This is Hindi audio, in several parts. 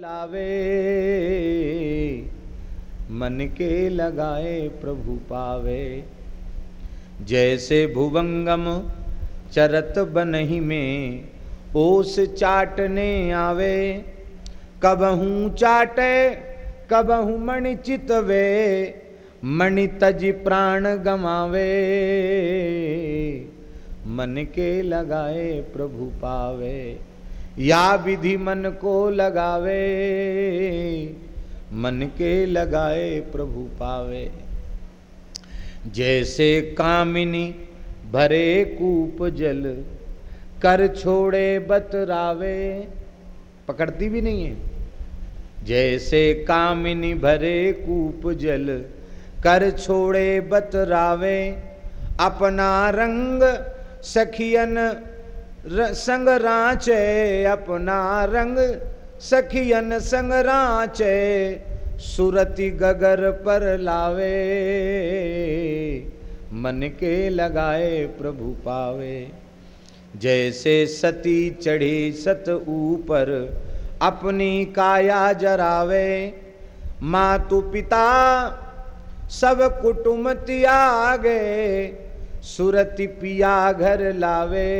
लावे मन के लगाए प्रभु पावे। जैसे भुवंगम चरत बनही में ओस चाटने आवे। कबहू चाटे, कबहू मणि चितवे, मणि तज प्राण गमावे। मन के लगाए प्रभु पावे, या विधि मन को लगावे। मन के लगाए प्रभु पावे। जैसे कामिनी भरे कूप जल, कर छोड़े बतरावे। पकड़ती भी नहीं है। जैसे कामिनी भरे कूप जल, कर छोड़े बतरावे। अपना रंग सखियन संग राचे। अपना रंग सखियन संग राचे। सुरति गगर पर लावे। मन के लगाए प्रभु पावे। जैसे सती चढ़ी सत ऊपर, अपनी काया जरावे। मातु पिता, सब कुटुम त्यागे, सुरति पिया घर लावे।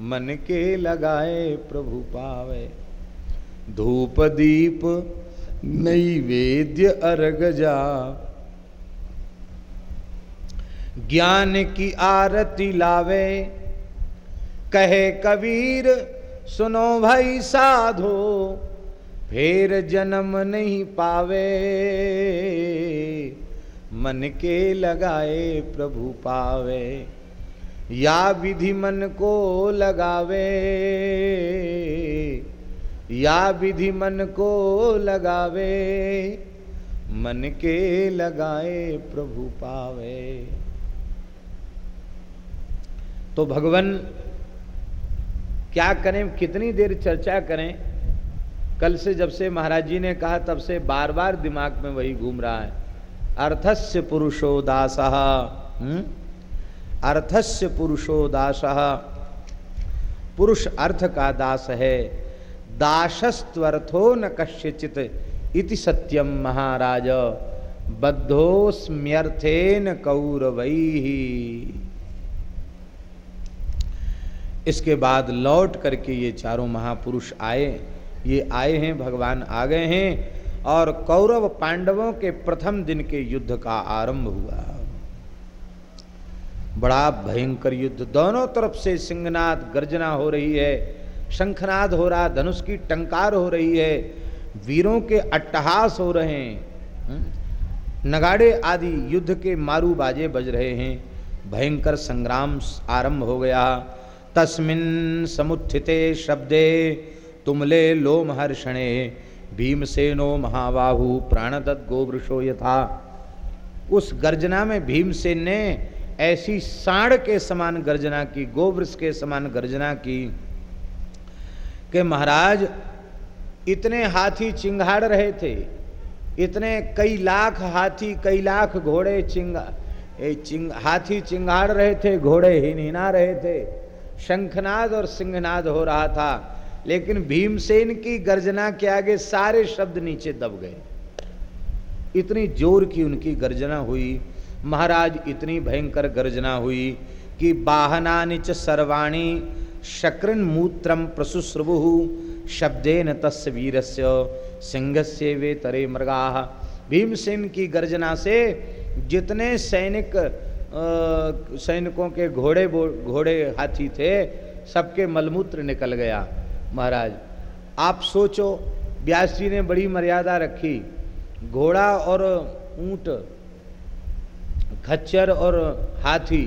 मन के लगाए प्रभु पावे। धूप दीप, नैवेद्य अर्घ जा। ज्ञान की आरती लावे। कहे कबीर, सुनो भाई साधो, फिर जन्म नहीं पावे। मन के लगाए प्रभु पावे, या विधि मन को लगावे। या विधि मन को लगावे, मन के लगाए प्रभु पावे। तो भगवान क्या करें, कितनी देर चर्चा करें? कल से जब से महाराज जी ने कहा, तब से बार बार दिमाग में वही घूम रहा है। अर्थस्य पुरुषो दास अर्थस्य पुरुषो दास। पुरुष अर्थ का दास है। दासस्त्वर्थो न कश्यचित इति सत्यम महाराज। बद्धोस्म्यर्थेन कौरवई इसके बाद लौट करके ये चारों महापुरुष आए। ये आए हैं, भगवान आ गए हैं और कौरव पांडवों के प्रथम दिन के युद्ध का आरंभ हुआ। बड़ा भयंकर युद्ध। दोनों तरफ़ से सिंहनाद गर्जना हो रही है, शंखनाद हो रहा, धनुष की टंकार हो रही है, वीरों के अट्टहास हो रहे हैं हम्म? नगाड़े आदि युद्ध के मारू बाजे बज रहे हैं। भयंकर संग्राम आरंभ हो गया। तस्मिन समुत्थिते शब्दे तुमले लोम हर्षणे भीमसेनो महाबाहु प्राणदत्त गोवृषो यथा। उस गर्जना में भीमसेन ने ऐसी साढ़ के समान गर्जना की गोवृष के समान गर्जना की कि महाराज, इतने हाथी चिंगाड़ रहे थे, इतने कई लाख हाथी, कई लाख घोड़े चिंगा चिंग, हाथी चिंगाड़ रहे थे, घोड़े हिन हिना रहे थे। शंखनाद और सिंहनाद हो रहा था, लेकिन भीमसेन की गर्जना के आगे सारे शब्द नीचे दब गए। इतनी ज़ोर की उनकी गर्जना हुई, महाराज इतनी भयंकर गर्जना हुई कि बाहनानि च सर्वाणी शक्रन मूत्रम प्रसुश्रभु शब्देन तस्य वीरस्य, सिंहस्य वे तरे मृगा। भीमसेन की गर्जना से जितने सैनिक सैनिकों के घोड़े घोड़े हाथी थे, सबके मलमूत्र निकल गया, महाराज। आप सोचो, व्यास जी ने बड़ी मर्यादा रखी। घोड़ा और ऊँट, खच्चर और हाथी,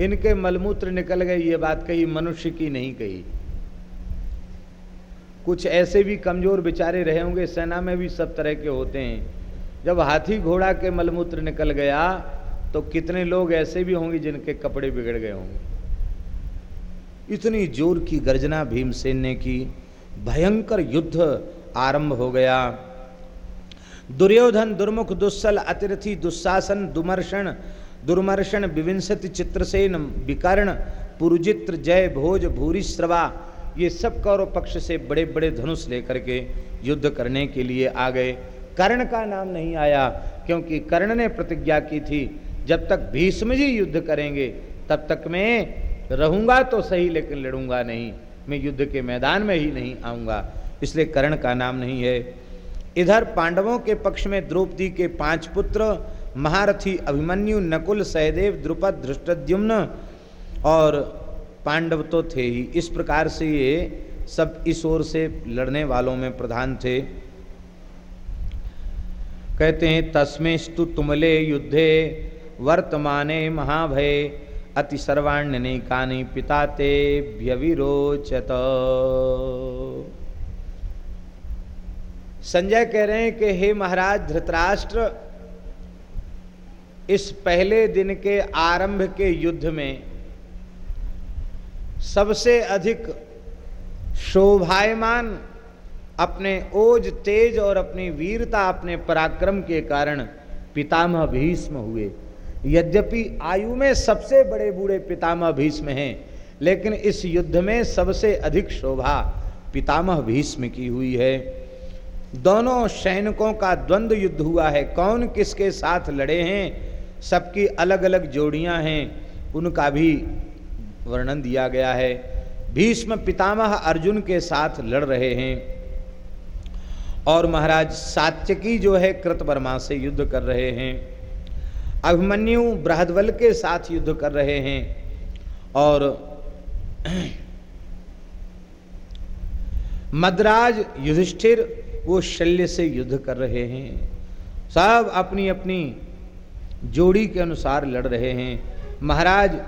इनके मलमूत्र निकल गए, ये बात कही, मनुष्य की नहीं कही। कुछ ऐसे भी कमज़ोर बेचारे रहे होंगे, सेना में भी सब तरह के होते हैं। जब हाथी घोड़ा के मलमूत्र निकल गया तो कितने लोग ऐसे भी होंगे जिनके कपड़े बिगड़ गए होंगे? इतनी ज़ोर की गर्जना भीमसेन ने की। भयंकर युद्ध आरंभ हो गया। दुर्योधन, दुर्मुख, दुस्सल, अतिरथी दुस्सासन दुमर्षण, दुर्मर्षण विविंशति चित्रसेन, विकर्ण, पुरुजित्र, जय, भोज भूरिश्रवा ये सब कौरव पक्ष से बड़े बड़े धनुष लेकर के युद्ध करने के लिए आ गए। कर्ण का नाम नहीं आया, क्योंकि कर्ण ने प्रतिज्ञा की थी जब तक भीष्म जी युद्ध करेंगे, तब तक मैं रहूँगा तो सही, लेकिन लड़ूँगा नहीं। मैं युद्ध के मैदान में ही नहीं आऊँगा, इसलिए कर्ण का नाम नहीं है। इधर पांडवों के पक्ष में द्रौपदी के पाँच पुत्र, महारथी अभिमन्यु, नकुल, सहदेव, द्रुपद, धृष्टद्युम्न और पांडव तो थे ही। इस प्रकार से ये सब इस ओर से लड़ने वालों में प्रधान थे। कहते हैं, तस्मेस्तु तुमले युद्धे वर्तमाने महाभय अति सर्वाण्यनेकानि पिता ते व्यविरोचत संजय कह रहे हैं कि हे महाराज, धृतराष्ट्र, इस पहले दिन के आरंभ के युद्ध में सबसे अधिक शोभायमान अपने ओज, तेज और अपनी वीरता अपने पराक्रम के कारण पितामह भीष्म हुए। यद्यपि आयु में सबसे बड़े बूढ़े पितामह भीष्म हैं, लेकिन इस युद्ध में सबसे अधिक शोभा पितामह भीष्म की हुई है। दोनों सैनिकों का द्वंद्व युद्ध हुआ है। कौन किसके साथ लड़े हैं, सबकी अलग अलग जोड़ियाँ हैं, उनका भी वर्णन दिया गया है। भीष्म पितामह अर्जुन के साथ लड़ रहे हैं। और महाराज, सात्यकी जो है, कृतवर्मा से युद्ध कर रहे हैं। अभिमन्यु बृहदवल के साथ युद्ध कर रहे हैं और मद्राज युधिष्ठिर वो शल्य से युद्ध कर रहे हैं। सब अपनी अपनी जोड़ी के अनुसार लड़ रहे हैं। महाराज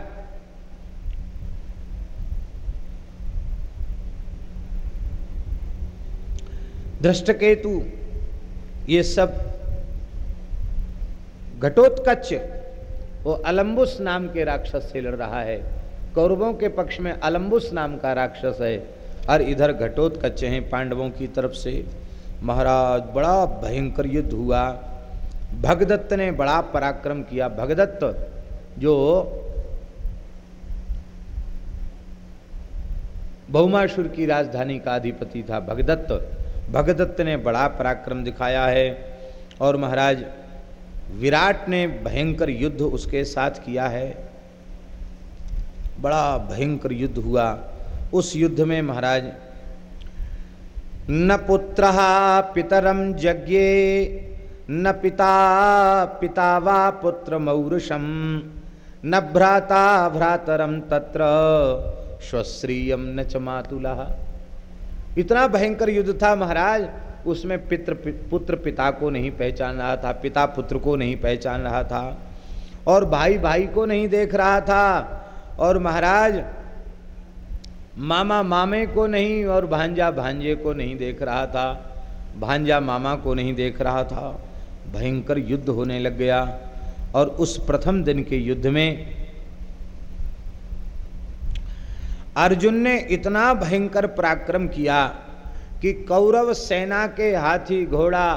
दृष्टकेतु ये सब घटोत्कच। वो अलम्बुस नाम के राक्षस से लड़ रहा है। कौरवों के पक्ष में अलम्बुस नाम का राक्षस है। और इधर घटोत्कच हैं पांडवों की तरफ़ से। महाराज, बड़ा भयंकर युद्ध हुआ। भगदत्त ने बड़ा पराक्रम किया। भगदत्त, जो बहुमासुर की राजधानी का अधिपति था, भगदत्त। भगदत्त ने बड़ा पराक्रम दिखाया है। और महाराज विराट ने भयंकर युद्ध उसके साथ किया है। बड़ा भयंकर युद्ध हुआ। उस युद्ध में महाराज, न पुत्र पितरम यज्ञे न पिता पिता वा पुत्र मौरुषम, न भ्राता भ्रातरम तत्र स्वश्रीयम न च मातुला। इतना भयंकर युद्ध था महाराज उसमें पित्र पुत्र पिता को नहीं पहचान रहा था, पिता पुत्र को नहीं पहचान रहा था, और भाई भाई को नहीं देख रहा था, और महाराज मामा मामे को नहीं और भांजा भांजे को नहीं देख रहा था, भांजा मामा को नहीं देख रहा था, भयंकर युद्ध होने लग गया, और उस प्रथम दिन के युद्ध में अर्जुन ने इतना भयंकर पराक्रम किया कि कौरव सेना के हाथी, घोड़ा,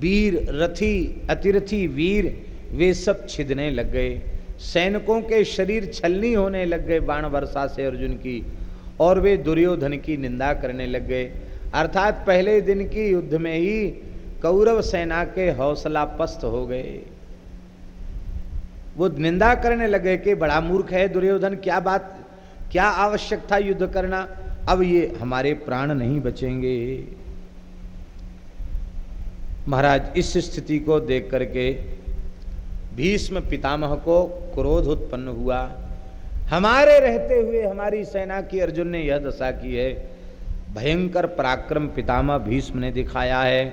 वीर, रथी, अतिरथी, वीर, वे सब छिदने लग गए। सैनिकों के शरीर छलनी होने लग गए बाण वर्षा से अर्जुन की, और वे दुर्योधन की निंदा करने लग गए। अर्थात पहले दिन की युद्ध में ही कौरव सेना के हौसला पस्त हो गए। वो निंदा करने लगे कि बड़ा मूर्ख है दुर्योधन, क्या बात, क्या आवश्यक था युद्ध करना? अब ये हमारे प्राण नहीं बचेंगे। महाराज, इस स्थिति को देख करके भीष्म पितामह को क्रोध उत्पन्न हुआ। हमारे रहते हुए हमारी सेना की अर्जुन ने यह दशा की है, भयंकर पराक्रम पितामह भीष्म ने दिखाया है।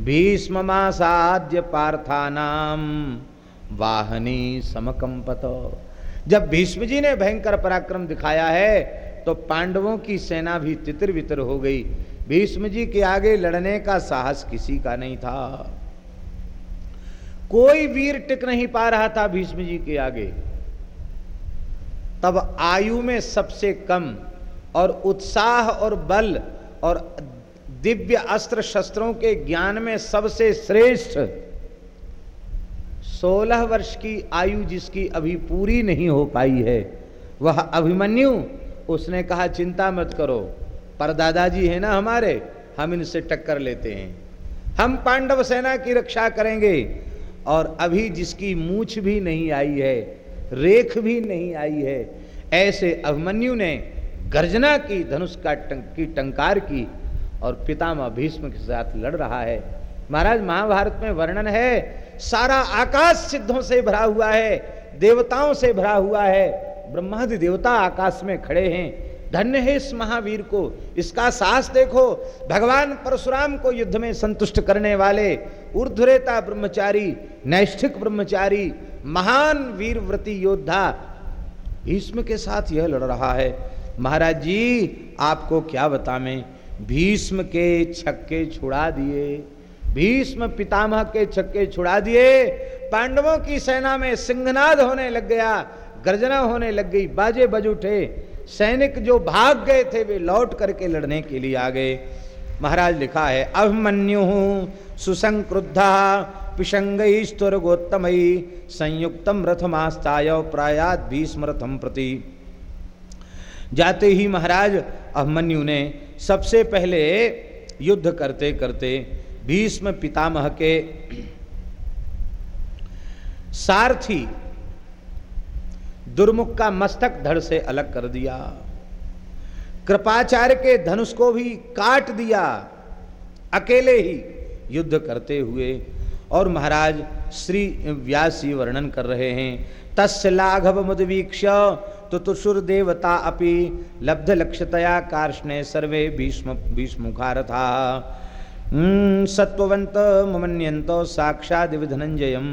भीष्म साध्य पार्थानाम वाहनी समकंपत। जब भीष्म जी ने भयंकर पराक्रम दिखाया है तो पांडवों की सेना भी तितर बितर हो गई। भीष्म जी के आगे लड़ने का साहस किसी का नहीं था। कोई वीर टिक नहीं पा रहा था भीष्म जी के आगे। तब आयु में सबसे कम और उत्साह और बल और दिव्य अस्त्र शस्त्रों के ज्ञान में सबसे श्रेष्ठ सोलह वर्ष की आयु जिसकी अभी पूरी नहीं हो पाई है, वह अभिमन्यु उसने कहा चिंता मत करो। पर दादाजी है ना हमारे? हम इनसे टक्कर लेते हैं। हम पांडव सेना की रक्षा करेंगे। और अभी जिसकी मूछ भी नहीं आई है रेख भी नहीं आई है ऐसे अभिमन्यु ने गर्जना की धनुष का टंक, की टंकार की और पितामह भीष्म के साथ लड़ रहा है। महाराज महाभारत में वर्णन है सारा आकाश सिद्धों से भरा हुआ है देवताओं से भरा हुआ है। ब्रह्मादि देवता आकाश में खड़े हैं। धन्य है इस महावीर को। इसका साहस देखो। भगवान परशुराम को युद्ध में संतुष्ट करने वाले ऊर्ध्वरेता ब्रह्मचारी, नैष्ठिक ब्रह्मचारी, महान वीर व्रति योद्धा भीष्म के साथ यह लड़ रहा है। महाराज जी, आपको क्या बता मैं? भीष्म के छक्के छुड़ा दिए। भीष्म पितामह के छक्के छुड़ा दिए। पांडवों की सेना में सिंहनाद होने लग गया। गर्जना होने लग गई, बाजे बज उठे सैनिक जो भाग गए थे, वे लौट करके लड़ने के लिए आ गए। महाराज लिखा है, अभिमन्यु सुसंक्रुद्धा पिशंग गोत्तम संयुक्तम रथमास्ताय प्रायात भीष्म रथम प्रति। जाते ही महाराज अभिमन्यु ने सबसे पहले युद्ध करते करते भीष्म पितामह के सारथी दुर्मुख का मस्तक धड़ से अलग कर दिया। कृपाचार्य के धनुष को भी काट दिया। अकेले ही युद्ध करते हुए और महाराज श्री व्यासी वर्णन कर रहे हैं। तस्य लाघव मुदवीक्ष तो तुषुर देवता अपि लब्ध लक्ष्यतया कार्ष्णे सर्वे भीष्म भीष्मुखारथा। हम्म, सत्ववंत ममन्यंत साक्षात धनंजयम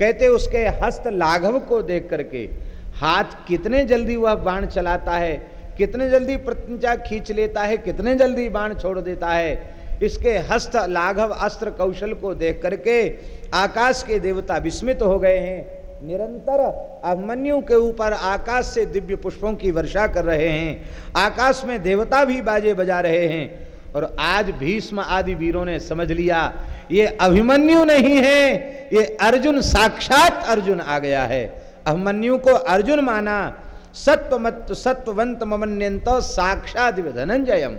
कहते उसके हस्त लाघव को देख करके, हाथ कितने जल्दी वह बाण चलाता है? कितने जल्दी प्रतिजा खींच लेता है? कितने जल्दी बाण छोड़ देता है? इसके हस्त लाघव अस्त्र कौशल को देख करके आकाश के देवता विस्मित हो गए हैं। निरंतर अभिमन्यु के ऊपर आकाश से दिव्य पुष्पों की वर्षा कर रहे हैं। आकाश में देवता भी बाजे बजा रहे हैं। और आज भीष्म आदि वीरों ने समझ लिया, ये अभिमन्यु नहीं है, ये अर्जुन साक्षात अर्जुन आ गया है। अभिमन्यु को अर्जुन माना सत्व मत सत्ववंत ममन्यंत साक्षात धनंजयम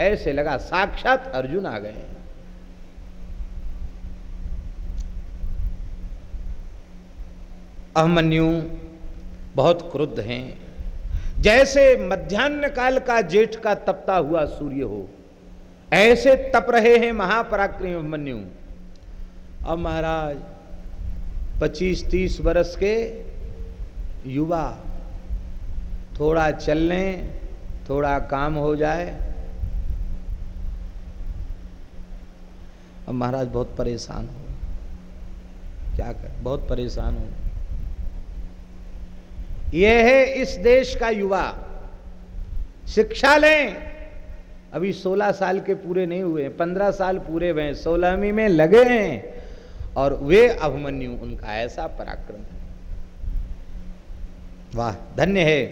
ऐसे लगा साक्षात अर्जुन आ गए। अहमन्यु बहुत क्रुद्ध हैं। जैसे मध्यान्ह काल का जेठ का तपता हुआ सूर्य हो ऐसे तप रहे हैं महापराक्रमी अभिमन्यु। अब महाराज, पच्चीस तीस वर्ष के युवा थोड़ा चलने, थोड़ा काम हो जाए। अब महाराज बहुत परेशान हो। क्या कर? बहुत परेशान हो। यह है इस देश का युवा। शिक्षा लें अभी 16 साल के पूरे नहीं हुए पंद्रह साल पूरे हुए सोलहवीं में लगे हैं। और वे अभिमन्यु, उनका ऐसा पराक्रम। वाह, धन्य है।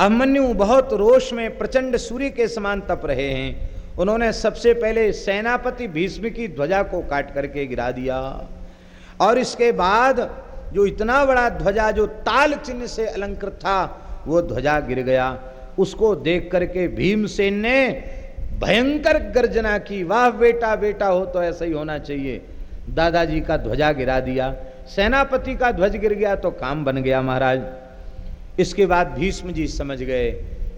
अभिमन्यु बहुत रोष में प्रचंड सूर्य के समान तप रहे हैं। उन्होंने सबसे पहले सेनापति भीष्म की ध्वजा को काट करके गिरा दिया। और इसके बाद जो इतना बड़ा ध्वजा, जो ताल चिन्ह से अलंकृत था, वो ध्वजा गिर गया। उसको देख करके भीमसेन ने भयंकर गर्जना की, वाह, बेटा बेटा, हो तो ऐसा ही होना चाहिए। दादाजी का ध्वजा गिरा दिया, सेनापति का ध्वज गिर गया तो काम बन गया महाराज। इसके बाद भीष्म जी समझ गए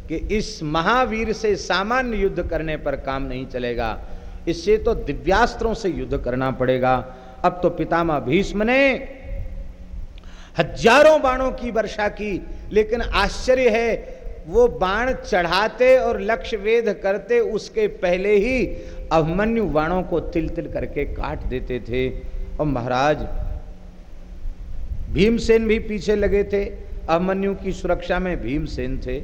कि इस महावीर से सामान्य युद्ध करने पर काम नहीं चलेगा। इससे तो दिव्यास्त्रों से युद्ध करना पड़ेगा। अब तो पितामह भीष्म ने हज़ारों बाणों की वर्षा की, लेकिन आश्चर्य है वो बाण चढ़ाते और लक्ष्य वेद करते उसके पहले ही अभिमन्यु बाणों को तिल तिल करके काट देते थे। और महाराज, भीमसेन भी पीछे लगे थे। अभिमन्यु की सुरक्षा में भीमसेन थे।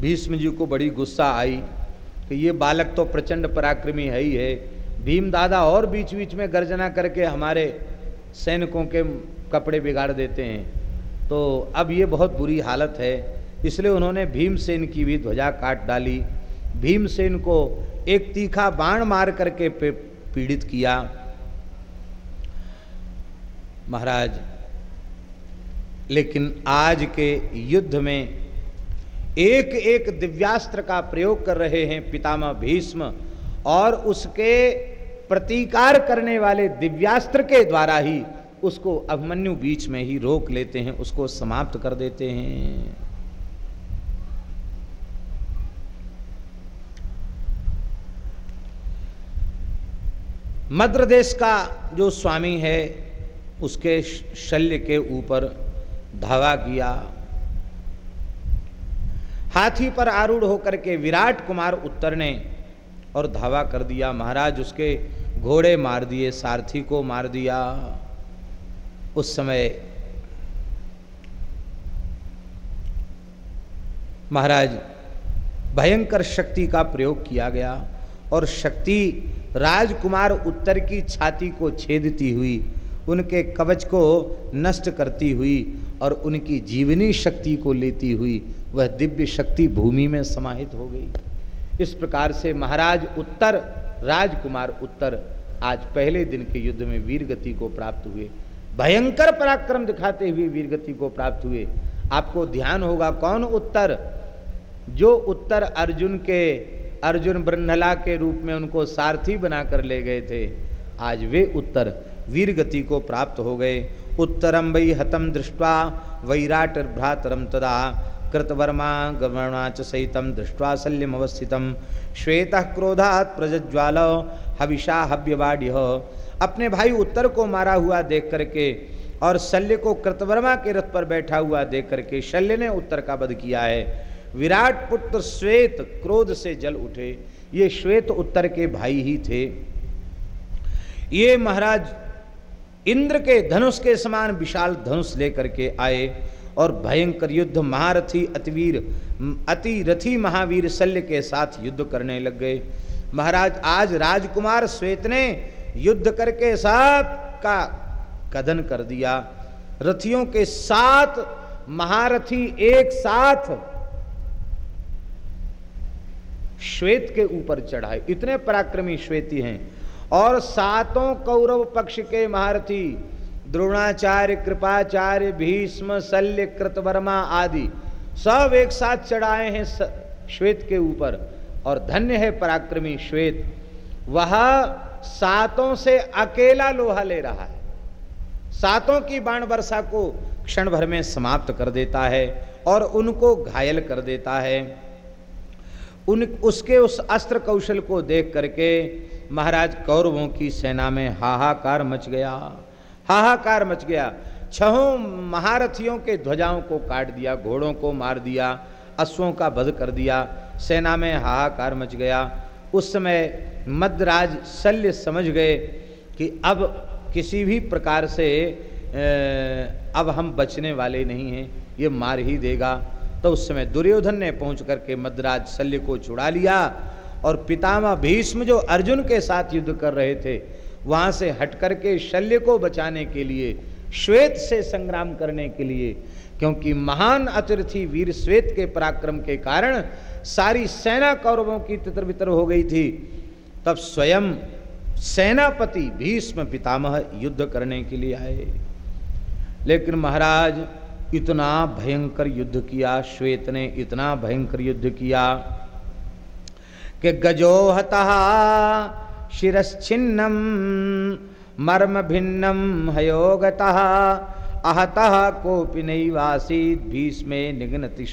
भीष्म जी को बड़ी गुस्सा आई कि ये बालक तो प्रचंड पराक्रमी है ही है। भीम दादा और बीच बीच में गर्जना करके हमारे सैनिकों के कपड़े बिगाड़ देते हैं। तो अब ये बहुत बुरी हालत है। इसलिए उन्होंने भीमसेन की भी ध्वजा काट डाली। भीमसेन को एक तीखा बाण मार करके पीड़ित किया। महाराज, लेकिन आज के युद्ध में एक एक दिव्यास्त्र का प्रयोग कर रहे हैं पितामह भीष्म और उसके प्रतिकार करने वाले दिव्यास्त्र के द्वारा ही उसको अभिमन्यु बीच में ही रोक लेते हैं, उसको समाप्त कर देते हैं। मद्र देश का जो स्वामी है, उसके शल्य के ऊपर धावा किया। हाथी पर आरूढ़ होकर के विराट कुमार उत्तर ने और धावा कर दिया। महाराज उसके घोड़े मार दिए, सारथी को मार दिया। उस समय महाराज भयंकर शक्ति का प्रयोग किया गया और शक्ति राजकुमार उत्तर की छाती को छेदती हुई, उनके कवच को नष्ट करती हुई और उनकी जीवनी शक्ति को लेती हुई वह दिव्य शक्ति भूमि में समाहित हो गई। इस प्रकार से महाराज उत्तर, राजकुमार उत्तर आज पहले दिन के युद्ध में वीर गति को प्राप्त हुए। भयंकर पराक्रम दिखाते हुए वीरगति को प्राप्त हुए। आपको ध्यान होगा कौन उत्तर? जो उत्तर अर्जुन के, अर्जुन ब्रह्मला के रूप में उनको सारथी बनाकर ले गए थे, आज वे उत्तर वीर गति को प्राप्त हो गए। उत्तरम वही हतम दृष्टवा वैराट भ्रातरम तदा कृतवर्मा गवर्णाच सहित दृष्टवा शल्यम अवस्थित श्वेत क्रोधात प्रज्वाल हविषा हव्यवाड्य अपने भाई उत्तर को मारा हुआ देख करके और शल्य को कृतवर्मा के रथ पर बैठा हुआ देख करके शल्य ने उत्तर का वध किया है। विराट पुत्र श्वेत क्रोध से जल उठे। ये श्वेत उत्तर के भाई ही थे। ये महाराज इंद्र के धनुष के समान विशाल धनुष लेकर के आए और भयंकर युद्ध महारथी अतिवीर अतिरथी महावीर शल्य के साथ युद्ध करने लग गए। महाराज, आज राजकुमार श्वेत ने युद्ध करके साथ का कदन कर दिया। रथियों के साथ, महारथी एक साथ श्वेत के ऊपर चढ़ाए। इतने पराक्रमी श्वेती हैं। और सातों कौरव पक्ष के महारथी, द्रोणाचार्य, कृपाचार्य, भीष्म, शल्य, कृतवर्मा आदि, सब एक साथ चढ़ाए हैं श्वेत के ऊपर। और धन्य है पराक्रमी श्वेत। वह सातों से अकेला लोहा ले रहा है। सातों की बाण वर्षा को क्षण भर में समाप्त कर देता है और उनको घायल कर देता है। उन, उसके उस अस्त्र कौशल को देख करके महाराज कौरवों की सेना में हाहाकार मच गया। हाहाकार मच गया। छहों महारथियों के ध्वजाओं को काट दिया, घोड़ों को मार दिया, अश्वों का वध कर दिया, सेना में हाहाकार मच गया। उस समय मद्राज शल्य समझ गए कि अब किसी भी प्रकार से अब हम बचने वाले नहीं हैं, ये मार ही देगा। तो उस समय दुर्योधन ने पहुँच करके मद्राज शल्य को छुड़ा लिया और पितामह भीष्म जो अर्जुन के साथ युद्ध कर रहे थे, वहाँ से हट करके शल्य को बचाने के लिए, श्वेत से संग्राम करने के लिए, क्योंकि महान अतिथि वीर श्वेत के पराक्रम के कारण सारी सेना कौरवों की तितर बितर हो गई थी। तब स्वयं सेनापति भीष्म पितामह युद्ध करने के लिए आए। लेकिन महाराज, इतना भयंकर युद्ध किया, श्वेत ने इतना भयंकर युद्ध किया कि गजोहता शिरश्चिन्नम मर्म भिन्नम हयोगता, अहतः कोपि नैवासीत भीष्मे निघ्नति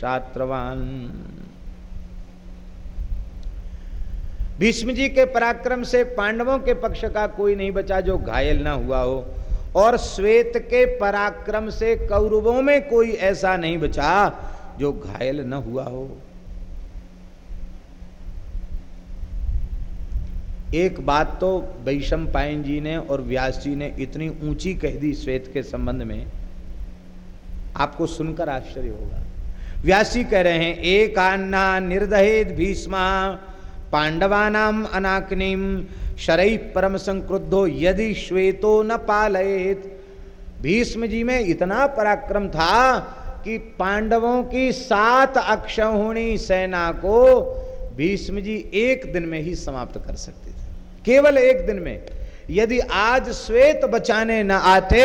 भीष्म जी के पराक्रम से पांडवों के पक्ष का कोई नहीं बचा जो घायल ना हुआ हो। और श्वेत के पराक्रम से कौरवों में कोई ऐसा नहीं बचा जो घायल न हुआ हो। एक बात तो वैशम पायन जी ने और व्यास जी ने इतनी ऊँची कह दी श्वेत के संबंध में, आपको सुनकर आश्चर्य होगा। व्यास कह रहे हैं, एक आन्ना निर्दहेद भीष्मा पांडवानाम अनाकनीम शरई परम संक्रुद्धो यदि श्वेतो न पालयेत। भीष्म जी में इतना पराक्रम था कि पांडवों की सात अक्षौणी सेना को भीष्म जी एक दिन में ही समाप्त कर सकते थे। केवल एक दिन में। यदि आज श्वेत बचाने न आते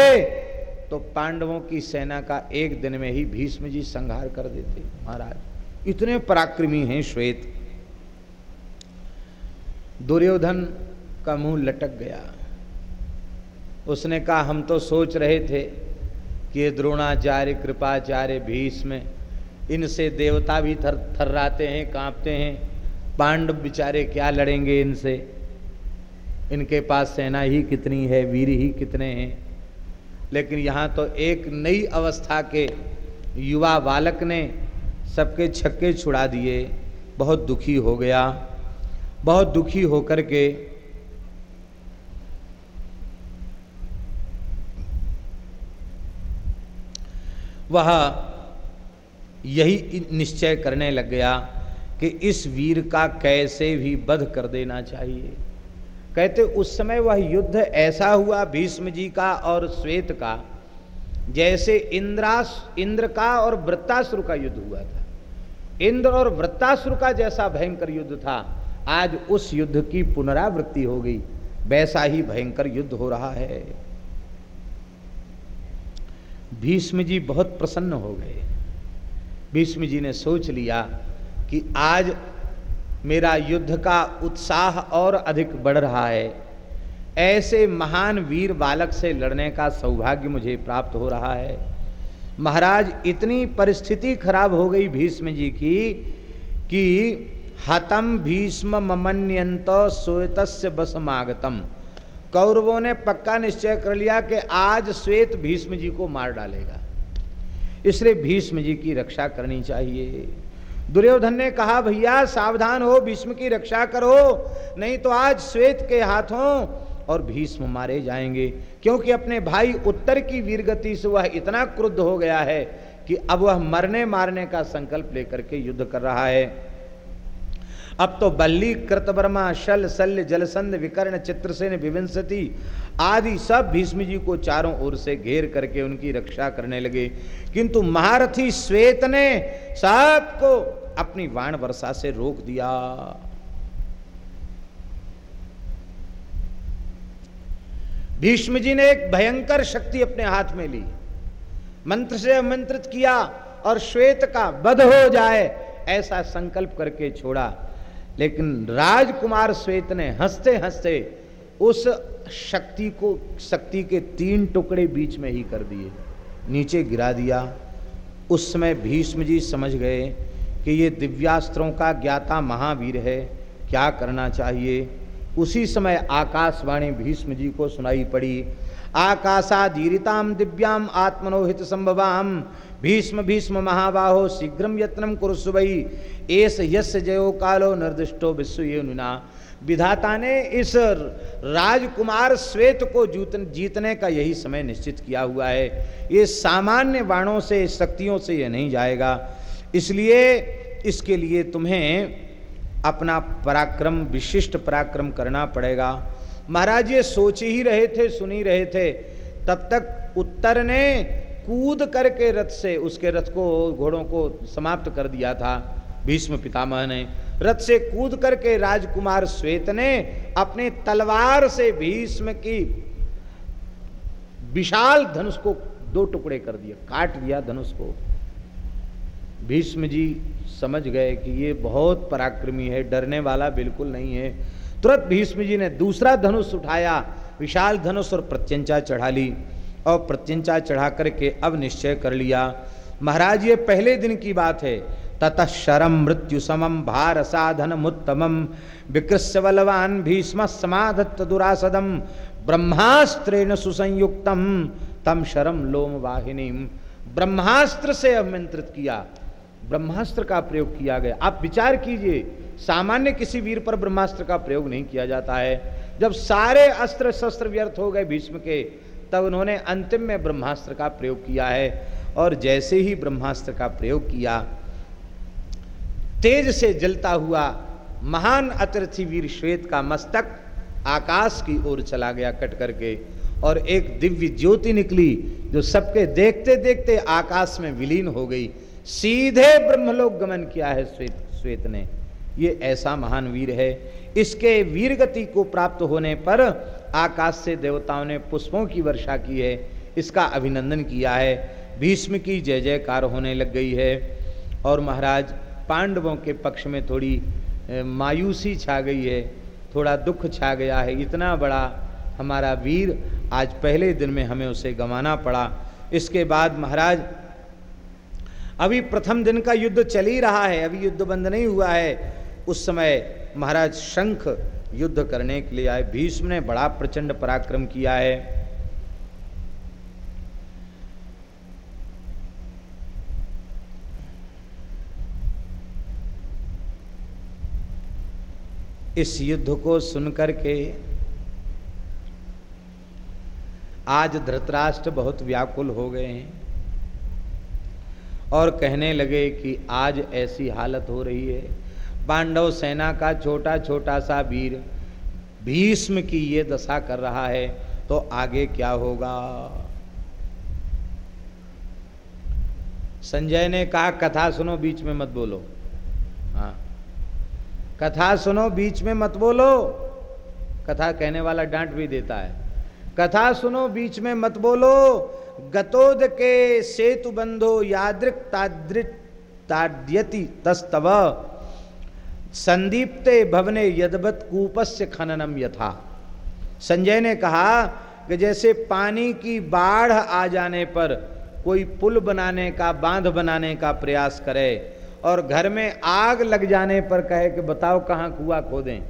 तो पांडवों की सेना का एक दिन में ही भीष्म जी संहार कर देते। महाराज, इतने पराक्रमी हैं श्वेत। दुर्योधन का मुँह लटक गया। उसने कहा, हम तो सोच रहे थे कि द्रोणाचार्य, कृपाचार्य भीष्म इनसे देवता भी थर, थर्राते हैं, कांपते हैं। पांडव बिचारे क्या लड़ेंगे इनसे? इनके पास सेना ही कितनी है, वीर ही कितने हैं? लेकिन यहाँ तो एक नई अवस्था के युवा बालक ने सबके छक्के छुड़ा दिए। बहुत दुखी हो गया। बहुत दुखी होकर के वह यही निश्चय करने लग गया कि इस वीर का कैसे भी वध कर देना चाहिए। कहते उस समय वह युद्ध ऐसा हुआ भीष्म जी का और श्वेत का, जैसे इंद्रास, इंद्र का और वृत्तासुर का युद्ध हुआ था। इंद्र और वृत्तासुर का जैसा भयंकर युद्ध था आज उस युद्ध की पुनरावृत्ति हो गई। वैसा ही भयंकर युद्ध हो रहा है। भीष्म जी बहुत प्रसन्न हो गए। भीष्म जी ने सोच लिया कि आज मेरा युद्ध का उत्साह और अधिक बढ़ रहा है। ऐसे महान वीर बालक से लड़ने का सौभाग्य मुझे प्राप्त हो रहा है। महाराज, इतनी परिस्थिति खराब हो गई भीष्म जी की कि हतम भीष्म ममन्यंत श्वेत बसमागतम। कौरवों ने पक्का निश्चय कर लिया कि आज श्वेत भीष्म जी को मार डालेगा। इसलिए भीष्म जी की रक्षा करनी चाहिए। दुर्योधन ने कहा, भैया, सावधान हो, भीष्म की रक्षा करो, नहीं तो आज श्वेत के हाथों और भीष्म मारे जाएँगे। क्योंकि अपने भाई उत्तर की वीरगति से वह इतना क्रुद्ध हो गया है कि अब वह मरने मारने का संकल्प लेकर के युद्ध कर रहा है। अब तो बल्ली, कृतवर्मा, शल, शल्य, जलसंध, विकर्ण, चित्रसेन, विविंसती आदि सब भीष्म जी को चारों ओर से घेर करके उनकी रक्षा करने लगे। किंतु महारथी श्वेत ने सबको अपनी वाण वर्षा से रोक दिया। भीष्म जी ने एक भयंकर शक्ति अपने हाथ में ली। मंत्र से आमंत्रित किया और श्वेत का वध हो जाए, ऐसा संकल्प करके छोड़ा। लेकिन राजकुमार श्वेत ने हँसते हँसते उस शक्ति को, शक्ति के तीन टुकड़े बीच में ही कर दिए। नीचे गिरा दिया। उस समय भीष्म जी समझ गए कि ये दिव्यास्त्रों का ज्ञाता महावीर है, क्या करना चाहिए? उसी समय आकाशवाणी भीष्म जी को सुनाई पड़ी आकाशादीरिताम दिव्याम आत्मनोहित संभवाम भीष्म भीष्म महाबाहो शीघ्रम यत्नम कुरुसुबई एस यश जयो कालो निर्दिष्टो विश्व नुना विधाता ने इस राजकुमार श्वेत को जीतने का यही समय निश्चित किया हुआ है। ये सामान्य बाणों से, शक्तियों से ये नहीं जाएगा। इसलिए इसके लिए तुम्हें अपना पराक्रम, विशिष्ट पराक्रम करना पड़ेगा। महाराज ये सोच ही रहे थे, सुन ही रहे थे। तब तक उत्तर ने कूद करके रथ से उसके रथ को, घोड़ों को समाप्त कर दिया था भीष्म पितामह ने। रथ से कूद करके राजकुमार श्वेत ने अपने तलवार से भीष्म की विशाल धनुष को दो टुकड़े कर दिया, काट दिया धनुष को। भीष्म जी समझ गए कि ये बहुत पराक्रमी है, डरने वाला बिल्कुल नहीं है। तुरंत भीष्म जी ने दूसरा धनुष उठाया, विशाल धनुष और प्रत्यंचा चढ़ा ली। और प्रत्यंचा चढ़ा करके अब निश्चय कर लिया। महाराज, ये पहले दिन की बात है। ततः शरम मृत्यु समम भार साधन मुत्तम विकृष्य बलवान भीष्म समाधत्त दुरासदम। ब्रह्मास्त्रेण सुसंयुक्तम। तम शरम लोम वाहिनी ब्रह्मास्त्र से आमंत्रित किया। ब्रह्मास्त्र का प्रयोग किया गया। आप विचार कीजिए, सामान्य किसी वीर पर ब्रह्मास्त्र का प्रयोग नहीं किया जाता है। जब सारे अस्त्र शस्त्र व्यर्थ हो गए भीष्म के तब उन्होंने अंतिम में ब्रह्मास्त्र का प्रयोग किया है। और जैसे ही ब्रह्मास्त्र का प्रयोग किया, तेज से जलता हुआ महान अतिथि वीर श्वेत का मस्तक आकाश की ओर चला गया कट करके। और एक दिव्य ज्योति निकली, जो सबके देखते देखते आकाश में विलीन हो गई। सीधे ब्रह्मलोक गमन किया है श्वेत श्वेत ने। ये ऐसा महान वीर है। इसके वीर गति को प्राप्त होने पर आकाश से देवताओं ने पुष्पों की वर्षा की है, इसका अभिनंदन किया है। भीष्म की जय जयकार होने लग गई है और महाराज पांडवों के पक्ष में थोड़ी मायूसी छा गई है, थोड़ा दुख छा गया है। इतना बड़ा हमारा वीर आज पहले दिन में हमें उसे गंवाना पड़ा। इसके बाद महाराज, अभी प्रथम दिन का युद्ध चल ही रहा है, अभी युद्ध बंद नहीं हुआ है। उस समय महाराज शंख युद्ध करने के लिए आए। भीष्म ने बड़ा प्रचंड पराक्रम किया है। इस युद्ध को सुनकर के आज धृतराष्ट्र बहुत व्याकुल हो गए हैं और कहने लगे कि आज ऐसी हालत हो रही है पांडव सेना का छोटा छोटा सा वीर भीष्म की ये दशा कर रहा है तो आगे क्या होगा? संजय ने कहा, कथा सुनो, बीच में मत बोलो। हाँ। कथा सुनो, बीच में मत बोलो। कथा कहने वाला डांट भी देता है। कथा सुनो, बीच में मत बोलो। गतोद के सेतु बंधो यादृक तादृत ताड्यति तस्तव। संदीप्ते भवने यदवत कूपस्य खननम यथा। संजय ने कहा कि जैसे पानी की बाढ़ आ जाने पर कोई पुल बनाने का, बाँध बनाने का प्रयास करे और घर में आग लग जाने पर कहे कि बताओ कहाँ कुआ खोदें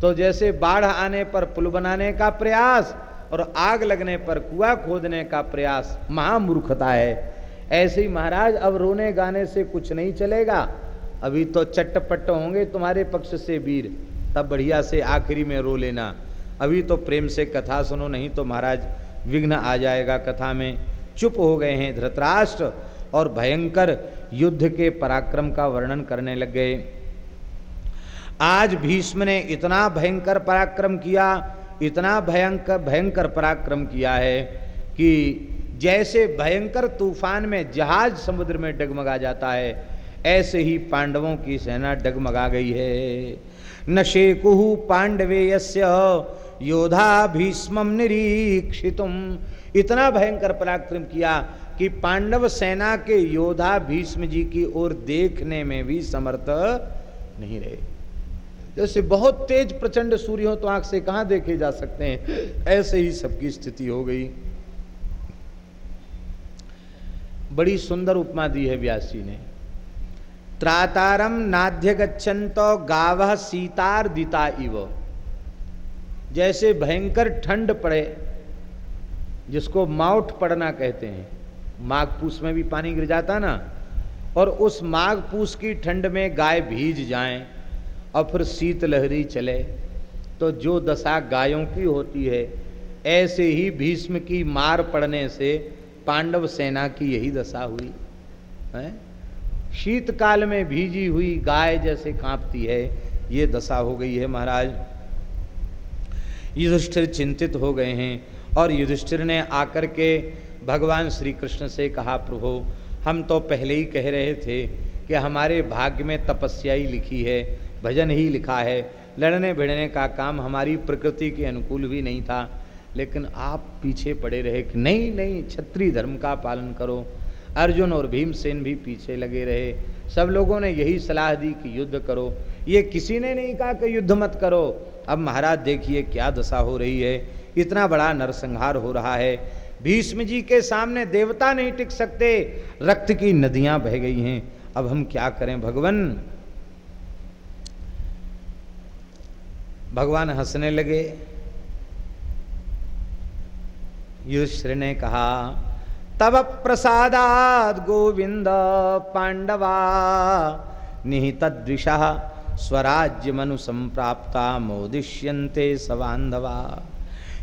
तो जैसे बाढ़ आने पर पुल बनाने का प्रयास और आग लगने पर कुआ खोदने का प्रयास, महामूर्खता है। ऐसे ही महाराज, अब रोने गाने से कुछ नहीं चलेगा। अभी तो चट्टपट्ट होंगे तुम्हारे पक्ष से वीर, तब बढ़िया से आखिरी में रो लेना। अभी तो प्रेम से कथा सुनो, नहीं तो महाराज विघ्न आ जाएगा कथा में। चुप हो गए हैं धृतराष्ट्र और भयंकर युद्ध के पराक्रम का वर्णन करने लग गए। आज भीष्म ने इतना भयंकर पराक्रम किया, इतना भयंकर भयंकर पराक्रम किया है कि जैसे भयंकर तूफ़ान में जहाज़ समुद्र में डगमगा जाता है ऐसे ही पांडवों की सेना डगमगा गई है। न शेकुहु पांडवे योधा भीष्म निरीक्षितुम इतना भयंकर पराक्रम किया कि पांडव सेना के योद्धा भीष्म जी की ओर देखने में भी समर्थ नहीं रहे। जैसे बहुत तेज प्रचंड सूर्य हो तो आँख से कहाँ देखे जा सकते हैं? ऐसे ही सबकी स्थिति हो गई। बड़ी सुंदर उपमा दी है व्यासी ने। त्रातारम नाध्य गच्छन्त गाव सीतार दिता इव। जैसे भयंकर ठंड पड़े, जिसको माउट पड़ना कहते हैं। माघ पूस में भी पानी गिर जाता ना, और उस माघ पूस की ठंड में गाय भीज जाएँ, और फिर शीत लहरी चले। तो जो दशा गायों की होती है, ऐसे ही भीष्म की मार पड़ने से पांडव सेना की यही दशा हुई। है? शीतकाल में भीजी हुई गाय जैसे कांपती है, ये दशा हो गई है महाराज। युधिष्ठिर चिंतित हो गए हैं और युधिष्ठिर ने आकर के भगवान श्री कृष्ण से कहा, प्रभु, हम तो पहले ही कह रहे थे कि हमारे भाग्य में तपस्या ही लिखी है, भजन ही लिखा है। लड़ने भिड़ने का काम हमारी प्रकृति के अनुकूल भी नहीं था, लेकिन आप पीछे पड़े रहे कि नहीं नहीं, क्षत्रिय धर्म का पालन करो। अर्जुन और भीमसेन भी पीछे लगे रहे। सब लोगों ने यही सलाह दी कि युद्ध करो। ये किसी ने नहीं कहा कि युद्ध मत करो। अब महाराज देखिए क्या दशा हो रही है। इतना बड़ा नरसंहार हो रहा है। भीष्म जी के सामने देवता नहीं टिक सकते। रक्त की नदियाँ बह गई हैं। अब हम क्या करें भगवान? भगवान हंसने लगे। युष्र ने कहा तब प्रसादाद गोविंद पांडवा निहित द्विषा स्वराज्य मनु संप्राप्ता मोदिष्यंते सबांधवा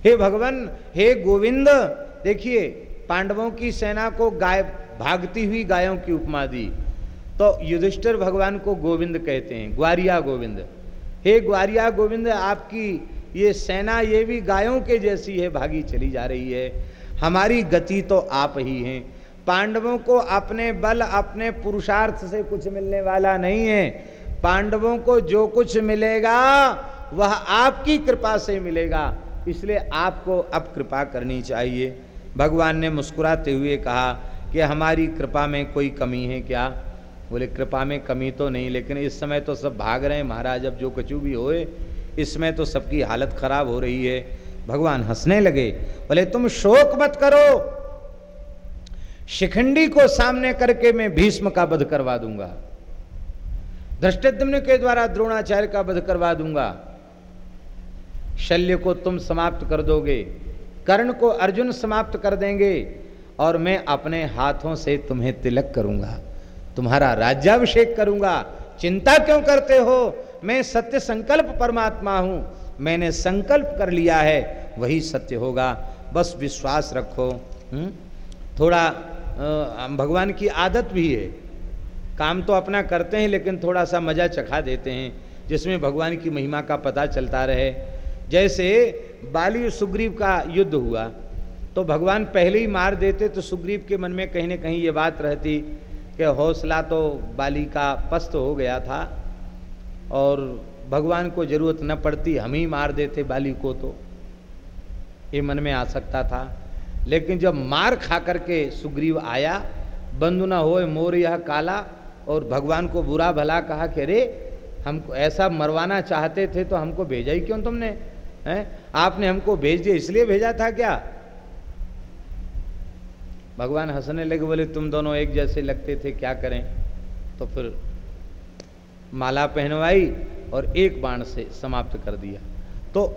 हे भगवान, हे गोविंद देखिए, पांडवों की सेना को गाय, भागती हुई गायों की उपमा दी। तो युधिष्ठिर भगवान को गोविंद कहते हैं, ग्वारिया गोविंद हे ग्वारिया गोविंद आपकी ये सेना ये भी गायों के जैसी है, भागी चली जा रही है। हमारी गति तो आप ही हैं। पांडवों को अपने बल, अपने पुरुषार्थ से कुछ मिलने वाला नहीं है। पांडवों को जो कुछ मिलेगा, वह आपकी कृपा से मिलेगा। इसलिए आपको अब कृपा करनी चाहिए। भगवान ने मुस्कुराते हुए कहा कि हमारी कृपा में कोई कमी है क्या? बोले, कृपा में कमी तो नहीं, लेकिन इस समय तो सब भाग रहे हैं। महाराज, अब जो कचू भी होए, इसमें तो सबकी हालत खराब हो रही है। भगवान हंसने लगे, बोले, तुम शोक मत करो। शिखंडी को सामने करके मैं भीष्म का वध करवा दूँगा। धृष्टद्युम्न के द्वारा द्रोणाचार्य का वध करवा दूँगा। शल्य को तुम समाप्त कर दोगे, कर्ण को अर्जुन समाप्त कर देंगे, और मैं अपने हाथों से तुम्हें तिलक करूँगा। तुम्हारा राज्याभिषेक करूँगा। चिंता क्यों करते हो? मैं सत्य संकल्प परमात्मा हूँ। मैंने संकल्प कर लिया है, वही सत्य होगा बस विश्वास रखो हुँ? हम्म? थोड़ा भगवान की आदत भी है काम तो अपना करते हैं, लेकिन थोड़ा सा मज़ा चखा देते हैं, जिसमें भगवान की महिमा का पता चलता रहे जैसे बाली सुग्रीव का युद्ध हुआ तो भगवान पहले ही मार देते तो सुग्रीव के मन में कहीं ना कहीं ये बात रहती कि हौसला तो बाली का पस्त हो गया था, और भगवान को ज़रूरत न पड़ती, हम ही मार देते बाली को तो। ये मन में आ सकता था। लेकिन जब मार खा करके सुग्रीव आया, बंधु न हो मोर यह काला, और भगवान को बुरा भला कहा कि अरे, हमको ऐसा मरवाना चाहते थे तो हमको भेजा ही क्यों तुमने? हैं? आपने हमको भेज दिया, इसलिए भेजा था क्या? भगवान हंसने लगे, बोले, तुम दोनों एक जैसे लगते थे, क्या करें? तो फिर माला पहनवाई और एक बाण से समाप्त कर दिया। तो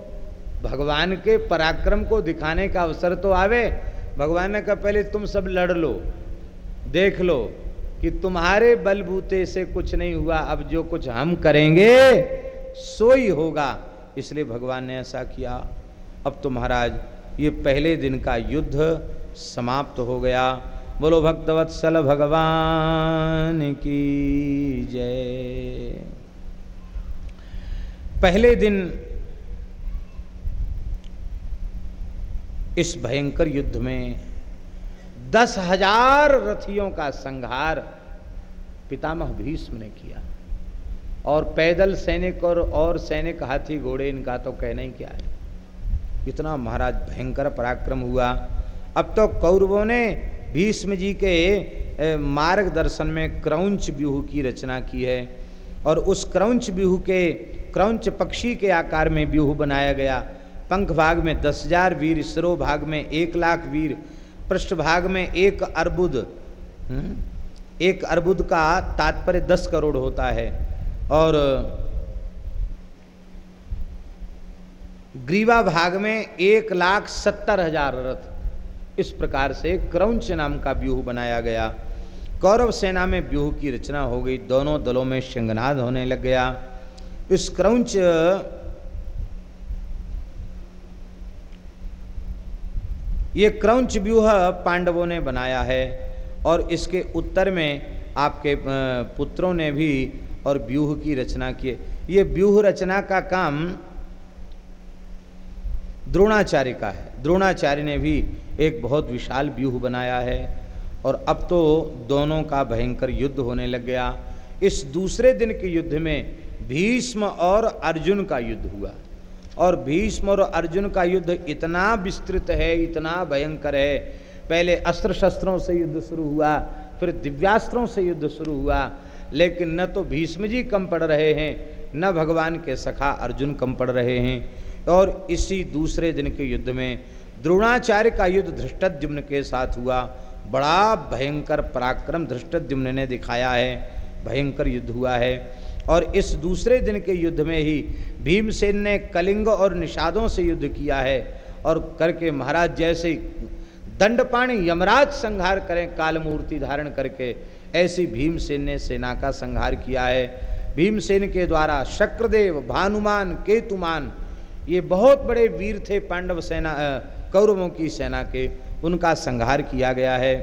भगवान के पराक्रम को दिखाने का अवसर तो आवे। भगवान ने कहा, पहले तुम सब लड़ लो, देख लो कि तुम्हारे बलबूते से कुछ नहीं हुआ, अब जो कुछ हम करेंगे, सो ही होगा। इसलिए भगवान ने ऐसा किया। अब तो महाराज, ये पहले दिन का युद्ध समाप्त हो गया। बोलो, भक्तवत्सल भगवान की जय। पहले दिन इस भयंकर युद्ध में दस हज़ार रथियों का संहार पितामह भीष्म ने किया। और पैदल सैनिक और और सैनिक हाथी घोड़े, इनका तो कहना ही क्या है? इतना महाराज भयंकर पराक्रम हुआ। अब तो कौरवों ने भीष्म जी के मार्गदर्शन में क्रौंच व्यूह की रचना की है। और उस क्रौंच व्यूह के क्रौंच पक्षी के आकार में व्यूह बनाया गया। पंख भाग में दस हज़ार वीर सरो भाग में एक लाख वीर पृष्ठ भाग में एक अर्बुद। हम्म, एक अर्बुद का तात्पर्य दस करोड़ होता है। और ग्रीवा भाग में एक लाख सत्तर हज़ार रथ। इस प्रकार से क्रौंच नाम का व्यूह बनाया गया। कौरव सेना में व्यूह की रचना हो गई। दोनों दलों में सिंगनाद होने लग गया। इस क्रौंच ये क्रौंच व्यूह पांडवों ने बनाया है और इसके उत्तर में आपके पुत्रों ने भी और व्यूह की रचना की ये व्यूह रचना का काम द्रोणाचार्य का है। द्रोणाचार्य ने भी एक बहुत विशाल व्यूह बनाया है और अब तो दोनों का भयंकर युद्ध होने लग गया। इस दूसरे दिन के युद्ध में भीष्म और अर्जुन का युद्ध हुआ। और भीष्म और अर्जुन का युद्ध इतना विस्तृत है, इतना भयंकर है। पहले अस्त्र शस्त्रों से युद्ध शुरू हुआ, फिर दिव्यास्त्रों से युद्ध शुरू हुआ। लेकिन न तो भीष्म जी कम पड़ रहे हैं, न भगवान के सखा अर्जुन कम पड़ रहे हैं। और इसी दूसरे दिन के युद्ध में द्रोणाचार्य का युद्ध धृष्टद्युम्न के साथ हुआ। बड़ा भयंकर पराक्रम धृष्टद्युम्न ने दिखाया है। भयंकर युद्ध हुआ है। और इस दूसरे दिन के युद्ध में ही भीमसेन ने कलिंग और निषादों से युद्ध किया है और करके महाराज जैसे दंडपाणी यमराज संहार करें, कालमूर्ति धारण करके, ऐसी भीमसेन ने सेना का संहार किया है। भीमसेन के द्वारा शक्रदेव, भानुमान, केतुमान, ये बहुत बड़े वीर थे पांडव सेना कौरवों की सेना के, उनका संहार किया गया है।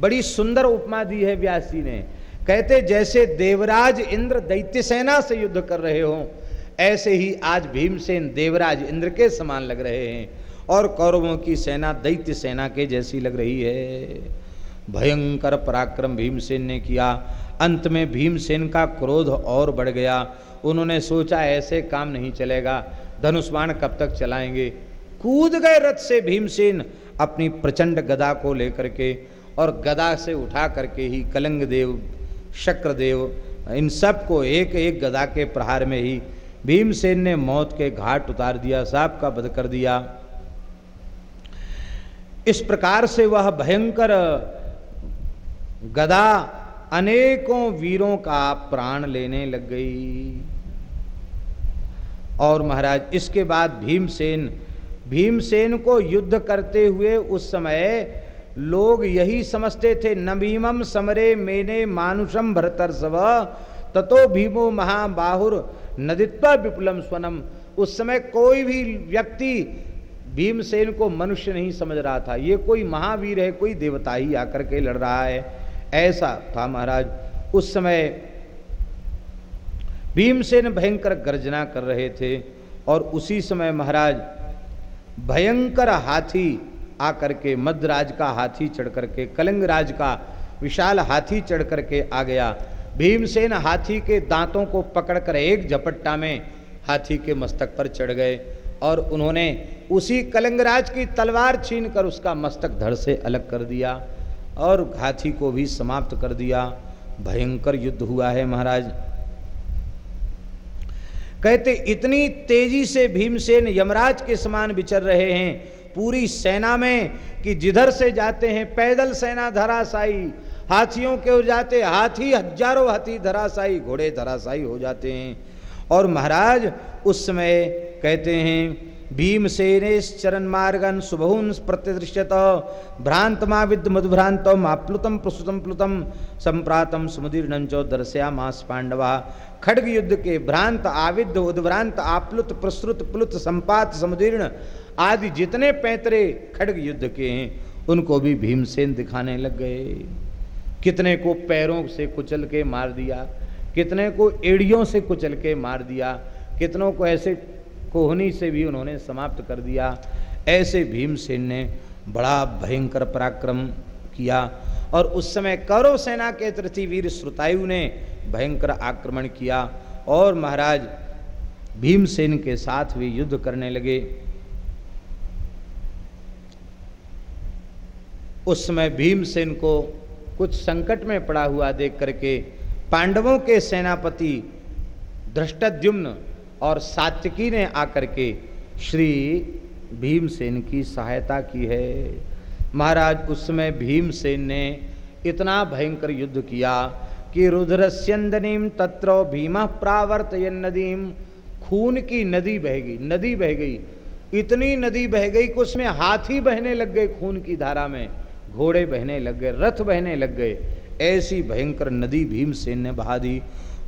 बड़ी सुंदर उपमा दी है व्यासी ने। कहते, जैसे देवराज इंद्र दैत्य सेना से युद्ध कर रहे हो, ऐसे ही आज भीमसेन देवराज इंद्र के समान लग रहे हैं और कौरवों की सेना दैत्य सेना के जैसी लग रही है। भयंकर पराक्रम भीमसेन ने किया। अंत में भीमसेन का क्रोध और बढ़ गया। उन्होंने सोचा, ऐसे काम नहीं चलेगा। धनुष्मान कब तक चलाएँगे? कूद गए रथ से भीमसेन अपनी प्रचंड गदा को लेकर के और गदा से उठा करके ही कलंग देव शक्रदेव, इन सबको एक एक गदा के प्रहार में ही भीमसेन ने मौत के घाट उतार दिया, साप का वध कर दिया। इस प्रकार से वह भयंकर गदा अनेकों वीरों का प्राण लेने लग गई। और महाराज, इसके बाद भीमसेन भीमसेन को युद्ध करते हुए उस समय लोग यही समझते थे नभीमम समरे मेने मानुषम भरतर सव ततो भीमो महाबाहुर नदित्व विपुलम स्वनम उस समय कोई भी व्यक्ति भीमसेन को मनुष्य नहीं समझ रहा था। ये कोई महावीर है, कोई देवता ही आकर के लड़ रहा है। ऐसा था महाराज। उस समय भीमसेन भयंकर गर्जना कर रहे थे और उसी समय महाराज भयंकर हाथी आकर के मध्यराज का हाथी चढ़ करके, कलिंग राज का विशाल हाथी चढ़ करके आ गया। भीमसेन हाथी के दांतों को पकड़कर एक झपट्टा में हाथी के मस्तक पर चढ़ गए और उन्होंने उसी कलिंगराज की तलवार छीन कर उसका मस्तक धड़ से अलग कर दिया और हाथी को भी समाप्त कर दिया। भयंकर युद्ध हुआ है महाराज। कहते, इतनी तेज़ी से भीमसेन यमराज के समान विचर रहे हैं। पूरी सेना में कि जिधर से जाते हैं, पैदल सेना धराशाई हाथियों के जाते, हाथी हज़ारों हाथी धराशाई घोड़े धराशाई हो जाते हैं। और महाराज, उस समय कहते हैं भीमसेनेश्चरण मार्गन शुभहुन प्रत्यदृश्यत, भ्रांतमा विद मधुभ्रांत, माप्लुतम प्रसुतम प्लुतम, संप्रातम सुमदीर्णंचो दर्शया मास पांडवा। खड्ग युद्ध के भ्रांत आविद उद्भ्रांत, आप्लुत, प्रसुत, प्लुत, संपात, समुदीर्ण आदि जितने पैतरे खड्ग युद्ध के हैं, उनको भी भीमसेन दिखाने लग गए। कितने को पैरों से कुचल के मार दिया, कितने को एड़ियों से कुचल के मार दिया, कितनों को ऐसे कोहनी से भी उन्होंने समाप्त कर दिया। ऐसे भीमसेन ने बड़ा भयंकर पराक्रम किया और उस समय कौरव सेना के तृतीवीर श्रुतायु ने भयंकर आक्रमण किया और महाराज भीमसेन के साथ भी युद्ध करने लगे। उस समय भीमसेन को कुछ संकट में पड़ा हुआ देख करके पांडवों के सेनापति दृष्टद्युम्न और सात्यकी ने आकर के श्री भीमसेन की सहायता की है। महाराज, उस समय भीमसेन ने इतना भयंकर युद्ध किया कि रुद्रस्यंदनीम तत्रो भीमा प्रावर्त नदीम, खून की नदी बह गई, नदी बह गई। इतनी नदी बह गई कि उसमें हाथी बहने लग गए खून की धारा में। घोड़े बहने लग गए, रथ बहने लग गए। ऐसी भयंकर नदी भीमसेन ने बहा दी।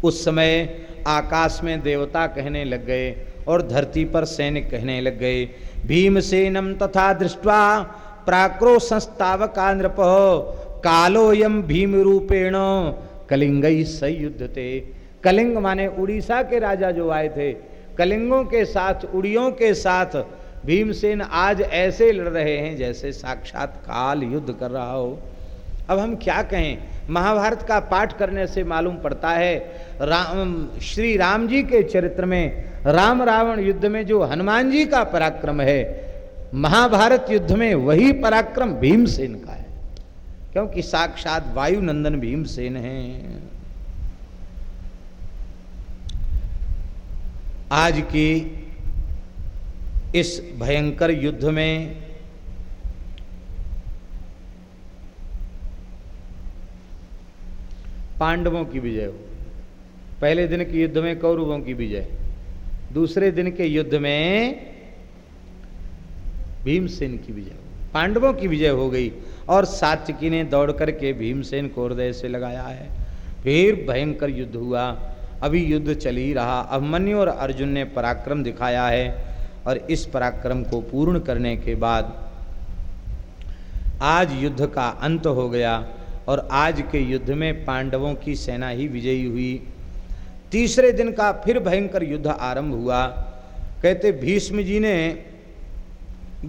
उस समय आकाश में देवता कहने लग गए और धरती पर सैनिक कहने लग गए, भीमसेनम तथा दृष्टवा प्राक्रो संस्थावका नृप कालोयम भीम रूपेण कलिंग युद्ध थे कलिंग माने उड़ीसा के राजा जो आए थे। कलिंगों के साथ, उड़ियों के साथ भीमसेन आज ऐसे लड़ रहे हैं जैसे साक्षात काल युद्ध कर रहा हो। अब हम क्या कहें? महाभारत का पाठ करने से मालूम पड़ता है, राम, श्री राम जी के चरित्र में, राम रावण युद्ध में जो हनुमान जी का पराक्रम है, महाभारत युद्ध में वही पराक्रम भीमसेन का है। क्योंकि साक्षात वायुनंदन भीमसेन है। आज की इस भयंकर युद्ध में पांडवों की विजय हो। पहले दिन के युद्ध में कौरवों की विजय, दूसरे दिन के युद्ध में भीमसेन की विजय हो। पांडवों की विजय हो गई और सात्यकी ने दौड़ करके भीमसेन को हृदय से लगाया है। फिर भयंकर युद्ध हुआ। अभी युद्ध चल ही रहा। अभिमन्यु और अर्जुन ने पराक्रम दिखाया है। और इस पराक्रम को पूर्ण करने के बाद आज युद्ध का अंत हो गया और आज के युद्ध में पांडवों की सेना ही विजयी हुई। तीसरे दिन का फिर भयंकर युद्ध आरंभ हुआ। कहते भीष्म जी ने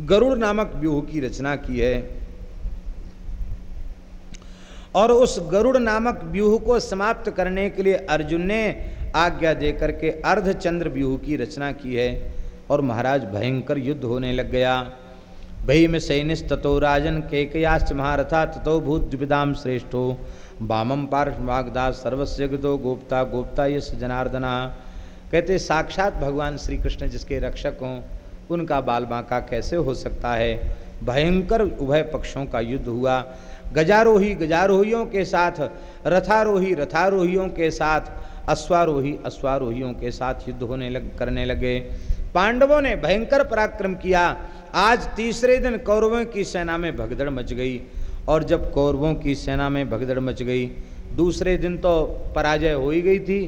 गरुड़ नामक व्यूह की रचना की है और उस गरुड़ नामक व्यूह को समाप्त करने के लिए अर्जुन ने आज्ञा देकर के अर्धचंद्र व्यूह की रचना की है। और महाराज भयंकर युद्ध होने लग गया। भीम सैनिस ततो राजन केकयाश्च महारथा ततो भूत द्विविदाम श्रेष्ठो वामम पार्श्वागदास सर्वस्व गो गोप्ता गोप्ता यश जनार्दना। कहते, साक्षात भगवान श्री कृष्ण जिसके रक्षक हों, उनका बाल बांका कैसे हो सकता है? भयंकर उभय पक्षों का युद्ध हुआ। गजारोही गजारोहियों के साथ, रथारोही रथारोहियों के साथ, अश्वारोही अश्वारोहियों के साथ युद्ध होने लग, करने लगे। पांडवों ने भयंकर पराक्रम किया। आज तीसरे दिन कौरवों की सेना में भगदड़ मच गई और जब कौरवों की सेना में भगदड़ मच गई, दूसरे दिन तो पराजय हो ही गई थी।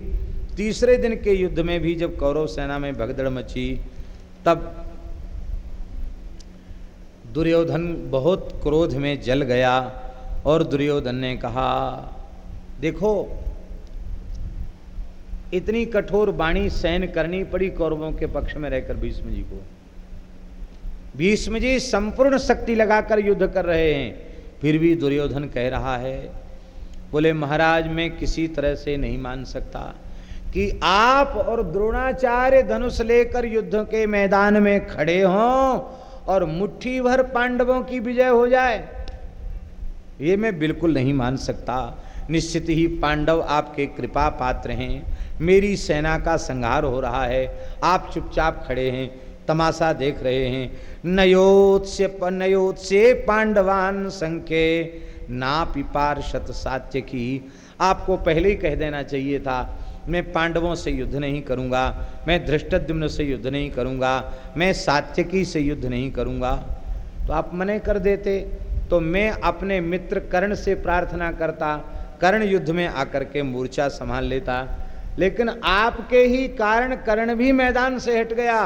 तीसरे दिन के युद्ध में भी जब कौरव सेना में भगदड़ मची, तब दुर्योधन बहुत क्रोध में जल गया और दुर्योधन ने कहा, देखो इतनी कठोर बाणी सहन करनी पड़ी कौरवों के पक्ष में रहकर भीष्म जी को। भीष्म जी संपूर्ण शक्ति लगाकर युद्ध कर रहे हैं। फिर भी दुर्योधन कह रहा है, बोले, महाराज, मैं किसी तरह से नहीं मान सकता कि आप और द्रोणाचार्य धनुष लेकर युद्ध के मैदान में खड़े हों और मुट्ठी भर पांडवों की विजय हो जाए। ये मैं बिल्कुल नहीं मान सकता। निश्चित ही पांडव आपके कृपा पात्र हैं। मेरी सेना का संहार हो रहा है। आप चुपचाप खड़े हैं, तमाशा देख रहे हैं। नयोत्स्य नयोत्स्य पांडवान संख्य ना पिपार शत सात्य की। आपको पहले ही कह देना चाहिए था, मैं पांडवों से युद्ध नहीं करूँगा, मैं धृष्टद्युम्न से युद्ध नहीं करूँगा, मैं सात्यकी से युद्ध नहीं करूँगा। तो आप मने कर देते तो मैं अपने मित्र कर्ण से प्रार्थना करता कर्ण युद्ध में आकर के मूर्छा संभाल लेता। लेकिन आपके ही कारण कर्ण भी मैदान से हट गया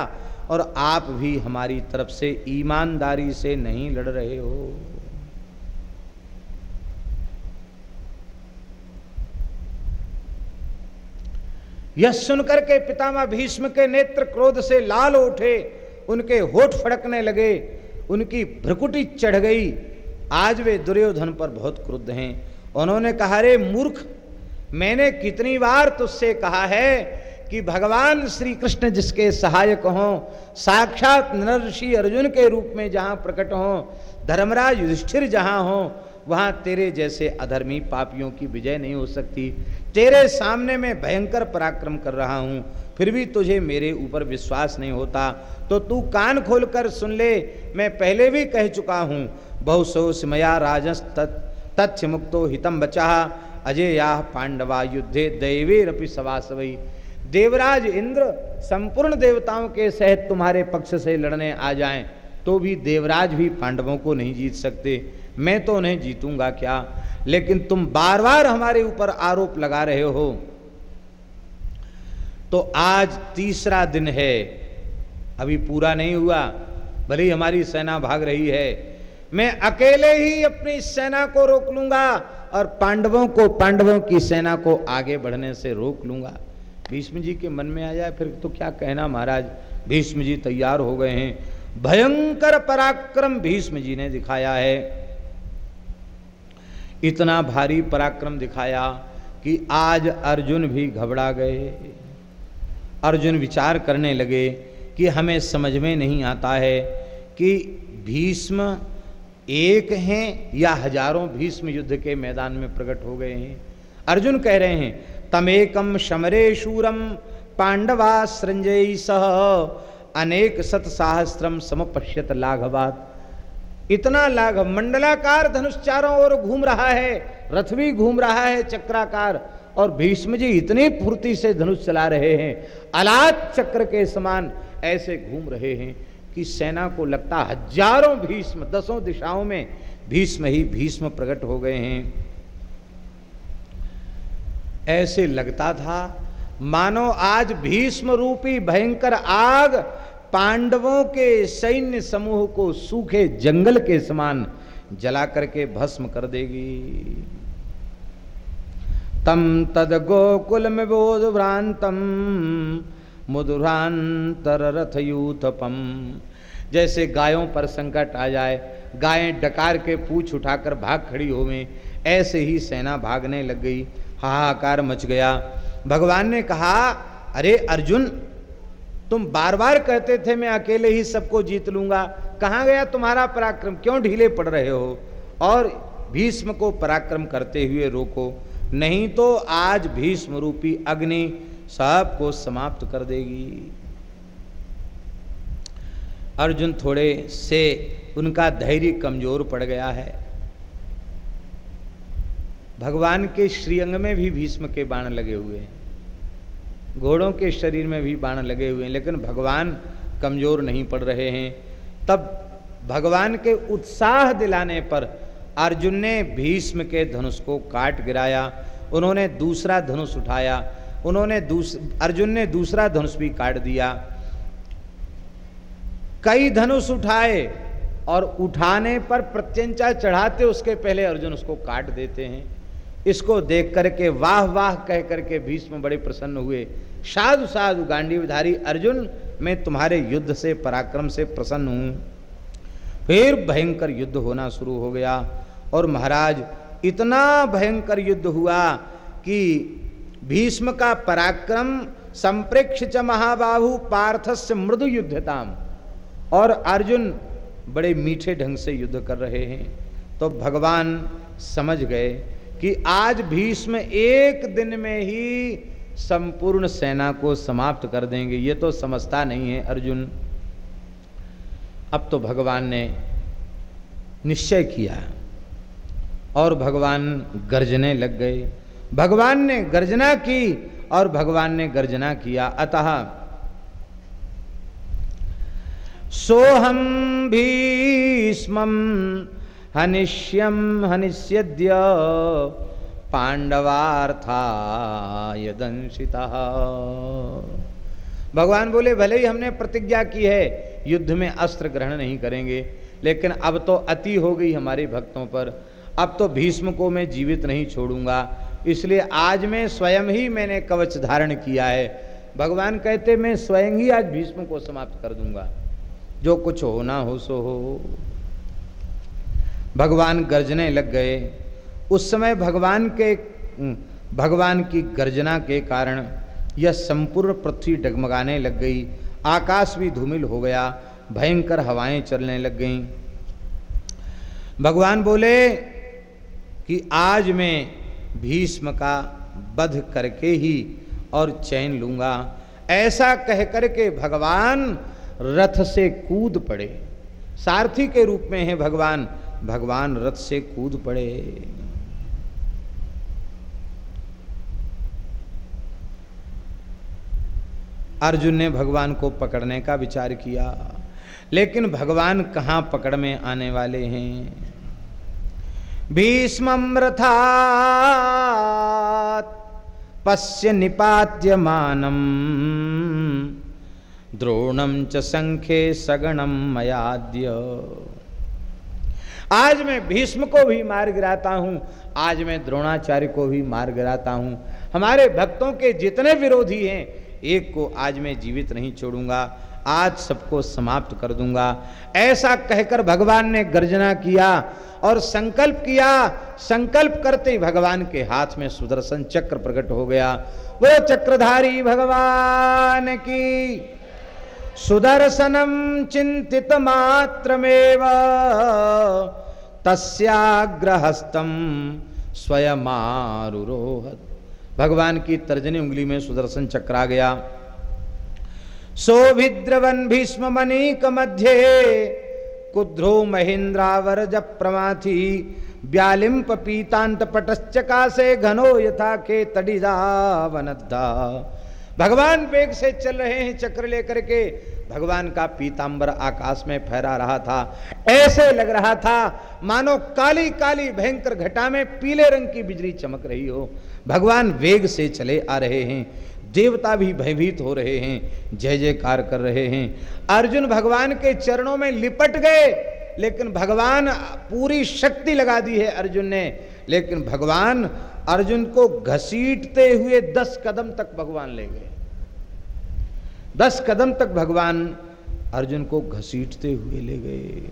और आप भी हमारी तरफ़ से ईमानदारी से नहीं लड़ रहे हो। यह सुनकर के पितामह भीष्म के नेत्र क्रोध से लाल उठे, उनके होठ फड़कने लगे, उनकी भ्रकुटी चढ़ गई। आज वे दुर्योधन पर बहुत क्रुद्ध हैं। उन्होंने कहा रे मूर्ख, मैंने कितनी बार तुझसे कहा है कि भगवान श्री कृष्ण जिसके सहायक हों, साक्षात नरषि अर्जुन के रूप में जहाँ प्रकट हों, धर्मराज युधिष्ठिर जहाँ हों, वहाँ तेरे जैसे अधर्मी पापियों की विजय नहीं हो सकती। तेरे सामने मैं भयंकर पराक्रम कर रहा हूँ, फिर भी तुझे मेरे ऊपर विश्वास नहीं होता। तो तू कान खोलकर सुन ले, मैं पहले भी कह चुका हूँ बहुसो सिमया राजस तथ्य मुक्तो हितम बचा। अजय पांडवा युद्धे दैवेरपि सवासवई देवराज इंद्र संपूर्ण देवताओं के सहित तुम्हारे पक्ष से लड़ने आ जाएँ तो भी देवराज भी पांडवों को नहीं जीत सकते। मैं तो उन्हें जीतूँगा क्या? लेकिन तुम बार बार हमारे ऊपर आरोप लगा रहे हो। तो आज तीसरा दिन है। अभी पूरा नहीं हुआ। भले ही हमारी सेना भाग रही है मैं अकेले ही अपनी सेना को रोक लूँगा और पांडवों को, पांडवों की सेना को आगे बढ़ने से रोक लूँगा। भीष्म जी के मन में आ जाए फिर तो क्या कहना महाराज? भीष्म जी तैयार हो गए हैं। भयंकर पराक्रम भीष्म जी ने दिखाया है। इतना भारी पराक्रम दिखाया कि आज अर्जुन भी घबरा गए। अर्जुन विचार करने लगे कि हमें समझ में नहीं आता है कि भीष्म एक हैं या हज़ारों भीष्म युद्ध के मैदान में प्रकट हो गए हैं। अर्जुन कह रहे हैं तमेकम शमरे शूरम पांडवा संजय सह अनेक सत सहस्त्रम समपश्यत लाघवात। इतना लाघव मंडलाकार धनुष चारों ओर घूम रहा है, रथ भी घूम रहा है, चक्राकार। और भीष्म जी इतनी फुर्ती से धनुष चला रहे हैं अलाद चक्र के समान ऐसे घूम रहे हैं। कि सेना को लगता हज़ारों भीष्म, दसों दिशाओं में भीष्म ही भीष्म प्रकट हो गए हैं। ऐसे लगता था, मानो आज भीष्म रूपी भयंकर आग पांडवों के सैन्य समूह को सूखे जंगल के समान जला करके भस्म कर देगी। तम तद गोकुल में बोध भ्रांतम, मुदुरांतर जैसे गायों पर संकट आ जाए, गायें डकार के पूछ उठाकर भाग खड़ी होवें, ऐसे ही सेना भागने लग गई, हाहाकार मच गया। भगवान ने कहा, अरे अर्जुन, तुम बार बार कहते थे मैं अकेले ही सबको जीत लूँगा, कहाँ गया तुम्हारा पराक्रम, क्यों ढीले पड़ रहे हो? और भीष्म को पराक्रम करते हुए रोको, नहीं तो आज भीष्म रूपी अग्नि सबको समाप्त कर देगी। अर्जुन थोड़े से उनका धैर्य कमज़ोर पड़ गया है। भगवान के श्रीअंग में भी भीष्म के बाण लगे हुए हैं। घोड़ों के शरीर में भी बाण लगे हुए हैं, लेकिन भगवान कमज़ोर नहीं पड़ रहे हैं। तब भगवान के उत्साह दिलाने पर अर्जुन ने भीष्म के धनुष को काट गिराया, उन्होंने दूसरा धनुष उठाया, उन्होंने दूस, अर्जुन ने दूसरा धनुष भी काट दिया। कई धनुष उठाए और उठाने पर प्रत्यंचा चढ़ाते उसके पहले अर्जुन उसको काट देते हैं। इसको देख करके वाह वाह कह करके भीष्म बड़े प्रसन्न हुए। साधु साधु गांडीवधारी अर्जुन, मैं तुम्हारे युद्ध से, पराक्रम से प्रसन्न हूँ। फिर भयंकर युद्ध होना शुरू हो गया और महाराज, इतना भयंकर युद्ध हुआ कि भीष्म का पराक्रम संप्रेक्ष च महाबाहु पार्थस्य मृदु युद्धताम। और अर्जुन बड़े मीठे ढंग से युद्ध कर रहे हैं। तो भगवान समझ गए कि आज भीष्म एक दिन में ही संपूर्ण सेना को समाप्त कर देंगे। ये तो समझता नहीं है अर्जुन। अब तो भगवान ने निश्चय किया और भगवान गर्जने लग गए। भगवान ने गर्जना की और भगवान ने गर्जना किया। अतः सोहम भीष्म हनिष्यम हनिष्यद्य पांडवार्थायदंशिता भगवान बोले, भले ही हमने प्रतिज्ञा की है, युद्ध में अस्त्र ग्रहण नहीं करेंगे, लेकिन अब तो अति हो गई हमारे भक्तों पर। अब तो भीष्म को मैं जीवित नहीं छोड़ूँगा, इसलिए आज मैं स्वयं ही मैंने कवच धारण किया है। भगवान कहते, मैं स्वयं ही आज भीष्म को समाप्त कर दूँगा। जो कुछ होना हो सो हो। भगवान गर्जने लग गए। उस समय भगवान के भगवान की गर्जना के कारण यह संपूर्ण पृथ्वी डगमगाने लग गई। आकाश भी धूमिल हो गया। भयंकर हवाएँ चलने लग गईं। भगवान बोले कि आज मैं भीष्म का वध करके ही और चैन लूँगा। ऐसा कह करके भगवान रथ से कूद पड़े। सारथी के रूप में है भगवान। भगवान रथ से कूद पड़े। अर्जुन ने भगवान को पकड़ने का विचार किया, लेकिन भगवान कहाँ पकड़ में आने वाले हैं? भीष्मृथात् पश्य निपात्यमानम। द्रोणम च संख्ये सगणम मयाद्य। आज मैं भीष्म को भी मार गिराता हूँ, आज मैं द्रोणाचार्य को भी मार गिराता हूँ। हमारे भक्तों के जितने विरोधी हैं, एक को आज मैं जीवित नहीं छोड़ूँगा, आज सबको समाप्त कर दूँगा। ऐसा कहकर भगवान ने गर्जना किया और संकल्प किया, संकल्प करते ही भगवान के हाथ में सुदर्शन चक्र प्रकट हो गया। वो चक्रधारी भगवान की सुदर्शनम चिंतित मात्रमेव तस्याग्रहस्तम स्वयमारुरोहत। भगवान की तर्जनी उंगली में सुदर्शन चक्र आ गया। सौभिद्रवन भीष्म मनीक मध्य, कुध्रो महेन्द्रावर जप प्रमाथी व्यालिम्प पीतांत पटश्चका से घनो यथा के तड़िदा वनद्दा भगवान वेग से चल रहे हैं, चक्र लेकर के। भगवान का पीतांबर आकाश में फहरा रहा था। ऐसे लग रहा था, मानो काली काली, भयंकर घटा में पीले रंग की बिजली चमक रही हो। भगवान वेग से चले आ रहे हैं। देवता भी भयभीत हो रहे हैं, जय जयकार कर रहे हैं। अर्जुन भगवान के चरणों में लिपट गए, लेकिन भगवान पूरी शक्ति लगा दी है अर्जुन ने। लेकिन भगवान अर्जुन को घसीटते हुए दस कदम तक भगवान ले गए। दस कदम तक भगवान अर्जुन को घसीटते हुए ले गए।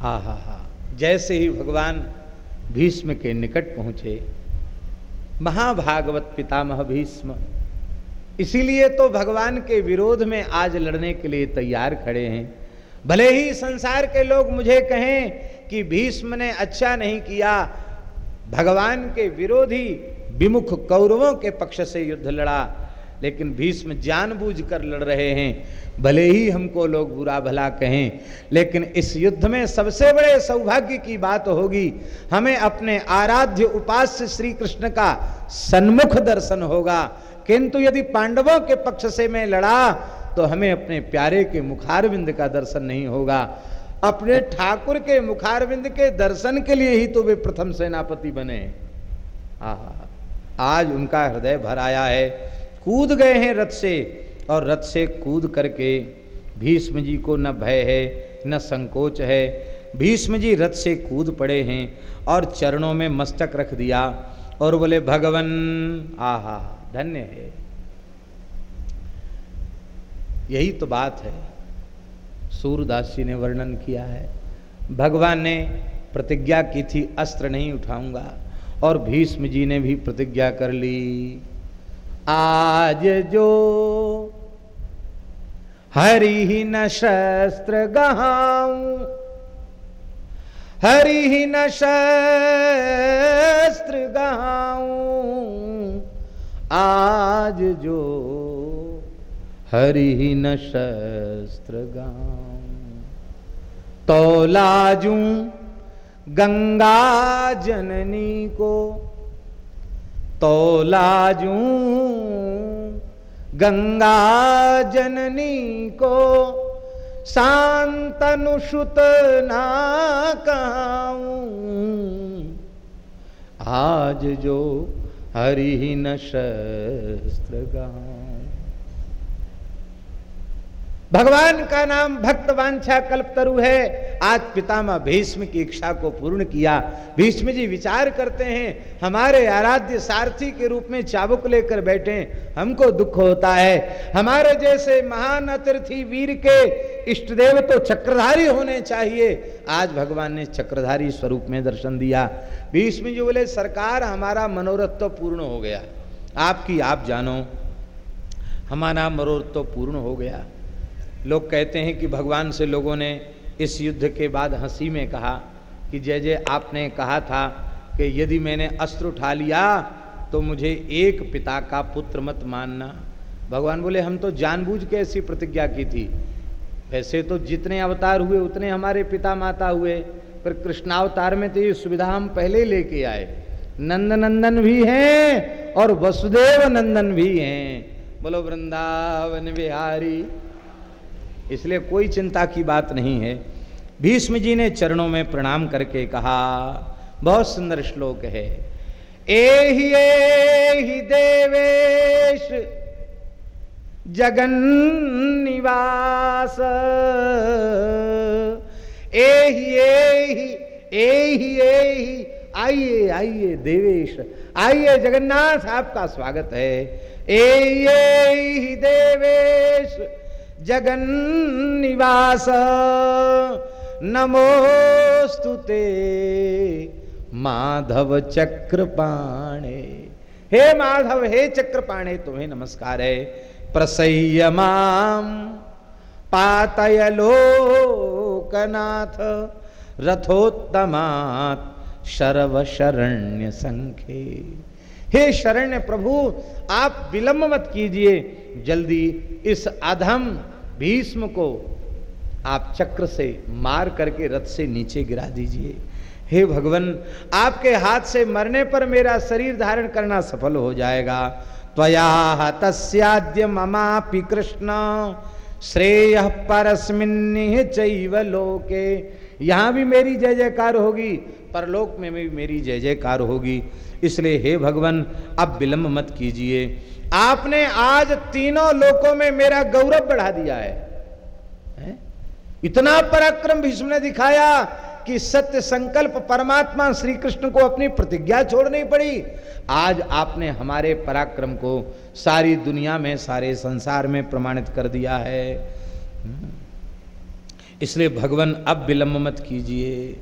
हा हा हा जैसे ही भगवान भीष्म के निकट पहुँचे, महाभागवत पितामह भीष्म, इसीलिए तो भगवान के विरोध में आज लड़ने के लिए तैयार खड़े हैं। भले ही संसार के लोग मुझे कहें कि भीष्म ने अच्छा नहीं किया, भगवान के विरोधी विमुख कौरवों के पक्ष से युद्ध लड़ा, लेकिन भीष्म जानबूझकर लड़ रहे हैं। भले ही हमको लोग बुरा भला कहें, लेकिन इस युद्ध में सबसे बड़े सौभाग्य की बात होगी, हमें अपने आराध्य उपास्य श्री कृष्ण का सन्मुख दर्शन होगा। किंतु यदि पांडवों के पक्ष से मैं लड़ा तो हमें अपने प्यारे के मुखारविंद का दर्शन नहीं होगा। अपने ठाकुर के मुखारविंद के दर्शन के लिए ही तो वे प्रथम सेनापति बने। आज उनका हृदय भर आया है। कूद गए हैं रथ से और रथ से कूद करके भीष्म जी को न भय है, न संकोच है। भीष्म जी रथ से कूद पड़े हैं और चरणों में मस्तक रख दिया और बोले, भगवन आहा धन्य है। यही तो बात है। सूरदास जी ने वर्णन किया है। भगवान ने प्रतिज्ञा की थी, अस्त्र नहीं उठाऊँगा, और भीष्म जी ने भी प्रतिज्ञा कर ली। आज जो हरि ही न शस्त्र गहाऊ, हरि ही न शस्त्र गहाऊं, आज जो हरि ही न शस्त्र तो लाजू गंगा जननी को। तो लाजू गंगा जननी को। शांतनुषुत ना आज जो हरि न शस्त्र गाऊं भगवान का नाम भक्त वांछा कल्पतरु है। आज पितामह भीष्म की इच्छा को पूर्ण किया। भीष्म जी विचार करते हैं, हमारे आराध्य सारथी के रूप में चाबुक लेकर बैठे, हमको दुख होता है। हमारे जैसे महान अतिथि वीर के इष्ट देव तो चक्रधारी होने चाहिए। आज भगवान ने चक्रधारी स्वरूप में दर्शन दिया। भीष्म जी बोले, सरकार, हमारा मनोरथ तो पूर्ण हो गया। आपकी आप जानो, हमारा मनोरथ तो पूर्ण हो गया। लोग कहते हैं कि भगवान से लोगों ने इस युद्ध के बाद हँसी में कहा कि जय जय आपने कहा था कि यदि मैंने अस्त्र उठा लिया तो मुझे एक पिता का पुत्र मत मानना। भगवान बोले, हम तो जानबूझ के ऐसी प्रतिज्ञा की थी। वैसे तो जितने अवतार हुए, उतने हमारे पिता माता हुए, पर कृष्णावतार में तो ये सुविधा हम पहले लेके आए। नंद नंदन भी हैं और वसुदेव नंदन भी हैं। बोलो, वृंदावन बिहारी इसलिए कोई चिंता की बात नहीं है। भीष्म जी ने चरणों में प्रणाम करके कहा, बहुत सुंदर श्लोक है। एहि एहि देवेश जगन निवास एहि एहि एहि एहि, आइए आइए देवेश, आइए जगन्नाथ, आपका स्वागत है। एहि देवेश जगन निवास नमोस्तुते माधव चक्रपाणे। हे माधव, हे चक्रपाणे, तुम्हें नमस्कार है। प्रसय्यमाम पातय लोकनाथ, रथोत्तमात शर्व शरण्य संख्ये हे शरण्य प्रभु, आप विलंब मत कीजिए। जल्दी इस अधम भीष्म को आप चक्र से मार करके रथ से नीचे गिरा दीजिए। हे भगवान, आपके हाथ से मरने पर मेरा शरीर धारण करना सफल हो जाएगा। त्वया तस्याद्य ममापि कृष्ण। श्रेय परस्मिन यहाँ भी मेरी जय जयकार होगी, परलोक में भी मेरी जय जयकार होगी। इसलिए हे भगवान, अब विलंब मत कीजिए। आपने आज तीनों लोकों में मेरा गौरव बढ़ा दिया है? इतना पराक्रम भीष्म ने दिखाया कि सत्य संकल्प परमात्मा श्री कृष्ण को अपनी प्रतिज्ञा छोड़नी पड़ी। आज आपने हमारे पराक्रम को सारी दुनिया में, सारे संसार में प्रमाणित कर दिया है। इसलिए भगवान, अब विलंब मत कीजिए।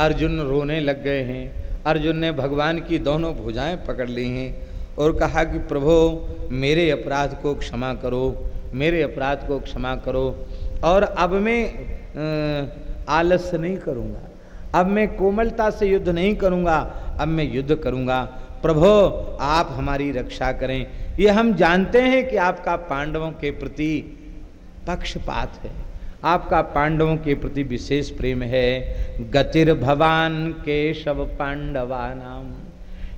अर्जुन रोने लग गए हैं। अर्जुन ने भगवान की दोनों भुजाएँ पकड़ ली हैं। और कहा कि प्रभो, मेरे अपराध को क्षमा करो, मेरे अपराध को क्षमा करो। और अब मैं आलस्य नहीं करूँगा। अब मैं कोमलता से युद्ध नहीं करूँगा, अब मैं युद्ध करूँगा। प्रभो, आप हमारी रक्षा करें। ये हम जानते हैं कि आपका पांडवों के प्रति पक्षपात है। आपका पांडवों के प्रति विशेष प्रेम है। गतिर भवान केशव पांडवा नाम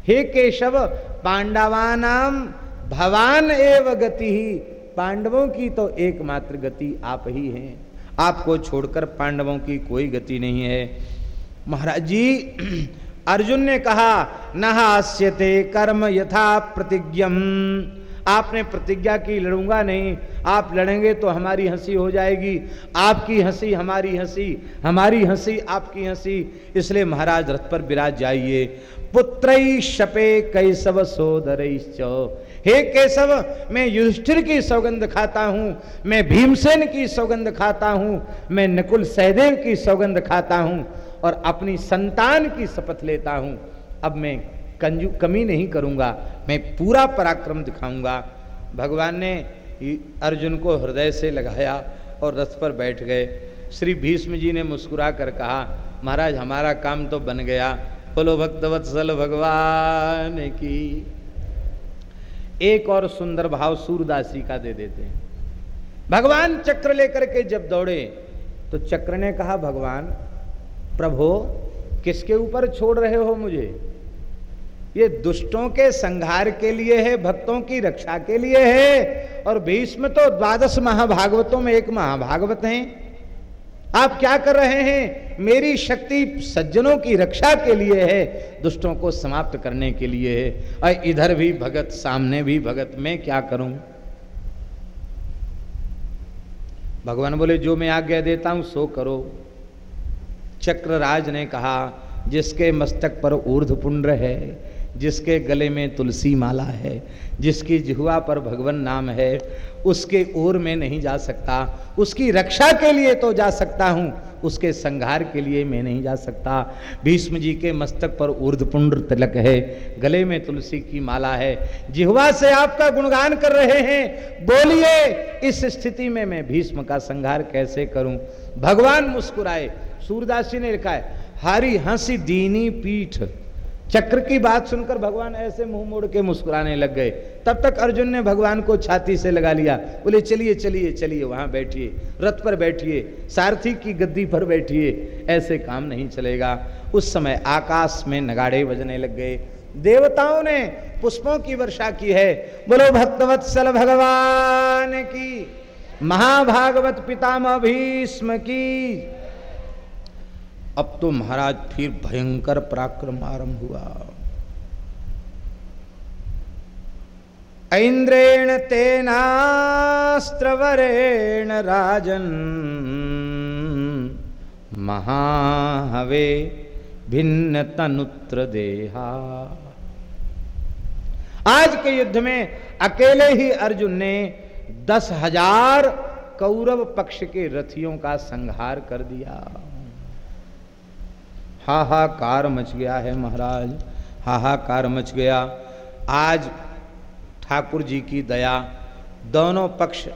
हे केशव, पांडवानाम भवान एव गति ही। पांडवों की तो एकमात्र गति आप ही हैं। आपको छोड़कर पांडवों की कोई गति नहीं है। महाराज जी, अर्जुन ने कहा नहास्यते कर्म यथा प्रतिज्ञम। आपने प्रतिज्ञा की, लड़ूँगा नहीं। आप लड़ेंगे तो हमारी हँसी हो जाएगी। आपकी हँसी हमारी हँसी हमारी हँसी आपकी हँसी। इसलिए महाराज रथ पर विराज जाइए। पुत्र शपे कैसव सोदर हे केशव मैं युधिष्ठिर की सौगंध खाता हूँ, मैं भीमसेन की सौगंध खाता हूँ, मैं नकुल सहदेव की सौगंध खाता हूँ और अपनी संतान की शपथ लेता हूँ। अब मैं कंजू, कमी नहीं करूँगा, मैं पूरा पराक्रम दिखाऊँगा। भगवान ने अर्जुन को हृदय से लगाया और रथ पर बैठ गए। श्री भीष्म जी ने मुस्कुरा कर कहा, महाराज, हमारा काम तो बन गया। बोलो भक्तवत्सल भगवान की। एक और सुंदर भाव सूरदासी का दे देते हैं। भगवान चक्र लेकर के जब दौड़े तो चक्र ने कहा, भगवान, प्रभो, किसके ऊपर छोड़ रहे हो मुझे? ये दुष्टों के संहार के लिए है, भक्तों की रक्षा के लिए है, और भीष्म तो द्वादश महाभागवतों में एक महाभागवत हैं। आप क्या कर रहे हैं? मेरी शक्ति सज्जनों की रक्षा के लिए है, दुष्टों को समाप्त करने के लिए है। और इधर भी भगत, सामने भी भगत, मैं क्या करूँ? भगवान बोले, जो मैं आज्ञा देता हूँ, सो करो। चक्रराज ने कहा, जिसके मस्तक पर ऊर्ध पुंड्र है, जिसके गले में तुलसी माला है जिसकी जिहुआ पर भगवान नाम है, उसके ओर में नहीं जा सकता। उसकी रक्षा के लिए तो जा सकता हूँ, उसके संहार के लिए मैं नहीं जा सकता। भीष्म जी के मस्तक पर ऊर्धपुंड तिलक है, गले में तुलसी की माला है। जिहवा से आपका गुणगान कर रहे हैं। बोलिए, इस स्थिति में मैं भीष्म का संहार कैसे करूँ? भगवान मुस्कुराए, सूरदासी ने लिखा है, हरी हँसी दीनी पीठ चक्र की बात सुनकर भगवान ऐसे मुँह मोड़ के मुस्कुराने लग गए। तब तक अर्जुन ने भगवान को छाती से लगा लिया। बोले, चलिए चलिए चलिए, वहाँ बैठिए, रथ पर बैठिए, सारथी की गद्दी पर बैठिए, ऐसे काम नहीं चलेगा। उस समय आकाश में नगाड़े बजने लग गए। देवताओं ने पुष्पों की वर्षा की है। बोलो, भक्तवत्सल भगवान की, महाभागवत पितामह भीष्म की अब तो महाराज फिर भयंकर पराक्रम आरंभ हुआ। ऐन्द्रेण तेनास्त्रवरेण राजन, महाहवे भिन्न तनुत्र देहा। आज के युद्ध में अकेले ही अर्जुन ने दस हज़ार कौरव पक्ष के रथियों का संहार कर दिया। हाहाकार मच गया है महाराज, हाहाकार मच गया। आज ठाकुर जी की दया दोनों पक्ष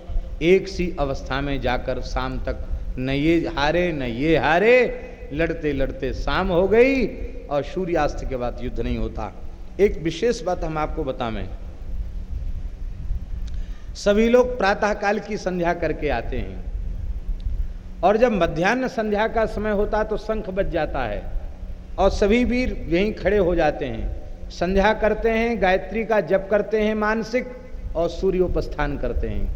एक सी अवस्था में जाकर शाम तक न ये हारे न ये हारे, लड़ते लड़ते शाम हो गई और सूर्यास्त के बाद युद्ध नहीं होता। एक विशेष बात हम आपको बता मैं सभी लोग प्रातःकाल की संध्या करके आते हैं। और जब मध्यान्ह संध्या का समय होता है तो शंख बज जाता है। और सभी वीर यहीं खड़े हो जाते हैं। संध्या करते हैं, गायत्री का जप करते हैं मानसिक और सूर्योपस्थान करते हैं।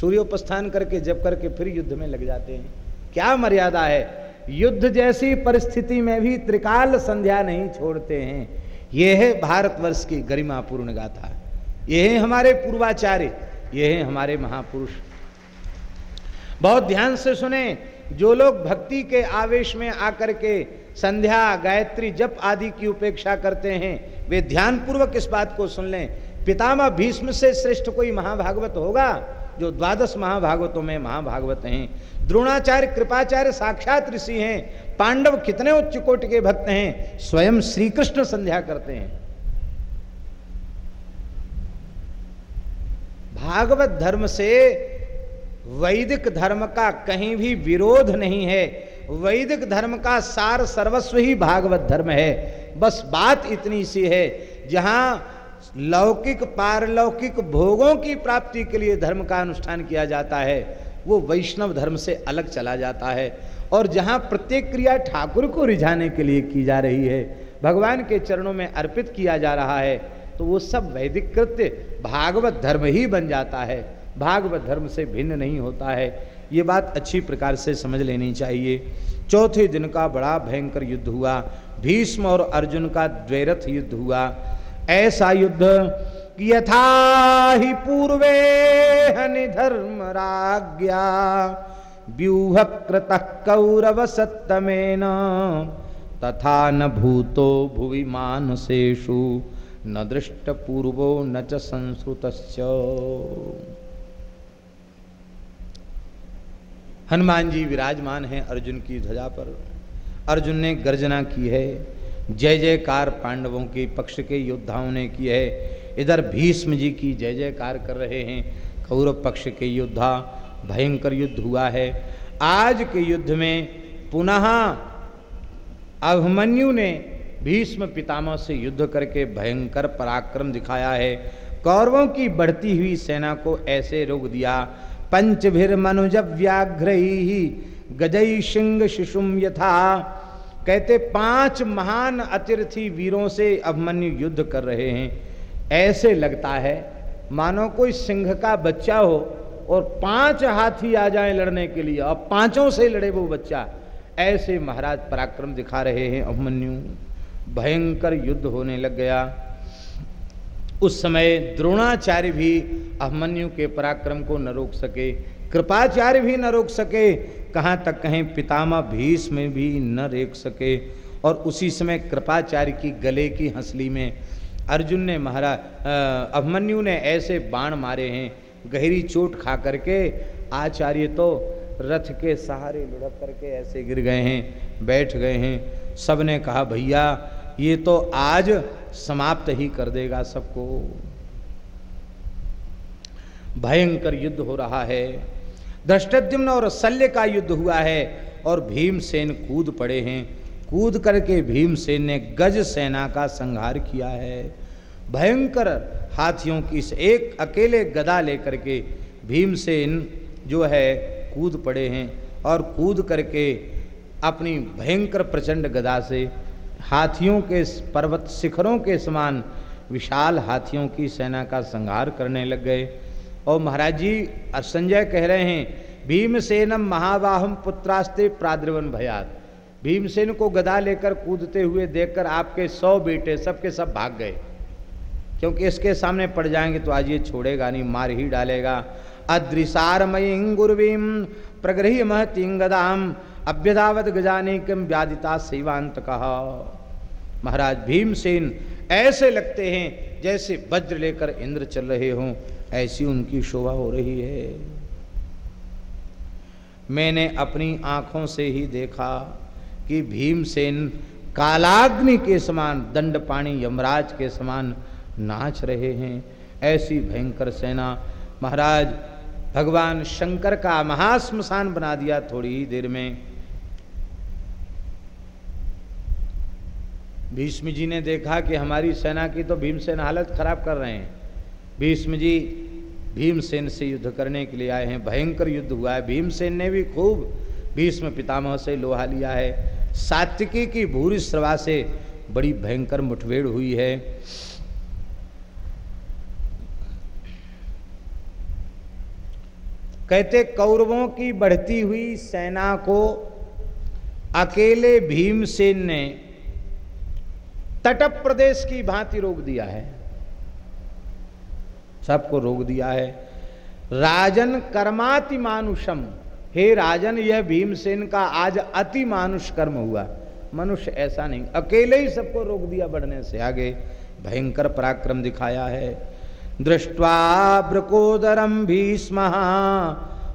सूर्योपस्थान करके जप करके फिर युद्ध में लग जाते हैं। क्या मर्यादा है? युद्ध जैसी परिस्थिति में भी त्रिकाल संध्या नहीं छोड़ते हैं। यह है भारतवर्ष की गरिमापूर्ण गाथा। यह है हमारे पूर्वाचार्य, ये है हमारे महापुरुष। बहुत ध्यान से सुने, जो लोग भक्ति के आवेश में आकर के संध्या, गायत्री, जप आदि की उपेक्षा करते हैं। वे ध्यान पूर्वक इस बात को सुन लें। पितामह भीष्म से श्रेष्ठ कोई महाभागवत होगा? जो द्वादश महाभागवतों में महाभागवत हैं। द्रोणाचार्य, कृपाचार्य साक्षात ऋषि हैं। पांडव कितने उच्च कोट के भक्त हैं। स्वयं श्री कृष्ण संध्या करते हैं। भागवत धर्म से वैदिक धर्म का कहीं भी विरोध नहीं है। वैदिक धर्म का सार सर्वस्व ही भागवत धर्म है। बस बात इतनी सी है, जहाँ लौकिक, पारलौकिक भोगों की प्राप्ति के लिए धर्म का अनुष्ठान किया जाता है, वो वैष्णव धर्म से अलग चला जाता है। और जहाँ प्रत्येक क्रिया ठाकुर को रिझाने के लिए की जा रही है, भगवान के चरणों में अर्पित किया जा रहा है तो वो सब वैदिक कृत्य भागवत धर्म ही बन जाता है। भागवत धर्म से भिन्न नहीं होता है। ये बात अच्छी प्रकार से समझ लेनी चाहिए। चौथे दिन का बड़ा भयंकर युद्ध हुआ। भीष्म और अर्जुन का द्वैरथ युद्ध हुआ। ऐसा युद्ध यथा ही पूर्वे हनि धर्म राज्ञा। व्यूह कृत कौरव सत्तमेन। तथा न भूतो भुवि मानसेषु। न दृष्ट पूर्वो न च संस्कृत हनुमान जी विराजमान हैं अर्जुन की ध्वजा पर। अर्जुन ने गर्जना की है, जय जयकार पांडवों के पक्ष के योद्धाओं ने की है। इधर भीष्म जी की जय जयकार कर रहे हैं, कौरव पक्ष के योद्धा, भयंकर युद्ध हुआ है। आज के युद्ध में पुनः अभिमन्यु ने भीष्म पितामह से युद्ध करके भयंकर पराक्रम दिखाया है। कौरवों की बढ़ती हुई सेना को ऐसे रोक दिया पंचभिर मनुज व्याघ्र ही गजई सिंह शिशुम यथा। कहते, पाँच महान अतिरथी वीरों से अभिमन्यु युद्ध कर रहे हैं। ऐसे लगता है, मानो कोई सिंह का बच्चा हो और पाँच हाथी आ जाएँ लड़ने के लिए, और पाँचों से लड़े वो बच्चा। ऐसे महाराज पराक्रम दिखा रहे हैं अभिमन्यु। भयंकर युद्ध होने लग गया। उस समय द्रोणाचार्य भी अभिमन्यु के पराक्रम को न रोक सके, कृपाचार्य भी न रोक सके, कहाँ तक कहें पितामह भीष्म भी न रेख सके। और उसी समय कृपाचार्य की गले की हंसली में अर्जुन ने महाराज अभिमन्यु ने ऐसे बाण मारे हैं, गहरी चोट खा करके आचार्य तो रथ के सहारे लुढ़क करके ऐसे गिर गए हैं, बैठ गए हैं। सबने कहा, भैया, ये तो आज समाप्त ही कर देगा सबको। भयंकर युद्ध हो रहा है। दृष्टद्युम्न और शल्य का युद्ध हुआ है और भीमसेन कूद पड़े हैं। कूद करके भीमसेन ने गज सेना का संहार किया है। भयंकर हाथियों की इस एक अकेले गदा लेकर के भीमसेन जो है कूद पड़े हैं और कूद करके अपनी भयंकर प्रचंड गदा से हाथियों के पर्वत शिखरों के समान विशाल हाथियों की सेना का संहार करने लग गए। और महाराज जी संजय कह रहे हैं, भीमसेनम महावाहम पुत्रास्ते प्राद्रवन भयात। भीमसेन को गदा लेकर कूदते हुए देखकर आपके सौ बेटे सबके सब भाग गए। क्योंकि इसके सामने पड़ जाएँगे तो आज ये छोड़ेगा नहीं, मार ही डालेगा। अदृशारमयी गुरवीम प्रगृह महतिंगदाम अभ्यदावत गजाने कम व्यादिता सेवांत कहा महाराज भीमसेन ऐसे लगते हैं जैसे वज्र लेकर इंद्र चल रहे हों। ऐसी उनकी शोभा हो रही है। मैंने अपनी आँखों से ही देखा कि भीमसेन कालाग्नि के समान दंड पाणी यमराज के समान नाच रहे हैं। ऐसी भयंकर सेना, महाराज, भगवान शंकर का महाश्मशान बना दिया थोड़ी ही देर में। भीष्म जी ने देखा कि हमारी सेना की तो भीमसेन हालत खराब कर रहे हैं। भीष्म जी भीमसेन से युद्ध करने के लिए आए हैं। भयंकर युद्ध हुआ है। भीमसेन ने भी खूब भीष्म पितामह से लोहा लिया है। सात्विकी की भूरी श्रवा से बड़ी भयंकर मुठभेड़ हुई है। कहते, कौरवों की बढ़ती हुई सेना को अकेले भीमसेन ने तट प्रदेश की भांति रोक दिया है। सबको रोक दिया है। राजन कर्माति मानुषम। हे राजन, यह भीमसेन का आज अति मानुष कर्म हुआ। मनुष्य ऐसा नहीं, अकेले ही सबको रोक दिया बढ़ने से आगे। भयंकर पराक्रम दिखाया है। दृष्टवा ब्रकोदरम भीष्म,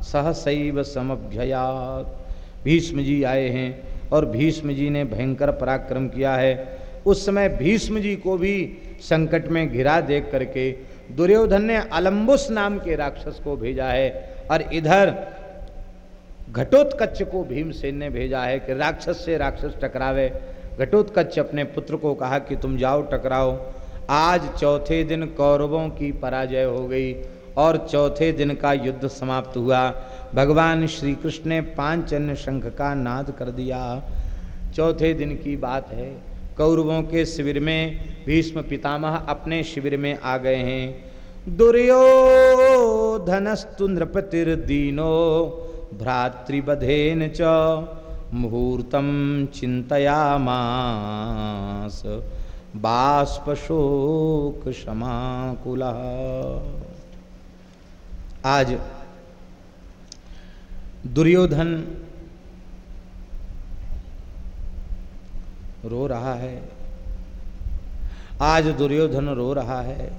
सहसैव समभ्ययात। भीष्म जी आए हैं और भीष्म जी ने भयंकर पराक्रम किया है। उस समय भीष्म जी को भी संकट में घिरा देख करके दुर्योधन ने अलम्बुस नाम के राक्षस को भेजा है और इधर घटोत्कच को भीमसेन ने भेजा है कि राक्षस से राक्षस टकरावे। घटोत्कच अपने पुत्र को कहा कि तुम जाओ, टकराओ। आज चौथे दिन कौरवों की पराजय हो गई और चौथे दिन का युद्ध समाप्त हुआ। भगवान श्री कृष्ण ने पाँच अन्य शंख का नाद कर दिया। चौथे दिन की बात है। कौरवों के शिविर में भीष्म पितामह अपने शिविर में आ गए हैं। दुर्योधनस्तु नृपतिर्दीनो भ्रातृबधेन च मुहूर्तम चिंतयामास बाष्पशोक क्षमाकुल आज दुर्योधन रो रहा है। आज दुर्योधन रो रहा है।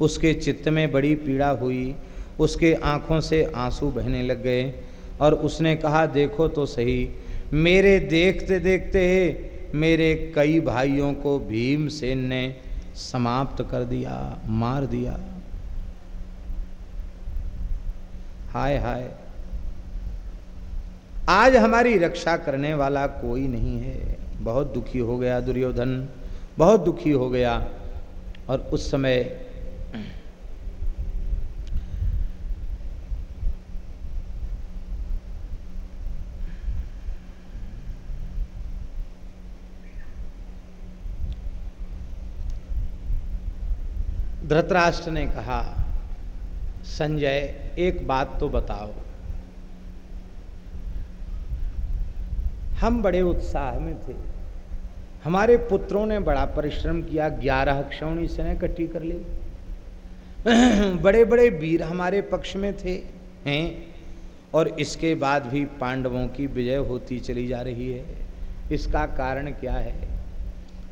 उसके चित्त में बड़ी पीड़ा हुई। उसके आँखों से आँसू बहने लग गए और उसने कहा, देखो तो सही। मेरे देखते देखते मेरे कई भाइयों को भीमसेन ने समाप्त कर दिया, मार दिया। हाय हाय। आज हमारी रक्षा करने वाला कोई नहीं है। बहुत दुखी हो गया दुर्योधन, बहुत दुखी हो गया। और उस समय धृतराष्ट्र ने कहा, संजय, एक बात तो बताओ। हम बड़े उत्साह में थे। हमारे पुत्रों ने बड़ा परिश्रम किया, ग्यारह क्षौणी सेना इकट्ठी कर ली। बड़े बड़े वीर हमारे पक्ष में थे, हैं, और इसके बाद भी पांडवों की विजय होती चली जा रही है। इसका कारण क्या है?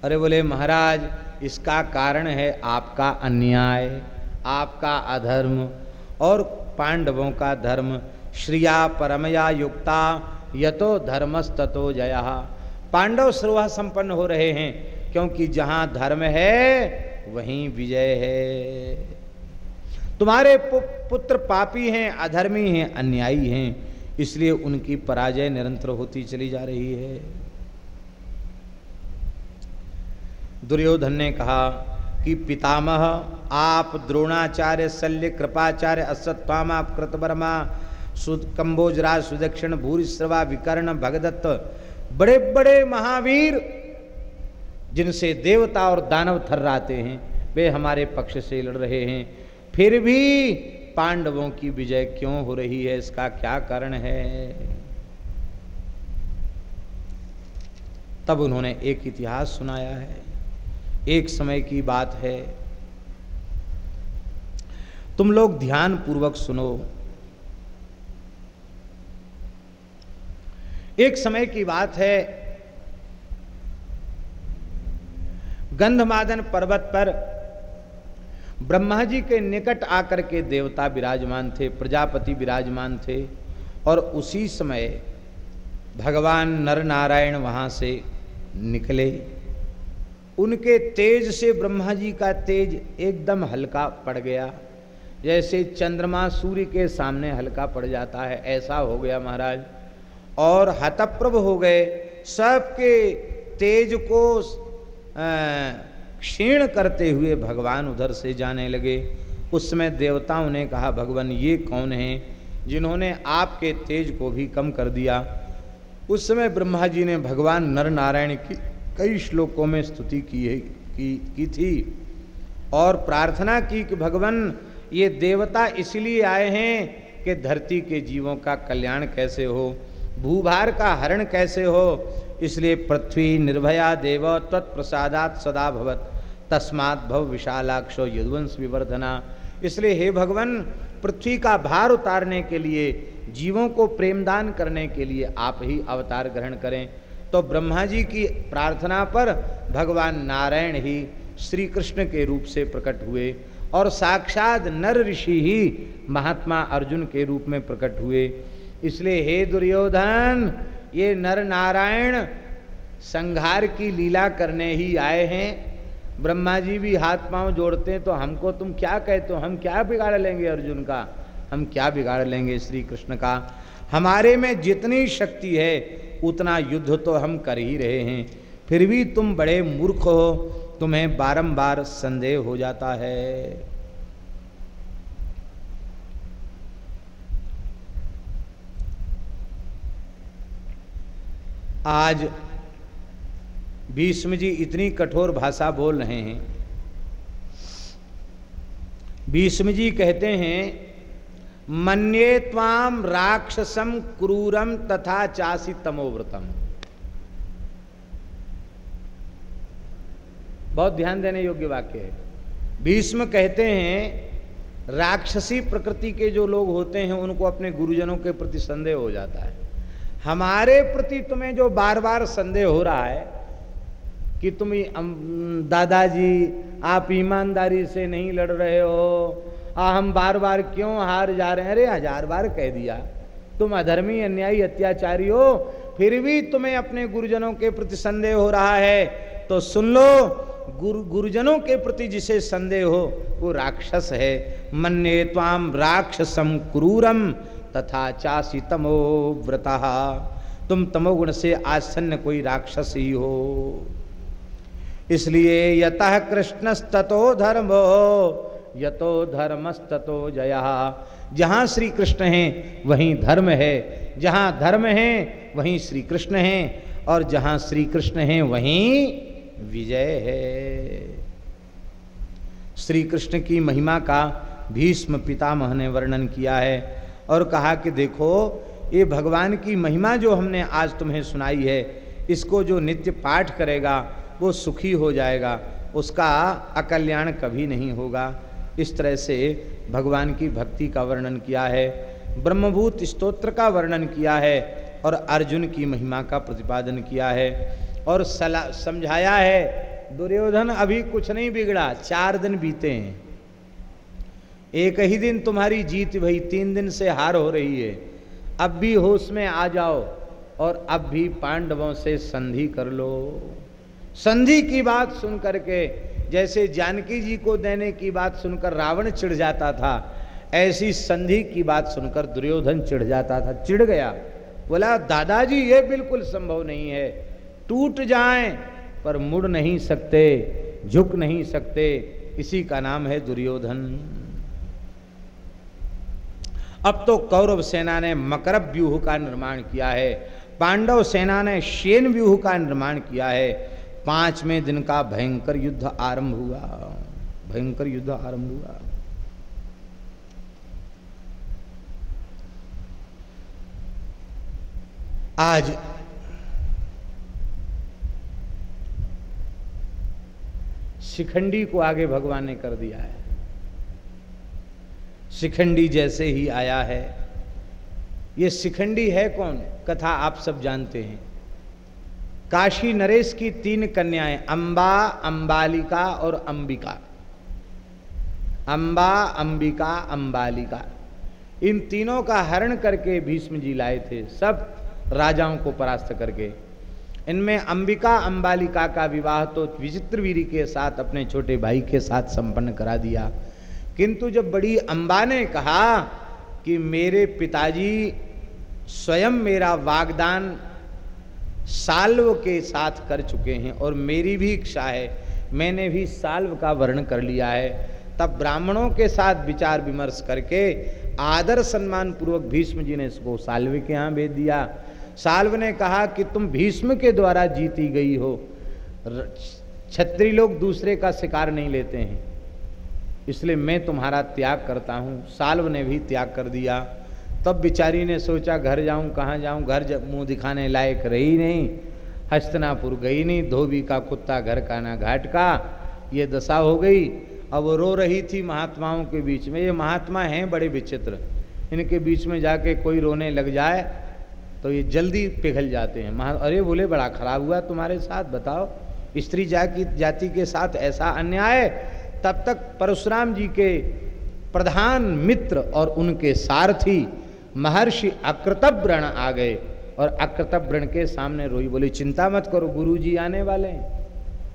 अरे बोले, महाराज, इसका कारण है आपका अन्याय, आपका अधर्म, और पांडवों का धर्म। श्रिया परमया युक्ता, यतो धर्मस्ततो जया। पांडव सर्वा संपन्न हो रहे हैं, क्योंकि जहाँ धर्म है, वहीं विजय है। तुम्हारे पुत्र पापी हैं, अधर्मी हैं, अन्यायी हैं, इसलिए उनकी पराजय निरंतर होती चली जा रही है। दुर्योधन ने कहा कि पितामह, आप द्रोणाचार्य, शल्य, कृपाचार्य असत्वामा कृतवर्मा कंबोजराज सुदक्षिण, भूरिश्रवा, विकर्ण, भगदत्त बड़े बड़े महावीर, जिनसे देवता और दानव थर्राते हैं, वे हमारे पक्ष से लड़ रहे हैं। फिर भी पांडवों की विजय क्यों हो रही है? इसका क्या कारण है? तब उन्होंने एक इतिहास सुनाया है। एक समय की बात है। तुम लोग ध्यान पूर्वक सुनो। एक समय की बात है। गंधमादन पर्वत पर ब्रह्मा जी के निकट आकर के देवता विराजमान थे, प्रजापति विराजमान थे और उसी समय भगवान नर नारायण वहाँ से निकले। उनके तेज से ब्रह्मा जी का तेज एकदम हल्का पड़ गया। जैसे चंद्रमा सूर्य के सामने हल्का पड़ जाता है, ऐसा हो गया महाराज। और हतप्रभ हो गए। सबके तेज को क्षीण करते हुए भगवान उधर से जाने लगे। उस समय देवताओं ने कहा भगवान ये कौन है जिन्होंने आपके तेज को भी कम कर दिया? उस समय ब्रह्मा जी ने भगवान नर नारायण की कई श्लोकों में स्तुति की है की, की थी और प्रार्थना की कि भगवान ये देवता इसलिए आए हैं कि धरती के जीवों का कल्याण कैसे हो? भूभार का हरण कैसे हो? इसलिए पृथ्वी निर्भया देव तत्प्रसादात सदा भवत। तस्मात् भव विशालाक्षो युद्धवंश विवर्धना। इसलिए हे भगवान, पृथ्वी का भार उतारने के लिए, जीवों को प्रेमदान करने के लिए आप ही अवतार ग्रहण करें। तो ब्रह्मा जी की प्रार्थना पर भगवान नारायण ही श्री कृष्ण के रूप से प्रकट हुए और साक्षात नर ऋषि ही महात्मा अर्जुन के रूप में प्रकट हुए। इसलिए हे दुर्योधन, ये नर नारायण संघार की लीला करने ही आए हैं। ब्रह्मा जी भी हाथ पाँव जोड़ते हैं तो हमको तुम क्या कहते हो? हम क्या बिगाड़ लेंगे अर्जुन का? हम क्या बिगाड़ लेंगे श्री कृष्ण का? हमारे में जितनी शक्ति है, उतना युद्ध तो हम कर ही रहे हैं। फिर भी तुम बड़े मूर्ख हो, तुम्हें बारंबार संदेह हो जाता है। आज भीष्म जी इतनी कठोर भाषा बोल रहे हैं। भीष्म जी कहते हैं, मन्ये ताम राक्षसम क्रूरम तथा चासी तमोव्रतम। बहुत ध्यान देने योग्य वाक्य है। भीष्म कहते हैं, राक्षसी प्रकृति के जो लोग होते हैं, उनको अपने गुरुजनों के प्रति संदेह हो जाता है। हमारे प्रति तुम्हें जो बार बार संदेह हो रहा है कि तुम दादाजी, आप ईमानदारी से नहीं लड़ रहे हो, आ, हम बार बार क्यों हार जा रहे हैं? अरे, हज़ार बार कह दिया। तुम अधर्मी, अन्यायी, अत्याचारी हो, फिर भी तुम्हें अपने गुरुजनों के प्रति संदेह हो रहा है। तो सुन लो, गुरु, गुरुजनों के प्रति जिसे संदेह हो, वो राक्षस है। मन्ने ताम राक्षसम क्रूरम। तथा चासी तमो व्रता। तुम तमोगुण से आसन्न कोई राक्षस ही। हो इसलिए यतः कृष्णस्ततो धर्मो, यतो धर्मस्ततो जया। जहाँ श्री कृष्ण हैं, वहीं धर्म है। जहाँ धर्म है, वहीं श्री कृष्ण हैं। और जहाँ श्री कृष्ण हैं, वहीं विजय है। श्री कृष्ण की महिमा का भीष्म पितामह ने वर्णन किया है। और कहा कि देखो, ये भगवान की महिमा जो हमने आज तुम्हें सुनाई है, इसको जो नित्य पाठ करेगा, वो सुखी हो जाएगा, उसका अकल्याण कभी नहीं होगा। इस तरह से भगवान की भक्ति का वर्णन किया है, ब्रह्मभूत स्तोत्र का वर्णन किया है, और अर्जुन की महिमा का प्रतिपादन किया है। और सला, समझाया है, दुर्योधन अभी कुछ नहीं बिगड़ा, चार दिन बीते हैं। एक ही दिन तुम्हारी जीत भई तीन दिन से हार हो रही है। अब भी होश में आ जाओ और अब भी पांडवों से संधि कर लो। संधि की बात सुन करके, जैसे जानकी जी को देने की बात सुनकर रावण चिढ़ जाता था, ऐसी संधि की बात सुनकर दुर्योधन चिढ़ जाता था, चिढ़ गया। बोला, दादाजी, ये बिल्कुल संभव नहीं है। टूट जाएँ, पर मुड़ नहीं सकते, झुक नहीं सकते। इसी का नाम है दुर्योधन। अब तो कौरव सेना ने मकर व्यूह का निर्माण किया है, पांडव सेना ने शेन व्यूह का निर्माण किया है। पाँचवें दिन का भयंकर युद्ध आरंभ हुआ। भयंकर युद्ध आरंभ हुआ। आज शिखंडी को आगे भगवान ने कर दिया है। शिखंडी जैसे ही आया है। ये शिखंडी है कौन? कथा आप सब जानते हैं। काशी नरेश की तीन कन्याएँ, अंबा, अंबालिका और अंबिका। अंबा, अंबिका, अंबालिका। इन तीनों का हरण करके भीष्म जी लाए थे, सब राजाओं को परास्त करके। इनमें अंबिका, अंबालिका का विवाह तो विचित्र वीरी के साथ अपने छोटे भाई के साथ संपन्न करा दिया। किंतु जब बड़ी अम्बा ने कहा कि मेरे पिताजी स्वयं मेरा वागदान साल्व के साथ कर चुके हैं और मेरी भी इच्छा है, मैंने भी साल्व का वर्ण कर लिया है, तब ब्राह्मणों के साथ विचार विमर्श करके आदर सम्मान पूर्वक भीष्म जी ने इसको साल्व के यहाँ भेज दिया। साल्व ने कहा कि तुम भीष्म के द्वारा जीती गई हो। छत्री लोग दूसरे का शिकार नहीं लेते हैं। इसलिए मैं तुम्हारा त्याग करता हूँ। साल्व ने भी त्याग कर दिया। तब बिचारी ने सोचा, घर जाऊँ, कहाँ जाऊँ? घर मुँह दिखाने लायक रही नहीं। हस्तनापुर गई नहीं। धोबी का कुत्ता घर का ना घाट का। ये दशा हो गई। अब रो रही थी महात्माओं के बीच में। ये महात्मा हैं बड़े विचित्र। इनके बीच में जाके कोई रोने लग जाए तो ये जल्दी पिघल जाते हैं। महा, अरे बोले, बड़ा खराब हुआ तुम्हारे साथ, बताओ। स्त्री जाति जाति के साथ ऐसा अन्याय तब तक परशुराम जी के प्रधान मित्र और उनके सारथी महर्षि अकृतव्रण आ गए और अकृतव्रण के सामने रोई बोली, चिंता मत करो गुरु जी आने वाले हैं।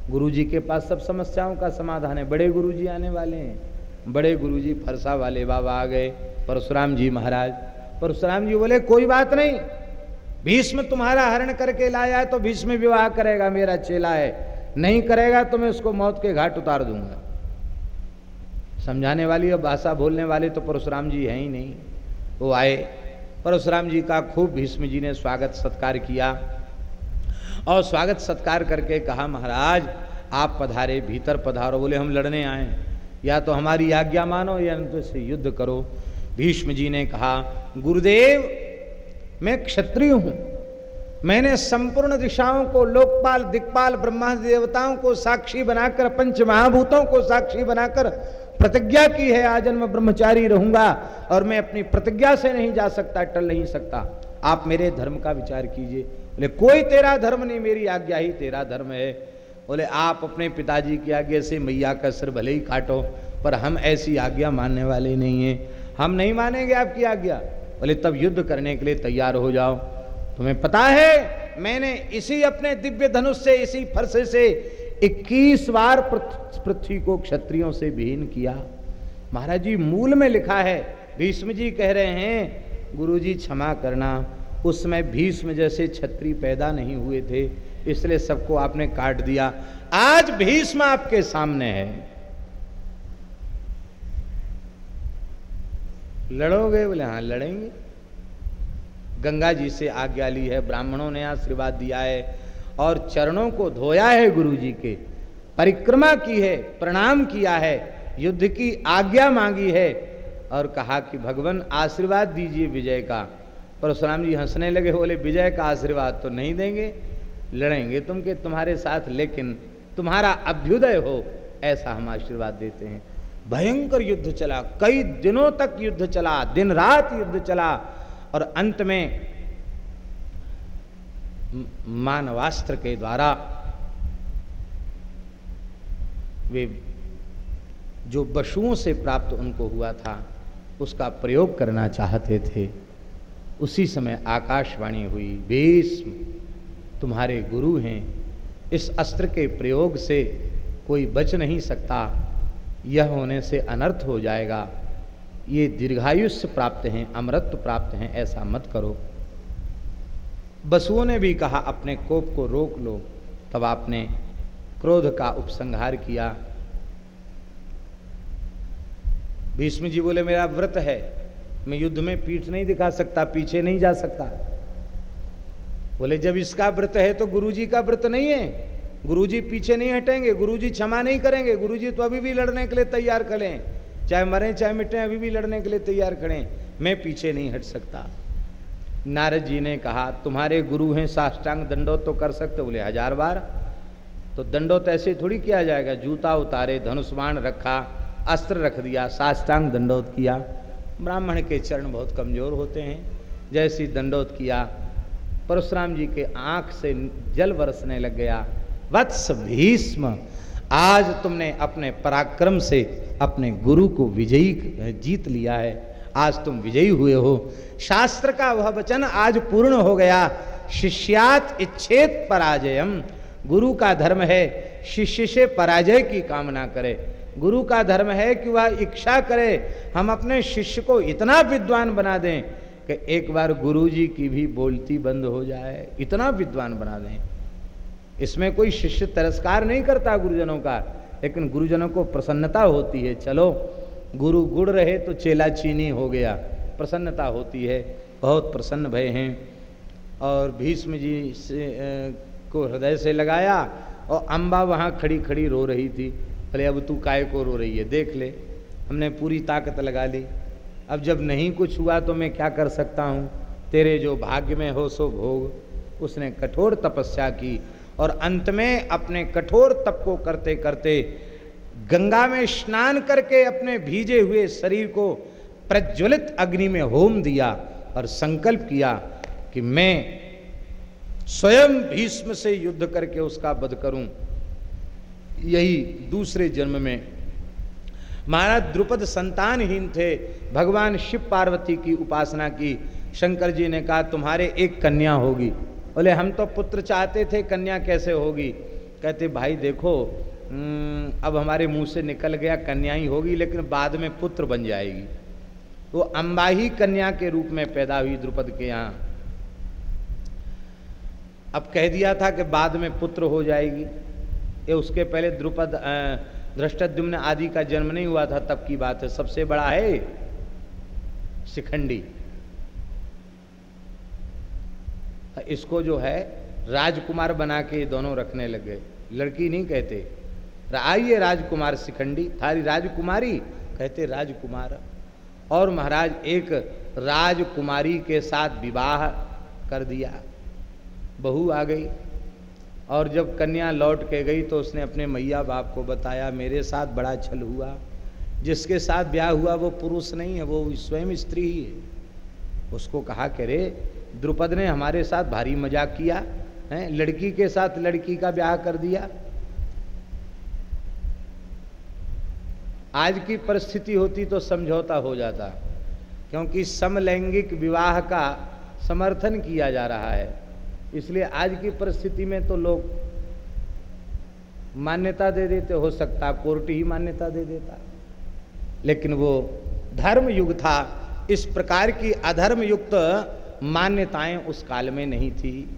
गुरु जी के पास सब समस्याओं का समाधान है। बड़े गुरु जी आने वाले हैं। बड़े गुरु जी फरसा वाले बाबा आ गए। परशुराम जी महाराज, परशुराम जी बोले, कोई बात नहीं। भीष्म तुम्हारा हरण करके लाया है तो भीष्म विवाह करेगा, मेरा चेला है। नहीं करेगा तो मैं उसको मौत के घाट उतार दूँगा। समझाने वाली और भाषा बोलने वाले तो परशुराम जी हैं ही नहीं। वो आए, परशुराम जी का खूब भीष्म जी ने स्वागत सत्कार किया और स्वागत सत्कार करके कहा, महाराज, आप पधारे, भीतर पधारो। बोले, हम लड़ने आए या तो हमारी आज्ञा मानो या तो युद्ध करो। भीष्म जी ने कहा, गुरुदेव, मैं क्षत्रिय हूँ। मैंने संपूर्ण दिशाओं को लोकपाल, दिक्पाल ब्रह्मा देवताओं को साक्षी बनाकर पंच महाभूतों को साक्षी बनाकर प्रतिज्ञा की है आजन्म ब्रह्मचारी रहूँगा और मैं अपनी प्रतिज्ञा से नहीं जा सकता, टल नहीं सकता। आप मेरे धर्म का विचार कीजिए। बोले, कोई तेरा धर्म नहीं, मेरी आज्ञा ही तेरा धर्म है। बोले, आप अपने पिताजी की आज्ञा से मैया का सिर भले ही काटो, पर हम ऐसी आज्ञा मानने वाले नहीं हैं। हम नहीं मानेंगे आपकी आज्ञा। बोले, तब युद्ध करने के लिए तैयार हो जाओ। तुम्हें पता है, मैंने इसी अपने दिव्य धनुष से, इसी फरसे से 21 बार पृथ्वी को क्षत्रियों से विहीन किया। महाराज जी, मूल में लिखा है, भीष्म जी कह रहे हैं, गुरु जी क्षमा करना, उसमें भीष्म जैसे छत्री पैदा नहीं हुए थे, इसलिए सबको आपने काट दिया। आज भीष्म आपके सामने है। लड़ोगे बोले हाँ लड़ेंगे। गंगा जी से आज्ञा ली है, ब्राह्मणों ने आशीर्वाद दिया है और चरणों को धोया है गुरु जी के। परिक्रमा की है, प्रणाम किया है, युद्ध की आज्ञा मांगी है और कहा कि भगवान, आशीर्वाद दीजिए विजय का। परशुराम जी हंसने लगे, बोले, विजय का आशीर्वाद तो नहीं देंगे, लड़ेंगे तुम के तुम्हारे साथ, लेकिन तुम्हारा अभ्युदय हो, ऐसा हम आशीर्वाद देते हैं। भयंकर युद्ध चला, कई दिनों तक युद्ध चला, दिन रात युद्ध चला, और अंत में मानवास्त्र के द्वारा वे जो पशुओं से प्राप्त उनको हुआ था, उसका प्रयोग करना चाहते थे। उसी समय आकाशवाणी हुई, भीष्म, तुम्हारे गुरु हैं। इस अस्त्र के प्रयोग से कोई बच नहीं सकता। यह होने से अनर्थ हो जाएगा। ये दीर्घायुष्य प्राप्त हैं, अमृत प्राप्त हैं, ऐसा मत करो। बसुओं ने भी कहा, अपने कोप को रोक लो। तब आपने क्रोध का उपसंहार किया। भीष्म जी बोले, मेरा व्रत है। मैं युद्ध में पीठ नहीं दिखा सकता, पीछे नहीं जा सकता। बोले, जब इसका व्रत है तो गुरुजी का व्रत नहीं है। गुरुजी पीछे नहीं हटेंगे, गुरुजी क्षमा नहीं करेंगे। गुरुजी तो अभी भी लड़ने के लिए तैयार खड़े चाहे मरें, चाहे मिटें, अभी भी लड़ने के लिए तैयार खड़े मैं पीछे नहीं हट सकता। नारद जी ने कहा, तुम्हारे गुरु हैं, साष्टांग दंडोत तो कर सकते बोले, हज़ार बार। तो दंडोत ऐसे थोड़ी किया जाएगा, जूता उतारे धनुष्मान रखा, अस्त्र रख दिया, साष्टांग दंडोत किया। ब्राह्मण के चरण बहुत कमज़ोर होते हैं, जैसी दंडोत किया, परशुराम जी के आँख से जल बरसने लग गया। वत्स भीष्म, आज तुमने अपने पराक्रम से अपने गुरु को विजयी जीत लिया है। आज तुम विजयी हुए हो। शास्त्र का वह वचन आज पूर्ण हो गया। शिष्यात इच्छेद पराजयम। गुरु का धर्म है, शिष्य से पराजय की कामना करे। गुरु का धर्म है कि वह इच्छा करे, हम अपने शिष्य को इतना विद्वान बना दें कि एक बार गुरु जी की भी बोलती बंद हो जाए, इतना विद्वान बना दें। इसमें कोई शिष्य तिरस्कार नहीं करता गुरुजनों का, लेकिन गुरुजनों को प्रसन्नता होती है, चलो। गुरु गुड़ रहे तो चेला चीनी हो गया। प्रसन्नता होती है, बहुत प्रसन्न भय हैं। और भीष्म जी से को हृदय से लगाया और अम्बा वहाँ खड़ी खड़ी रो रही थी। भले अब तू काय को रो रही है? देख ले। हमने पूरी ताकत लगा ली। अब जब नहीं कुछ हुआ तो मैं क्या कर सकता हूँ? तेरे जो भाग्य में हो सो भोग। उसने कठोर तपस्या की और अंत में अपने कठोर तप को करते करते गंगा में स्नान करके अपने भीजे हुए शरीर को प्रज्वलित अग्नि में होम दिया और संकल्प किया कि मैं स्वयं भीष्म से युद्ध करके उसका वध करूँ। यही दूसरे जन्म में महाराज द्रुपद संतानहीन थे। भगवान शिव पार्वती की उपासना की। शंकर जी ने कहा, तुम्हारे एक कन्या होगी। बोले, हम तो पुत्र चाहते थे, कन्या कैसे होगी? कहते, भाई देखो अब हमारे मुँह से निकल गया, कन्या ही होगी, लेकिन बाद में पुत्र बन जाएगी। वो अम्बा ही कन्या के रूप में पैदा हुई द्रुपद के यहाँ। अब कह दिया था कि बाद में पुत्र हो जाएगी। ये उसके पहले द्रुपद धृष्टद्युम्न आदि का जन्म नहीं हुआ था, तब की बात है। सबसे बड़ा है शिखंडी। इसको जो है राजकुमार बना के दोनों रखने लगे। लड़की नहीं कहते। आइए राजकुमार शिखंडी। थारी राजकुमारी, कहते राजकुमार, और महाराज एक राजकुमारी के साथ विवाह कर दिया। बहू आ गई, और जब कन्या लौट के गई तो उसने अपने मैया बाप को बताया, मेरे साथ बड़ा छल हुआ। जिसके साथ ब्याह हुआ वो पुरुष नहीं है, वो स्वयं स्त्री ही है। उसको कहा, कि द्रुपद ने हमारे साथ भारी मज़ाक किया, है? लड़की के साथ लड़की का ब्याह कर दिया। आज की परिस्थिति होती तो समझौता हो जाता, क्योंकि समलैंगिक विवाह का समर्थन किया जा रहा है। इसलिए आज की परिस्थिति में तो लोग मान्यता दे देते, हो सकता कोर्ट ही मान्यता दे देता। लेकिन वो धर्म युग था, इस प्रकार की अधर्म युक्त मान्यताएँ उस काल में नहीं थी।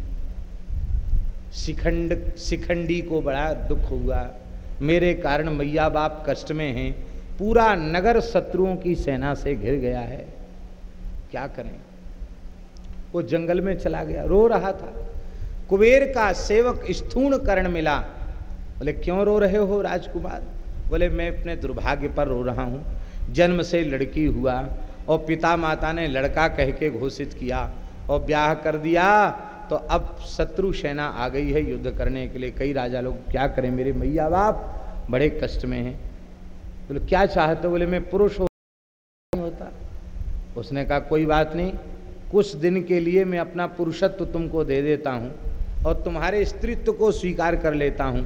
शिखंड, शिखंडी को बड़ा दुख हुआ। मेरे कारण मैया बाप कष्ट में हैं, पूरा नगर शत्रुओं की सेना से घिर गया है। क्या करें? वो जंगल में चला गया, रो रहा था। कुबेर का सेवक स्थूण कर्ण मिला। बोले, क्यों रो रहे हो राजकुमार? बोले, मैं अपने दुर्भाग्य पर रो रहा हूँ। जन्म से लड़की हुआ और पिता माता ने लड़का कह के घोषित किया और ब्याह कर दिया। तो अब शत्रु सेना आ गई है युद्ध करने के लिए। कई राजा लोग, क्या करें मेरे मैया बाप? बड़े कष्ट में हैं। बोले तो क्या चाहते बोले, मैं पुरुष हो होता। उसने कहा, कोई बात नहीं, कुछ दिन के लिए मैं अपना पुरुषत्व तुमको दे देता हूँ और तुम्हारे स्त्रीत्व को स्वीकार कर लेता हूँ।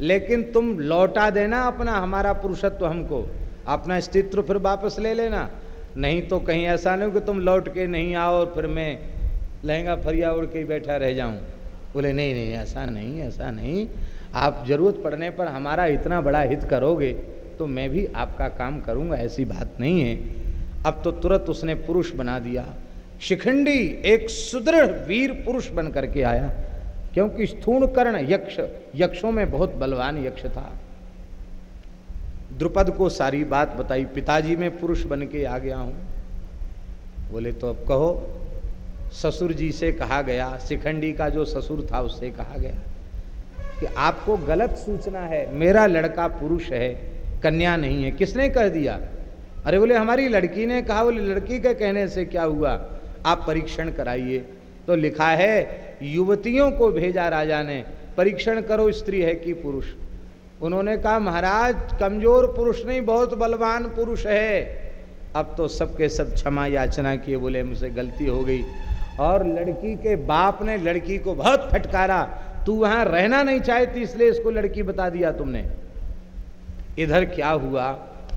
लेकिन तुम लौटा देना अपना, हमारा पुरुषत्व हमको। अपना स्त्रीत्व फिर वापस ले लेना। नहीं तो कहीं ऐसा नहीं कि तुम लौट के नहीं आओ और फिर मैं लहंगा फरिया उड़ के बैठा रह जाऊँ। बोले, नहीं नहीं, ऐसा नहीं ऐसा नहीं। आप ज़रूरत पड़ने पर हमारा इतना बड़ा हित करोगे तो मैं भी आपका काम करूँगा, ऐसी बात नहीं है। अब तो तुरंत उसने पुरुष बना दिया। शिखंडी एक सुदृढ़ वीर पुरुष बन करके आया, क्योंकि स्थूण कर्ण यक्ष, यक्षों में बहुत बलवान यक्ष था। द्रुपद को सारी बात बताई, पिताजी में पुरुष बन के आ गया हूँ। बोले तो अब कहो ससुर जी से कहा गया, शिखंडी का जो ससुर था उससे कहा गया कि आपको गलत सूचना है, मेरा लड़का पुरुष है, कन्या नहीं है। किसने कह दिया? अरे बोले, हमारी लड़की ने कहा, बोले, लड़की के कहने से क्या हुआ? आप परीक्षण कराइए। तो लिखा है, युवतियों को भेजा राजा ने, परीक्षण करो, स्त्री है कि पुरुष। उन्होंने कहा, महाराज, कमज़ोर पुरुष नहीं, बहुत बलवान पुरुष है। अब तो सबके सब क्षमा याचना किए, बोले, मुझसे गलती हो गई। और लड़की के बाप ने लड़की को बहुत फटकारा। तू वहाँ रहना नहीं चाहती, इसलिए इसको लड़की बता दिया तुमने। इधर क्या हुआ?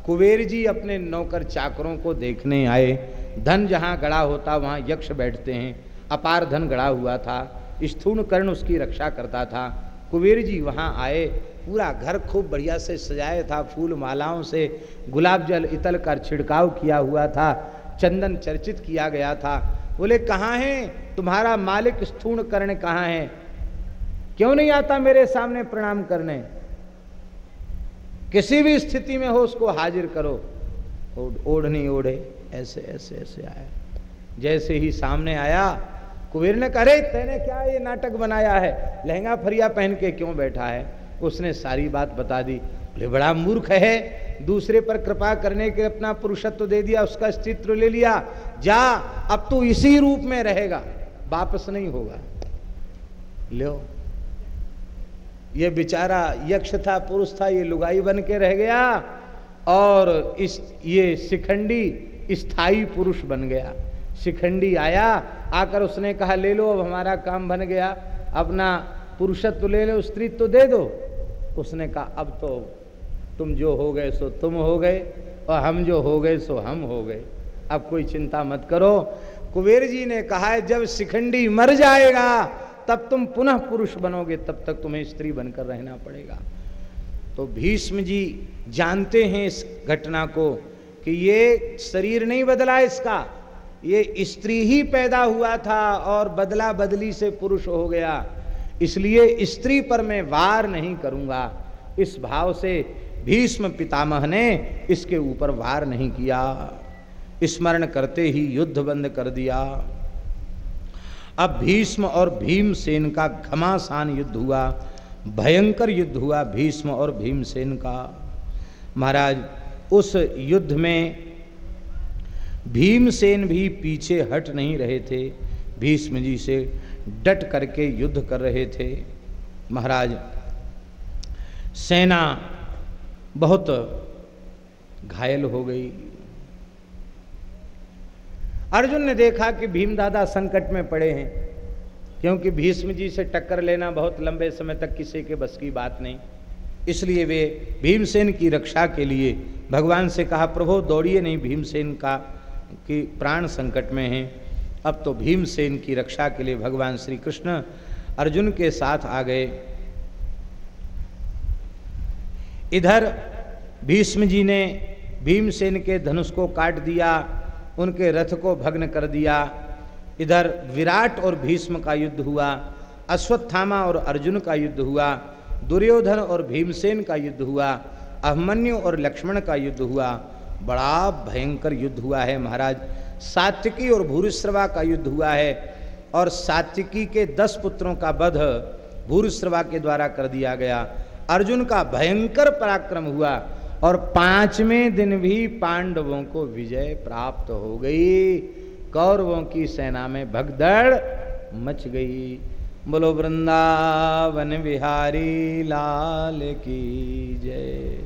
कुबेर जी अपने नौकर चाकरों को देखने आए। धन जहाँ गड़ा होता, वहाँ यक्ष बैठते हैं। अपार धन गड़ा हुआ था। स्थूण कर्ण उसकी रक्षा करता था। कुबेर जी वहाँ आए। पूरा घर खूब बढ़िया से सजाया था। फूल मालाओं से गुलाब जल इतल कर छिड़काव किया हुआ था। चंदन चर्चित किया गया था। बोले, कहाँ है? तुम्हारा मालिक स्थूण कर्ण कहाँ है? क्यों नहीं आता मेरे सामने प्रणाम करने? किसी भी स्थिति में हो, उसको हाजिर करो। ओढ़ नहीं ओढ़े, ऐसे ऐसे ऐसे आया। जैसे ही सामने आया, कुबेर ने करे तेने क्या ये नाटक बनाया है? लहंगा फरिया पहन के क्यों बैठा है? उसने सारी बात बता दी। बोले, बड़ा मूर्ख है दूसरे पर कृपा करने के अपना पुरुषत्व दे दिया, उसका अस्तित्व ले लिया। जा, अब तू इसी रूप में रहेगा। वापस नहीं होगा। लो। ये बेचारा यक्ष था, पुरुष था, ये लुगाई बन के रह गया और इस, ये शिखंडी स्थायी पुरुष बन गया। शिखंडी आया, आकर उसने कहा, ले लो, अब हमारा काम बन गया। अपना पुरुषत्व ले लो, स्त्रीत्व तो दे दो। उसने कहा, अब तो तुम जो हो गए सो तुम हो गए और हम जो हो गए सो हम हो गए। अब कोई चिंता मत करो। कुबेर जी ने कहा है, जब शिखंडी मर जाएगा, तब तुम पुनः पुरुष बनोगे, तब तक तुम्हें स्त्री बनकर रहना पड़ेगा। तो भीष्म जी जानते हैं इस घटना को कि ये शरीर नहीं बदला इसका, ये स्त्री ही पैदा हुआ था और बदला बदली से पुरुष हो गया। इसलिए स्त्री पर मैं वार नहीं करूँगा। इस भाव से भीष्म पितामह ने इसके ऊपर वार नहीं किया। स्मरण करते ही युद्ध बंद कर दिया। अब भीष्म और भीमसेन का घमासान युद्ध हुआ। भयंकर युद्ध हुआ भीष्म और भीमसेन का। महाराज, उस युद्ध में भीमसेन भी पीछे हट नहीं रहे थे। भीष्म जी से डट करके युद्ध कर रहे थे। महाराज, सेना बहुत घायल हो गई। अर्जुन ने देखा कि भीम दादा संकट में पड़े हैं, क्योंकि भीष्म जी से टक्कर लेना बहुत लंबे समय तक किसी के बस की बात नहीं। इसलिए वे भीमसेन की रक्षा के लिए, भगवान से कहा, प्रभो, दौड़िए नहीं, भीमसेन का, कि प्राण संकट में हैं। अब तो भीमसेन की रक्षा के लिए भगवान श्री कृष्ण अर्जुन के साथ आ गए। इधर भीष्म जी ने भीमसेन के धनुष को काट दिया, उनके रथ को भग्न कर दिया। इधर विराट और भीष्म का युद्ध हुआ, अश्वत्थामा और अर्जुन का युद्ध हुआ, दुर्योधन और भीमसेन का युद्ध हुआ अहमन्यु और लक्ष्मण का युद्ध हुआ। बड़ा भयंकर युद्ध हुआ है महाराज। सात्विकी और भूरिश्रवा का युद्ध हुआ है और सात्विकी के दस पुत्रों का वध भूरिश्रवा के द्वारा कर दिया गया। अर्जुन का भयंकर पराक्रम हुआ और पाँचवें दिन भी पांडवों को विजय प्राप्त हो गई। कौरवों की सेना में भगदड़ मच गई। बोलो, वृंदावन बिहारी, लाल की जय।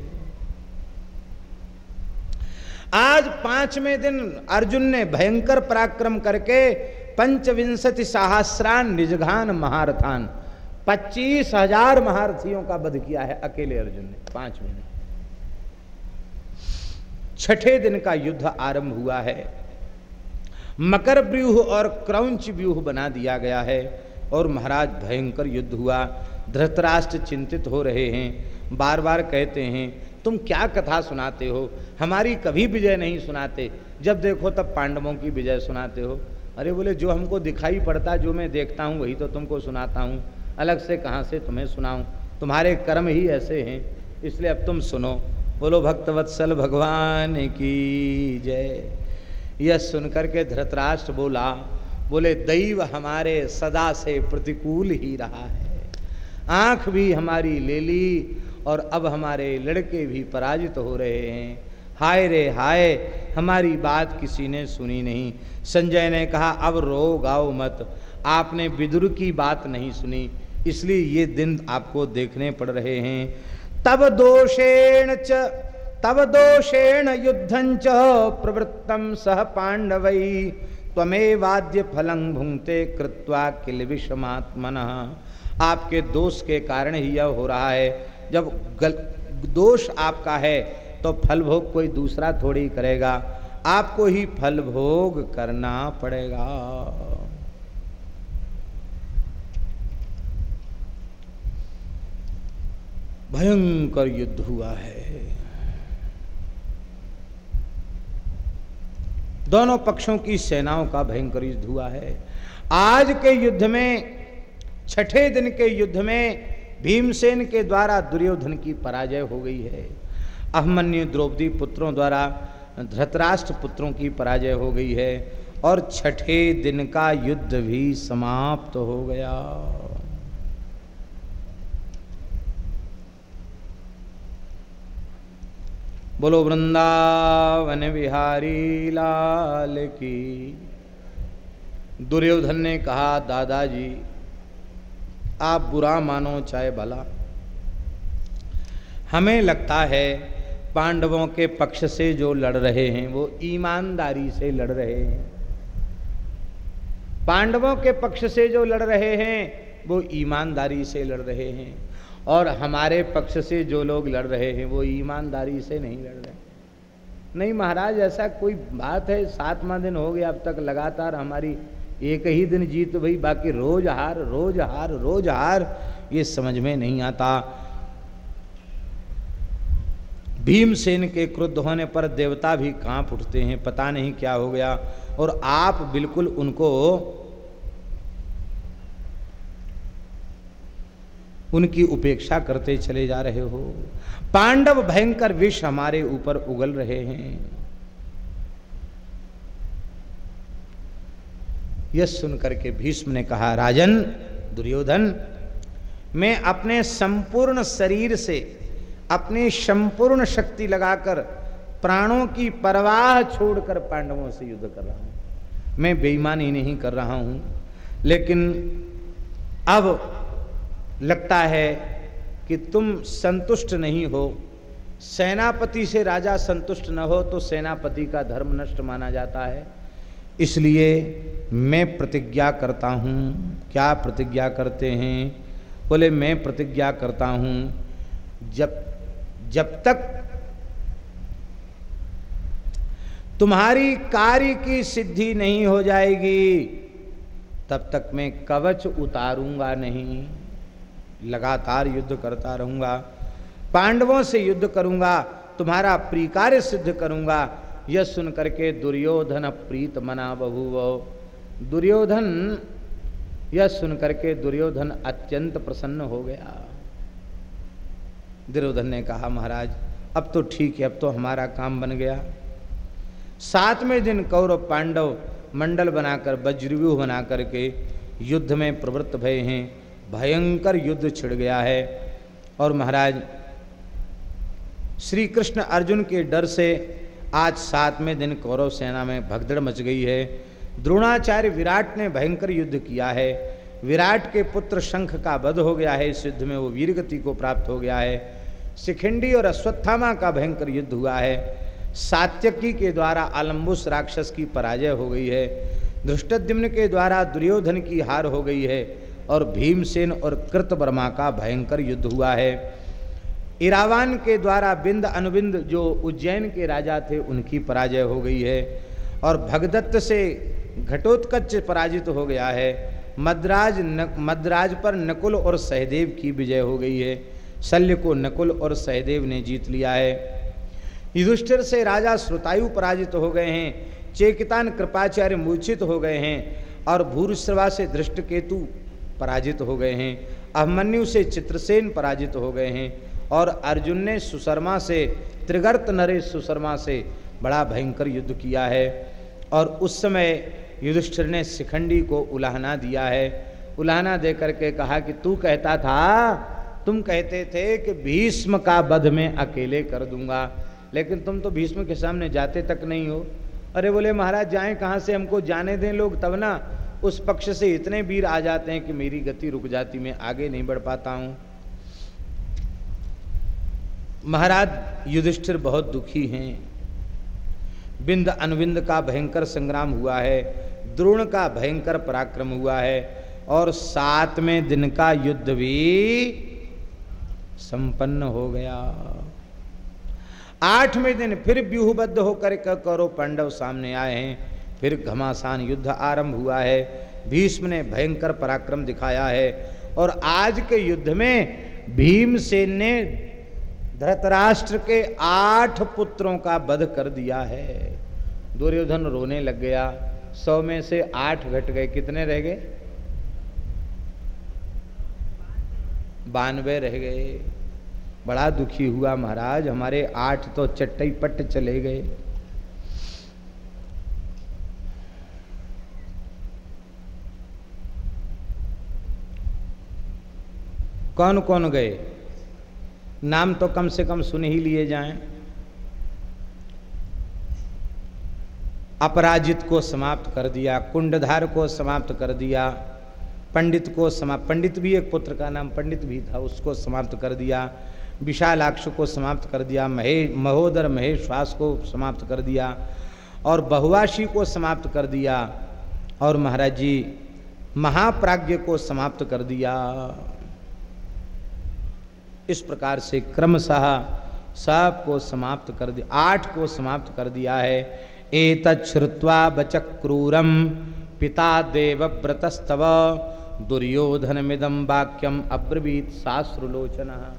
आज पाँचवें दिन अर्जुन ने भयंकर पराक्रम करके पंचविंशति सहस्रान निजघान महारथान पच्चीस हज़ार महारथियों का वध किया है अकेले अर्जुन ने, पाँचवें दिन छठे दिन का युद्ध आरंभ हुआ है। मकर व्यूह और क्रौंच व्यूह बना दिया गया है और महाराज भयंकर युद्ध हुआ। धृतराष्ट्र चिंतित हो रहे हैं बार बार कहते हैं, तुम क्या कथा सुनाते हो? हमारी कभी विजय नहीं सुनाते। जब देखो तब पांडवों की विजय सुनाते हो। अरे बोले, जो हमको दिखाई पड़ता, जो मैं देखता हूँ, वही तो तुमको सुनाता हूँ। अलग से कहाँ से तुम्हें सुनाऊँ? तुम्हारे कर्म ही ऐसे हैं, इसलिए अब तुम सुनो। बोलो, भक्तवत्सल भगवान की जय। यह सुनकर के धृतराष्ट्र बोला, बोले, दैव हमारे सदा से प्रतिकूल ही रहा है। आँख भी हमारी ले ली और अब हमारे लड़के भी पराजित हो रहे हैं। हाय रे हाय, हमारी बात किसी ने सुनी नहीं। संजय ने कहा, अब रो गाओ मत। आपने विदुर की बात नहीं सुनी इसलिए ये दिन आपको देखने पड़ रहे हैं। तब दोषेण च तब दोषेण युद्धं च प्रवृत्तम सह पांडवई वाद्य फलंग भुंगते कृत्वा किल विषमात्मन आपके दोष के कारण ही यह हो रहा है। जब गल, दोष आपका है तो फल भोग कोई दूसरा थोड़ी करेगा। आपको ही फल भोग करना पड़ेगा। भयंकर युद्ध हुआ है। दोनों पक्षों की सेनाओं का भयंकर युद्ध हुआ है। आज के युद्ध में, छठे दिन के युद्ध में भीमसेन के द्वारा दुर्योधन की पराजय हो गई है। अहमन्यु द्रौपदी पुत्रों द्वारा, धृतराष्ट्र पुत्रों की पराजय हो गई है और छठे दिन का युद्ध भी समाप्त हो गया। बोलो, वृंदावन बिहारी लाल की। दुर्योधन ने कहा, दादाजी, आप बुरा मानो चाहे भला। हमें लगता है, पांडवों के पक्ष से जो लड़ रहे हैं, वो ईमानदारी से लड़ रहे हैं। पांडवों के पक्ष से जो लड़ रहे हैं, वो ईमानदारी से लड़ रहे हैं। और हमारे पक्ष से जो लोग लड़ रहे हैं, वो ईमानदारी से नहीं लड़ रहे। नहीं महाराज, ऐसा कोई बात है? सातवा दिन हो गया, अब तक लगातार हमारी एक ही दिन जीत भाई बाकी रोज हार रोज हार रोज हार, ये समझ में नहीं आता। भीमसेन के क्रुद्ध होने पर देवता भी काँप उठते हैं, पता नहीं क्या हो गया। और आप बिल्कुल उनको उनकी उपेक्षा करते चले जा रहे हो। पांडव भयंकर विष हमारे ऊपर उगल रहे हैं। यह सुनकर के भीष्म ने कहा, राजन, दुर्योधन, मैं अपने संपूर्ण शरीर से अपनी संपूर्ण शक्ति लगाकर प्राणों की परवाह छोड़कर पांडवों से युद्ध कर रहा हूँ। मैं बेईमानी नहीं कर रहा हूँ, लेकिन अब लगता है कि तुम संतुष्ट नहीं हो। सेनापति से राजा संतुष्ट न हो तो सेनापति का धर्म नष्ट माना जाता है। इसलिए मैं प्रतिज्ञा करता हूँ। क्या प्रतिज्ञा करते हैं? बोले, मैं प्रतिज्ञा करता हूँ। जब जब तक तुम्हारी कार्य की सिद्धि नहीं हो जाएगी, तब तक मैं कवच उतारूँगा नहीं। लगातार युद्ध करता रहूँगा, पांडवों से युद्ध करूँगा, तुम्हारा प्रीकार्य सिद्ध करूँगा। यह सुन करके दुर्योधन प्रीत मना बहुव दुर्योधन, यह सुन करके दुर्योधन अत्यंत प्रसन्न हो गया। दुर्योधन ने कहा, महाराज, अब तो ठीक है, अब तो हमारा काम बन गया। सातवें दिन कौरव पांडव मंडल बनाकर वज्रव्यूह बना करके युद्ध में प्रवृत्त भय हैं। भयंकर युद्ध छिड़ गया है। और महाराज श्री कृष्ण अर्जुन के डर से आज सातवें दिन कौरव सेना में भगदड़ मच गई है। द्रोणाचार्य विराट ने भयंकर युद्ध किया है। विराट के पुत्र शंख का वध हो गया है। इस युद्ध में वो वीरगति को प्राप्त हो गया है। शिखंडी और अश्वत्थामा का भयंकर युद्ध हुआ है। सात्यकी के द्वारा आलम्बुस राक्षस की पराजय हो गई है। धृष्टद्युम्न के द्वारा दुर्योधन की हार हो गई है। और भीमसेन और कृतवर्मा का भयंकर युद्ध हुआ है। इरावान के द्वारा बिंद अनुबिंद जो उज्जैन के राजा थे उनकी पराजय हो गई है और भगदत्त से घटोत्कच पराजित हो गया है। मद्राज न, मद्राज पर नकुल और सहदेव की विजय हो गई है। शल्य को नकुल और सहदेव ने जीत लिया है। युधिष्ठिर से राजा श्रुतायु पराजित हो गए हैं। चेकितान कृपाचार्य मूर्छित हो गए हैं और भूरश्रवा से दृष्टकेतु पराजित हो गए हैं। अभिमन्यु से चित्रसेन पराजित हो गए हैं और अर्जुन ने सुशर्मा से, त्रिगर्त नरेश सुशर्मा से बड़ा भयंकर युद्ध किया है और उस समय युधिष्ठिर ने शिखंडी को उलाहना दिया है। उलाहना दे करके कहा कि तू कहता था, तुम कहते थे कि भीष्म का वध में अकेले कर दूँगा, लेकिन तुम तो भीष्म के सामने जाते तक नहीं हो। अरे बोले, महाराज, जाएँ कहाँ से? हमको जाने दें लोग तब ना। उस पक्ष से इतने वीर आ जाते हैं कि मेरी गति रुक जाती, मैं आगे नहीं बढ़ पाता हूँ। महाराज, युधिष्ठिर बहुत दुखी हैं। बिंद अनविंद का भयंकर संग्राम हुआ है, द्रोण का भयंकर पराक्रम हुआ है, और सातवें दिन का युद्ध भी संपन्न हो गया। आठवें दिन फिर व्यूहबद्ध होकर करो पांडव सामने आए हैं। फिर घमासान युद्ध आरंभ हुआ है। भीष्म ने भयंकर पराक्रम दिखाया है और आज के युद्ध में भीमसेन ने धृतराष्ट्र के आठ पुत्रों का वध कर दिया है। दुर्योधन रोने लग गया। सौ में से आठ घट गए। कितने रह गए? बानवे रह गए। बड़ा दुखी हुआ महाराज। हमारे आठ तो चट्टई पट्ट चले गए। कौन कौन गए? नाम तो कम से कम सुन ही लिए जाएँ। अपराजित को समाप्त कर दिया, कुंडधार को समाप्त कर दिया, पंडित को समाप्त, पंडित भी एक पुत्र का नाम पंडित भी था, उसको समाप्त कर दिया, विशालाक्ष को समाप्त कर दिया महेश महोदर महेश्वास को समाप्त कर दिया, और बहुवाशी को समाप्त कर दिया, और महाराज जी महाप्राज्ञ को समाप्त कर दिया। इस प्रकार से क्रमशः सबको समाप्त कर दिया आठ को समाप्त कर दिया है। श्रुवा बचक क्रूरम पिता देवव्रतस्तव दुर्योधन मिदम वाक्यम अब्रवीत शास्त्रोचन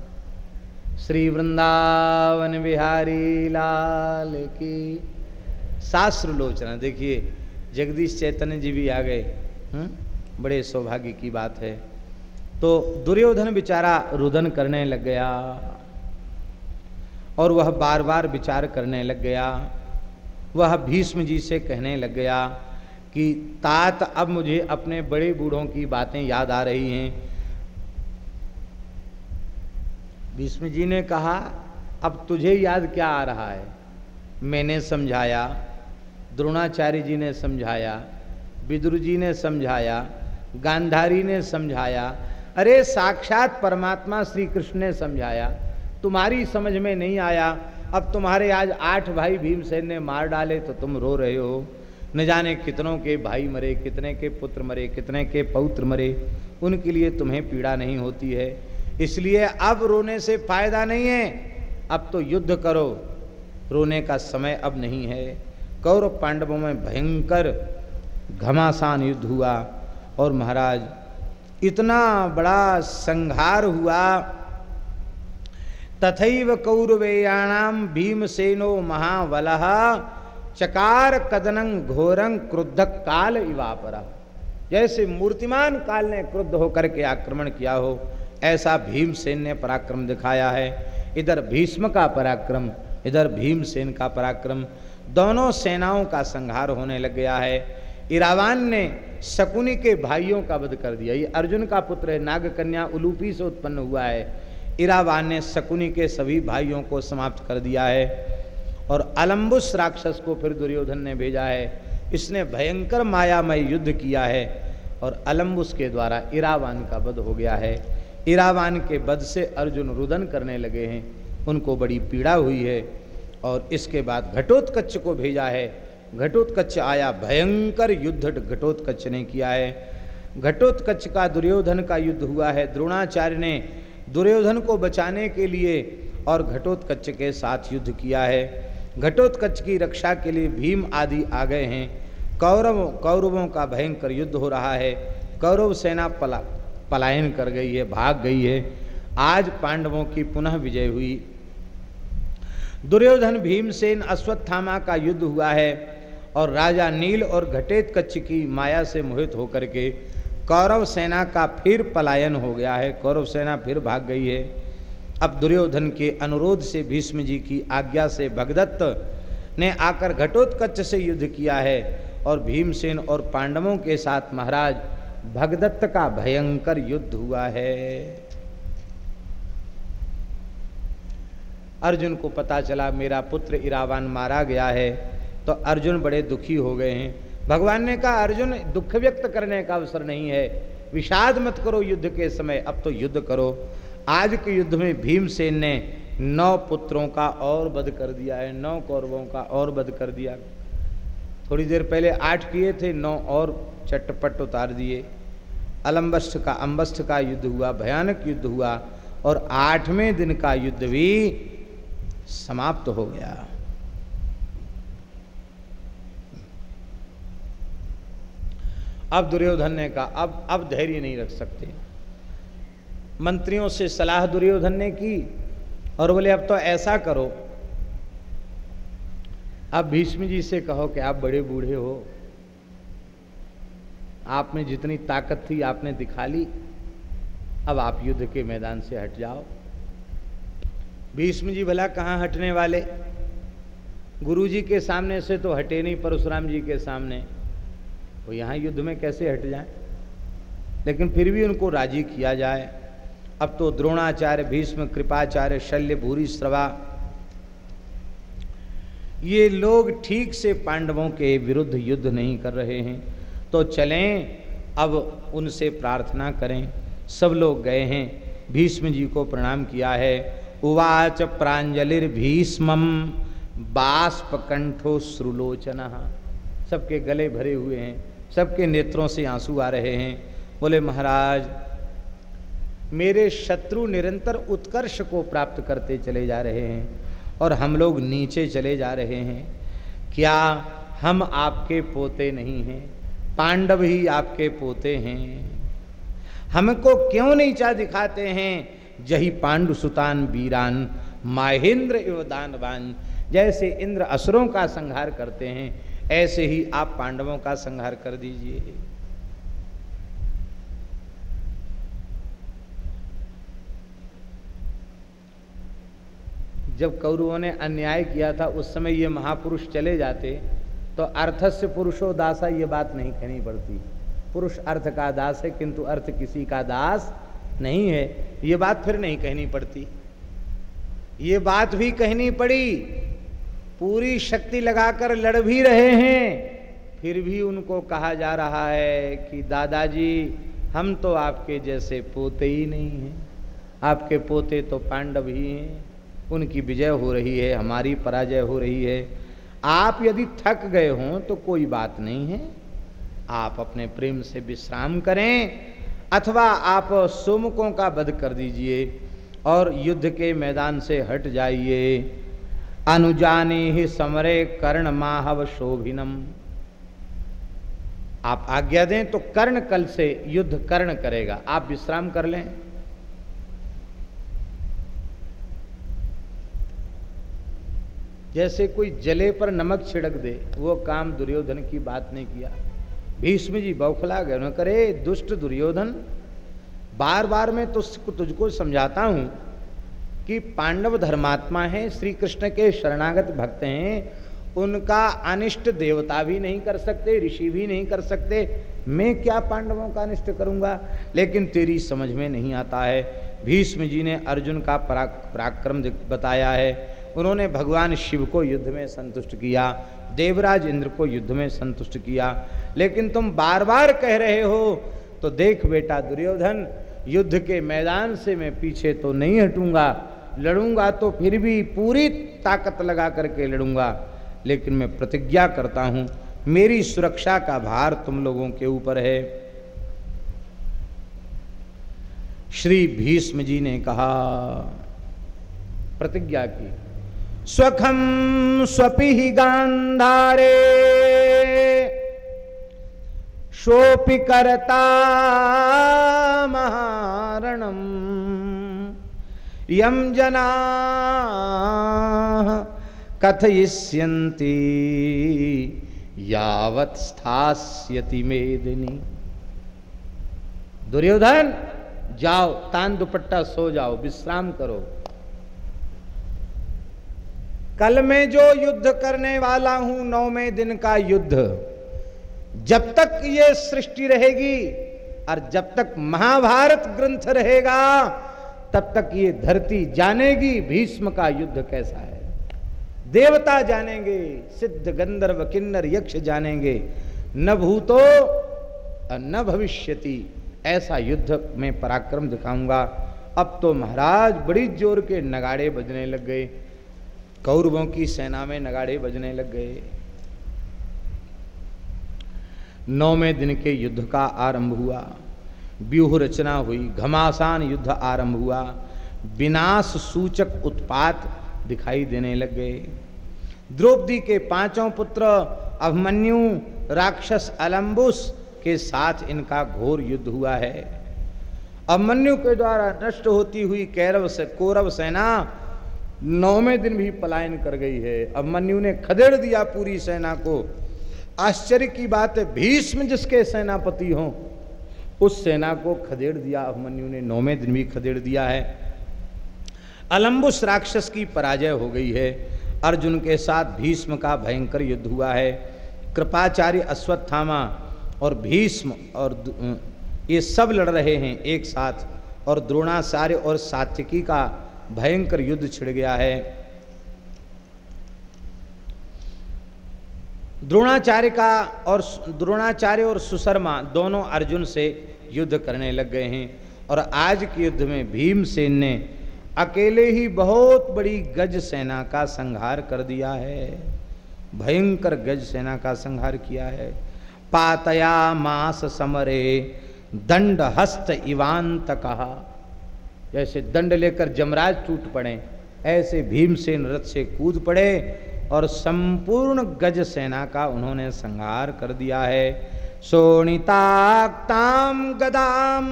श्री वृंदावन बिहारी लाल की शास्त्रलोचना। देखिए, जगदीश चैतन्य जी भी आ गए। हम्म? बड़े सौभाग्य की बात है। तो दुर्योधन बेचारा रुदन करने लग गया। और वह बार बार विचार करने लग गया। वह भीष्म जी से कहने लग गया कि, तात, अब मुझे अपने बड़े बूढ़ों की बातें याद आ रही हैं। भीष्म जी ने कहा, अब तुझे याद क्या आ रहा है? मैंने समझाया, द्रोणाचार्य जी ने समझाया, विदुर जी ने समझाया, गांधारी ने समझाया अरे साक्षात परमात्मा श्री कृष्ण ने समझाया, तुम्हारी समझ में नहीं आया, अब तुम्हारे आज आठ भाई भीमसेन ने मार डाले तो तुम रो रहे हो। न जाने कितनों के भाई मरे, कितने के पुत्र मरे, कितने के पौत्र मरे, उनके लिए तुम्हें पीड़ा नहीं होती है। इसलिए अब रोने से फ़ायदा नहीं है, अब तो युद्ध करो। रोने का समय अब नहीं है। कौरव पांडवों में भयंकर घमासान युद्ध हुआ और महाराज इतना बड़ा संहार हुआ। तथैव कौरवेयाणाम भीमसेनो महाबल चकार कदनंग घोरंग क्रुद्ध काल इवापर। जैसे मूर्तिमान काल ने क्रुद्ध होकर के आक्रमण किया हो, ऐसा भीमसेन ने पराक्रम दिखाया है। इधर भीष्म का पराक्रम, इधर भीमसेन का पराक्रम, दोनों सेनाओं का संहार होने लग गया है। इरावान ने शकुनी के भाइयों का वध कर दिया। ये अर्जुन का पुत्र है नाग कन्या उलूपी से उत्पन्न हुआ है। इरावान ने शकुनी के सभी भाइयों को समाप्त कर दिया है और अलम्बुस राक्षस को फिर दुर्योधन ने भेजा है। इसने भयंकर मायामय युद्ध किया है और अलम्बुस के द्वारा इरावान का वध हो गया है। इरावान के वध से अर्जुन रुदन करने लगे हैं। उनको बड़ी पीड़ा हुई है और इसके बाद घटोत्कच को भेजा है। घटोत्कच आया भयंकर युद्ध, घटोत्कच ने किया है। घटोत्कच का दुर्योधन का युद्ध हुआ है। द्रोणाचार्य ने दुर्योधन को बचाने के लिए और घटोत्कच के साथ युद्ध किया है। घटोत्कच की रक्षा के लिए भीम आदि आ गए हैं। कौरव, कौरवों का भयंकर युद्ध हो रहा है। कौरव सेना पला, पलायन कर गई है, भाग गई है। आज पांडवों की पुनः विजय हुई। दुर्योधन भीमसेन अश्वत्थामा का युद्ध हुआ है। और राजा नील और घटेत कच्छ की माया से मोहित होकर के कौरव सेना का फिर पलायन हो गया है। कौरव सेना फिर भाग गई है। अब दुर्योधन के अनुरोध से भीष्म जी की आज्ञा से भगदत्त ने आकर घटोत्कच से युद्ध किया है और भीमसेन और पांडवों के साथ महाराज भगदत्त का भयंकर युद्ध हुआ है। अर्जुन को पता चला, मेरा पुत्र इरावान मारा गया है। तो अर्जुन बड़े दुखी हो गए हैं। भगवान ने कहा, अर्जुन, दुख व्यक्त करने का अवसर नहीं है। विषाद मत करो युद्ध के समय, अब तो युद्ध करो। आज के युद्ध में भीमसेन ने नौ पुत्रों का और वध कर दिया है, नौ कौरवों का और वध कर दिया। थोड़ी देर पहले आठ किए थे, नौ और चटपट उतार दिए। अलम्बस्ठ का अम्बस्ठ का युद्ध हुआ, भयानक युद्ध हुआ और आठवें दिन का युद्ध भी समाप्त हो गया। अब दुर्योधन ने कहा, अब अब धैर्य नहीं रख सकते। मंत्रियों से सलाह दुर्योधन ने की, और बोले, अब तो ऐसा करो। अब भीष्म जी से कहो कि आप बड़े बूढ़े हो। आप में जितनी ताकत थी आपने दिखा ली। अब आप युद्ध के मैदान से हट जाओ। भीष्म जी भला कहाँ हटने वाले? गुरु जी के सामने से तो हटे नहीं, परशुराम जी के सामने। वो यहाँ युद्ध में कैसे हट जाए? लेकिन फिर भी उनको राज़ी किया जाए। अब तो द्रोणाचार्य, भीष्म, कृपाचार्य, शल्य, भूरी, श्रवा, ये लोग ठीक से पांडवों के विरुद्ध युद्ध नहीं कर रहे हैं। तो चलें, अब उनसे प्रार्थना करें। सब लोग गए हैं। भीष्म जी को प्रणाम किया है। उवाच प्रांजलिर्भीष्मम बाष्प कंठो श्रुलोचना सबके गले भरे हुए हैं। सबके नेत्रों से आँसू आ रहे हैं। बोले, महाराज, मेरे शत्रु निरंतर उत्कर्ष को प्राप्त करते चले जा रहे हैं और हम लोग नीचे चले जा रहे हैं। क्या हम आपके पोते नहीं हैं? पांडव ही आपके पोते हैं। हमको क्यों नीचा दिखाते हैं? जही पांडु सुतान, वीरान, माहेंद्र एवं दानवान जैसे इंद्र असुरों का संहार करते हैं। ऐसे ही आप पांडवों का संहार कर दीजिए। जब कौरवों ने अन्याय किया था, उस समय ये महापुरुष चले जाते तो अर्थस्य पुरुषो दासा ये बात नहीं कहनी पड़ती। पुरुष अर्थ का दास है, किंतु अर्थ किसी का दास नहीं है। ये बात फिर नहीं कहनी पड़ती। ये बात भी कहनी पड़ी पूरी शक्ति लगाकर लड़ भी रहे हैं। फिर भी उनको कहा जा रहा है कि, दादाजी, हम तो आपके जैसे पोते ही नहीं हैं। आपके पोते तो पांडव ही हैं। उनकी विजय हो रही है, हमारी पराजय हो रही है। आप यदि थक गए हों तो कोई बात नहीं है। आप अपने प्रेम से विश्राम करें, अथवा आप सोमकों का वध कर दीजिए और युद्ध के मैदान से हट जाइए। अनुजाने ही समरे कर्ण माहव शोभिनम। आप आज्ञा दें तो कर्ण कल से युद्ध कर्ण करेगा। आप विश्राम कर लें। जैसे कोई जले पर नमक छिड़क दे, वो काम दुर्योधन की बात नहीं किया। भीष्म जी बौखला गए करे दुष्ट दुर्योधन बार बार मैं तो तुझको समझाता हूँ कि पांडव धर्मात्मा हैं श्री कृष्ण के शरणागत भक्त हैं, उनका अनिष्ट देवता भी नहीं कर सकते, ऋषि भी नहीं कर सकते। मैं क्या पांडवों का अनिष्ट करूँगा? लेकिन तेरी समझ में नहीं आता है। भीष्म जी ने अर्जुन का पराक्रम बताया है। उन्होंने भगवान शिव को युद्ध में संतुष्ट किया, देवराज इंद्र को युद्ध में संतुष्ट किया। लेकिन तुम बार बार कह रहे हो तो देख बेटा दुर्योधन, युद्ध के मैदान से मैं पीछे तो नहीं हटूँगा। लड़ूँगा तो फिर भी पूरी ताकत लगा करके लड़ूँगा, लेकिन मैं प्रतिज्ञा करता हूँ, मेरी सुरक्षा का भार तुम लोगों के ऊपर है। श्री भीष्म जी ने कहा, प्रतिज्ञा की स्वखम स्वपि गांधारे, शोपि करता महारणम। यम जना कथयिष्यन्ति यावत स्थास्यति मेदिनी। दुर्योधन, जाओ, तान दुपट्टा सो जाओ, विश्राम करो। कल मैं जो युद्ध करने वाला हूँ, नौवें दिन का युद्ध, जब तक ये सृष्टि रहेगी, और जब तक महाभारत ग्रंथ रहेगा तब तक ये धरती जानेगी भीष्म का युद्ध कैसा है। देवता जानेंगे, सिद्ध गंधर्व किन्नर यक्ष जानेंगे। न भूतो न भविष्यति, ऐसा युद्ध में पराक्रम दिखाऊँगा। अब तो महाराज बड़ी ज़ोर के नगाड़े बजने लग गए। कौरवों की सेना में नगाड़े बजने लग गए। नौवें दिन के युद्ध का आरंभ हुआ। व्यूह रचना हुई, घमासान युद्ध आरंभ हुआ, विनाश सूचक उत्पात दिखाई देने लग गए। द्रौपदी के पाँचों पुत्र अभिमन्यु, राक्षस अलम्बुस के साथ इनका घोर युद्ध हुआ है। अभिमन्यु के द्वारा नष्ट होती हुई कैरव से, कौरव सेना नौवें दिन भी पलायन कर गई है। अब मन्यु ने खदेड़ दिया पूरी सेना को। आश्चर्य की बात है, भीष्म जिसके सेनापति हों उस सेना को खदेड़ दिया, अभिमन्यु ने नौवें दिन भी खदेड़ दिया है। अलम्बुस राक्षस की पराजय हो गई है। अर्जुन के साथ भीष्म का भयंकर युद्ध हुआ है। कृपाचार्य अश्वत्थामा और भीष्म और ये सब लड़ रहे हैं एक साथ और द्रोणाचार्य और सात्यकी का भयंकर युद्ध छिड़ गया है। द्रोणाचार्य का और द्रोणाचार्य और सुशर्मा दोनों अर्जुन से युद्ध करने लग गए हैं। और आज के युद्ध में भीमसेन ने अकेले ही बहुत बड़ी गज सेना का संहार कर दिया है। भयंकर गज सेना का संहार किया है। पातया मास समरे दंड हस्त इवांत कहा। जैसे दंड लेकर जमराज टूट पड़े, ऐसे भीमसेन रथ से कूद पड़े और संपूर्ण गज सेना का उन्होंने संहार कर दिया है। सोनिताक्ताम गदाम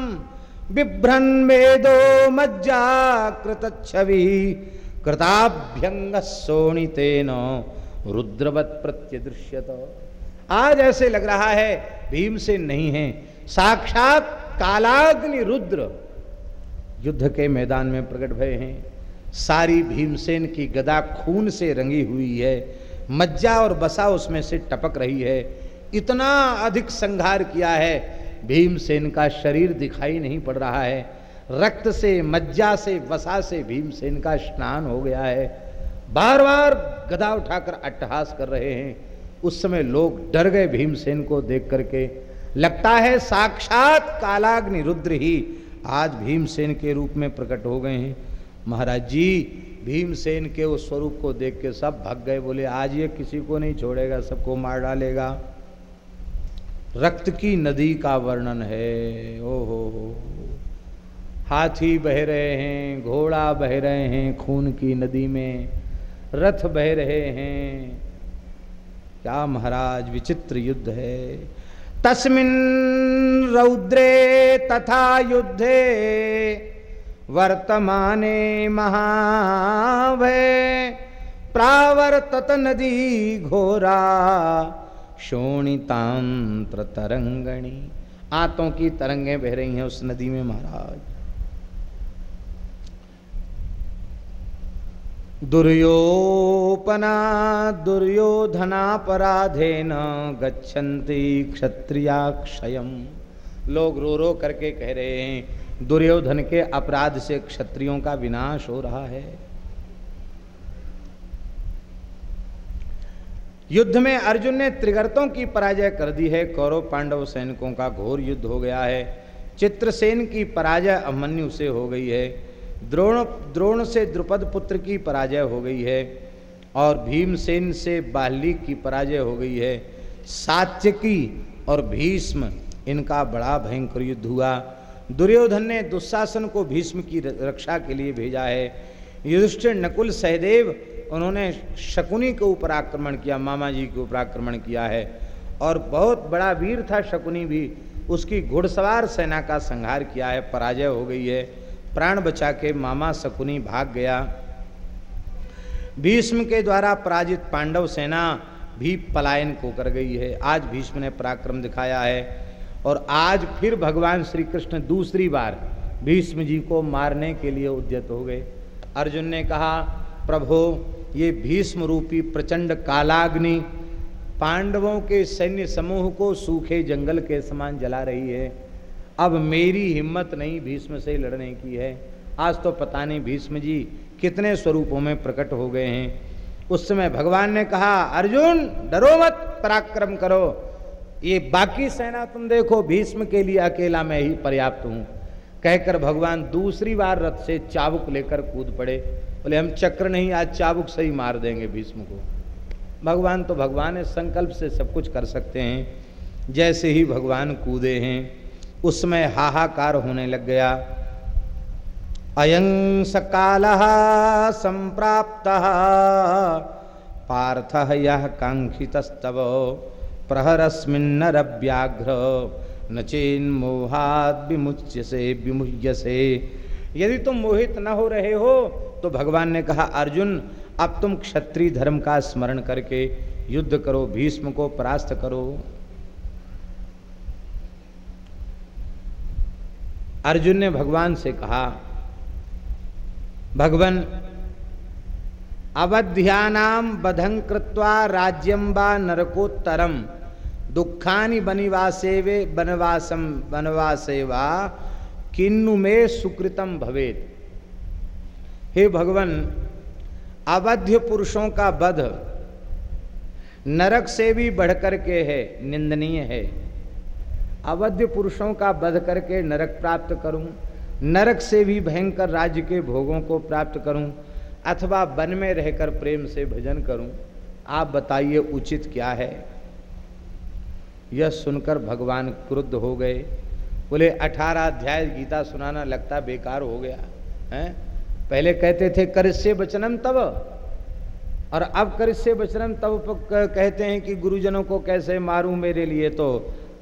बिभ्रन मेदो मज्जा कृत छवि कृताभ्यंग सोनितेन रुद्रवत प्रत्यदृश्यत। आज ऐसे लग रहा है, भीम से नहीं है। साक्षात कालाग्नि रुद्र युद्ध के मैदान में प्रकट भय हैं। सारी भीमसेन की गदा खून से रंगी हुई है। मज्जा और बसा उसमें से टपक रही है। इतना अधिक संघार किया है, भीमसेन का शरीर दिखाई नहीं पड़ रहा है। रक्त से, मज्जा से, वसा से भीमसेन का स्नान हो गया है। बार बार गदा उठाकर अट्टहास कर रहे हैं। उस समय लोग डर गए भीमसेन को देख करके। लगता है साक्षात कालाग्नि रुद्र ही आज भीमसेन के रूप में प्रकट हो गए हैं। महाराज जी, भीमसेन के उस स्वरूप को देख के सब भग गए। बोले, आज ये किसी को नहीं छोड़ेगा, सबको मार डालेगा। रक्त की नदी का वर्णन है। ओ हो हो हाथी बह रहे हैं, घोड़ा बह रहे हैं, खून की नदी में रथ बह रहे हैं। क्या महाराज, विचित्र युद्ध है। तस्मिन रौद्रे तथा युद्धे वर्तमाने महाभय प्रावर्तत नदी घोरा शोणितांत्र तरंगणी आतों की तरंगे बह रही हैं उस नदी में, महाराज। दुर्योपना दुर्योधनापराधे न गच्छन्ति क्षत्रिया क्षयम लोग रो रो करके कह रहे हैं, दुर्योधन के अपराध से क्षत्रियों का विनाश हो रहा है। युद्ध में अर्जुन ने त्रिगर्तों की पराजय कर दी है। कौरव पांडव सैनिकों का घोर युद्ध हो गया है। चित्रसेन की पराजय अमन्यु से हो गई है। द्रोण द्रोण से द्रुपद पुत्र की पराजय हो गई है और भीमसेन से बाली की पराजय हो गई है। सात्यकी और भीष्म, इनका बड़ा भयंकर युद्ध हुआ। दुर्योधन ने दुशासन को भीष्म की रक्षा के लिए भेजा है। युधिष्ठिर नकुल सहदेव उन्होंने शकुनी के ऊपर आक्रमण किया मामा जी के ऊपर आक्रमण किया है। और बहुत बड़ा वीर था शकुनी भी, उसकी घुड़सवार सेना का संहार किया है, पराजय हो गई है। प्राण बचा के मामा शकुनी भाग गया। भीष्म के द्वारा पराजित पांडव सेना भी पलायन को कर गई है। आज भीष्म ने पराक्रम दिखाया है। और आज फिर भगवान श्री कृष्ण दूसरी बार भीष्म जी को मारने के लिए उद्यत हो गए। अर्जुन ने कहा, प्रभु ये भीष्म रूपी प्रचंड कालाग्नि पांडवों के सैन्य समूह को सूखे जंगल के समान जला रही है। अब मेरी हिम्मत नहीं भीष्म से लड़ने की है। आज तो पता नहीं भीष्म जी कितने स्वरूपों में प्रकट हो गए हैं। उस समय भगवान ने कहा, अर्जुन, डरो मत, पराक्रम करो। ये बाकी सेना तुम देखो, भीष्म के लिए अकेला मैं ही पर्याप्त हूँ। कहकर भगवान दूसरी बार रथ से चाबुक लेकर कूद पड़े। बोले, हम चक्र नहीं, आज चाबुक से ही मार देंगे भीष्म को। भगवान तो भगवान है, संकल्प से सब कुछ कर सकते हैं। जैसे ही भगवान कूदे हैं उसमें हाहाकार होने लग गया। अयं सकाल संप्राप्त। पार्थ यह कांक्षितस्तव प्रहरस्मिन्नरव्याघ्र न चेन मोहाद विमुच्य से विमुह्य से यदि तुम मोहित न हो रहे हो तो भगवान ने कहा, अर्जुन, अब तुम क्षत्रिय धर्म का स्मरण करके युद्ध करो, भीष्म को परास्त करो। अर्जुन ने भगवान से कहा, भगवान अवध्यानाम बधं कृत्वा राज्यम व नरकोत्तरम दुखानि बनिवासे वे बनवासम बनवासे वा, किन्नु में सुकृतम भवेत। हे भगवान अवध्य पुरुषों का वध नरक से भी बढ़कर के है, निंदनीय है। अवध्य पुरुषों का वध करके नरक प्राप्त करूँ, नरक से भी भयंकर राज्य के भोगों को प्राप्त करूँ, अथवा वन में रहकर प्रेम से भजन करूँ, आप बताइए उचित क्या है? यह सुनकर भगवान क्रुद्ध हो गए। बोले, अठारह अध्याय गीता सुनाना लगता बेकार हो गया, है? पहले कहते थे, करिष्य वचनम तब और अब करिष्य बचनम तब कहते हैं कि गुरुजनों को कैसे मारूं मेरे लिए तो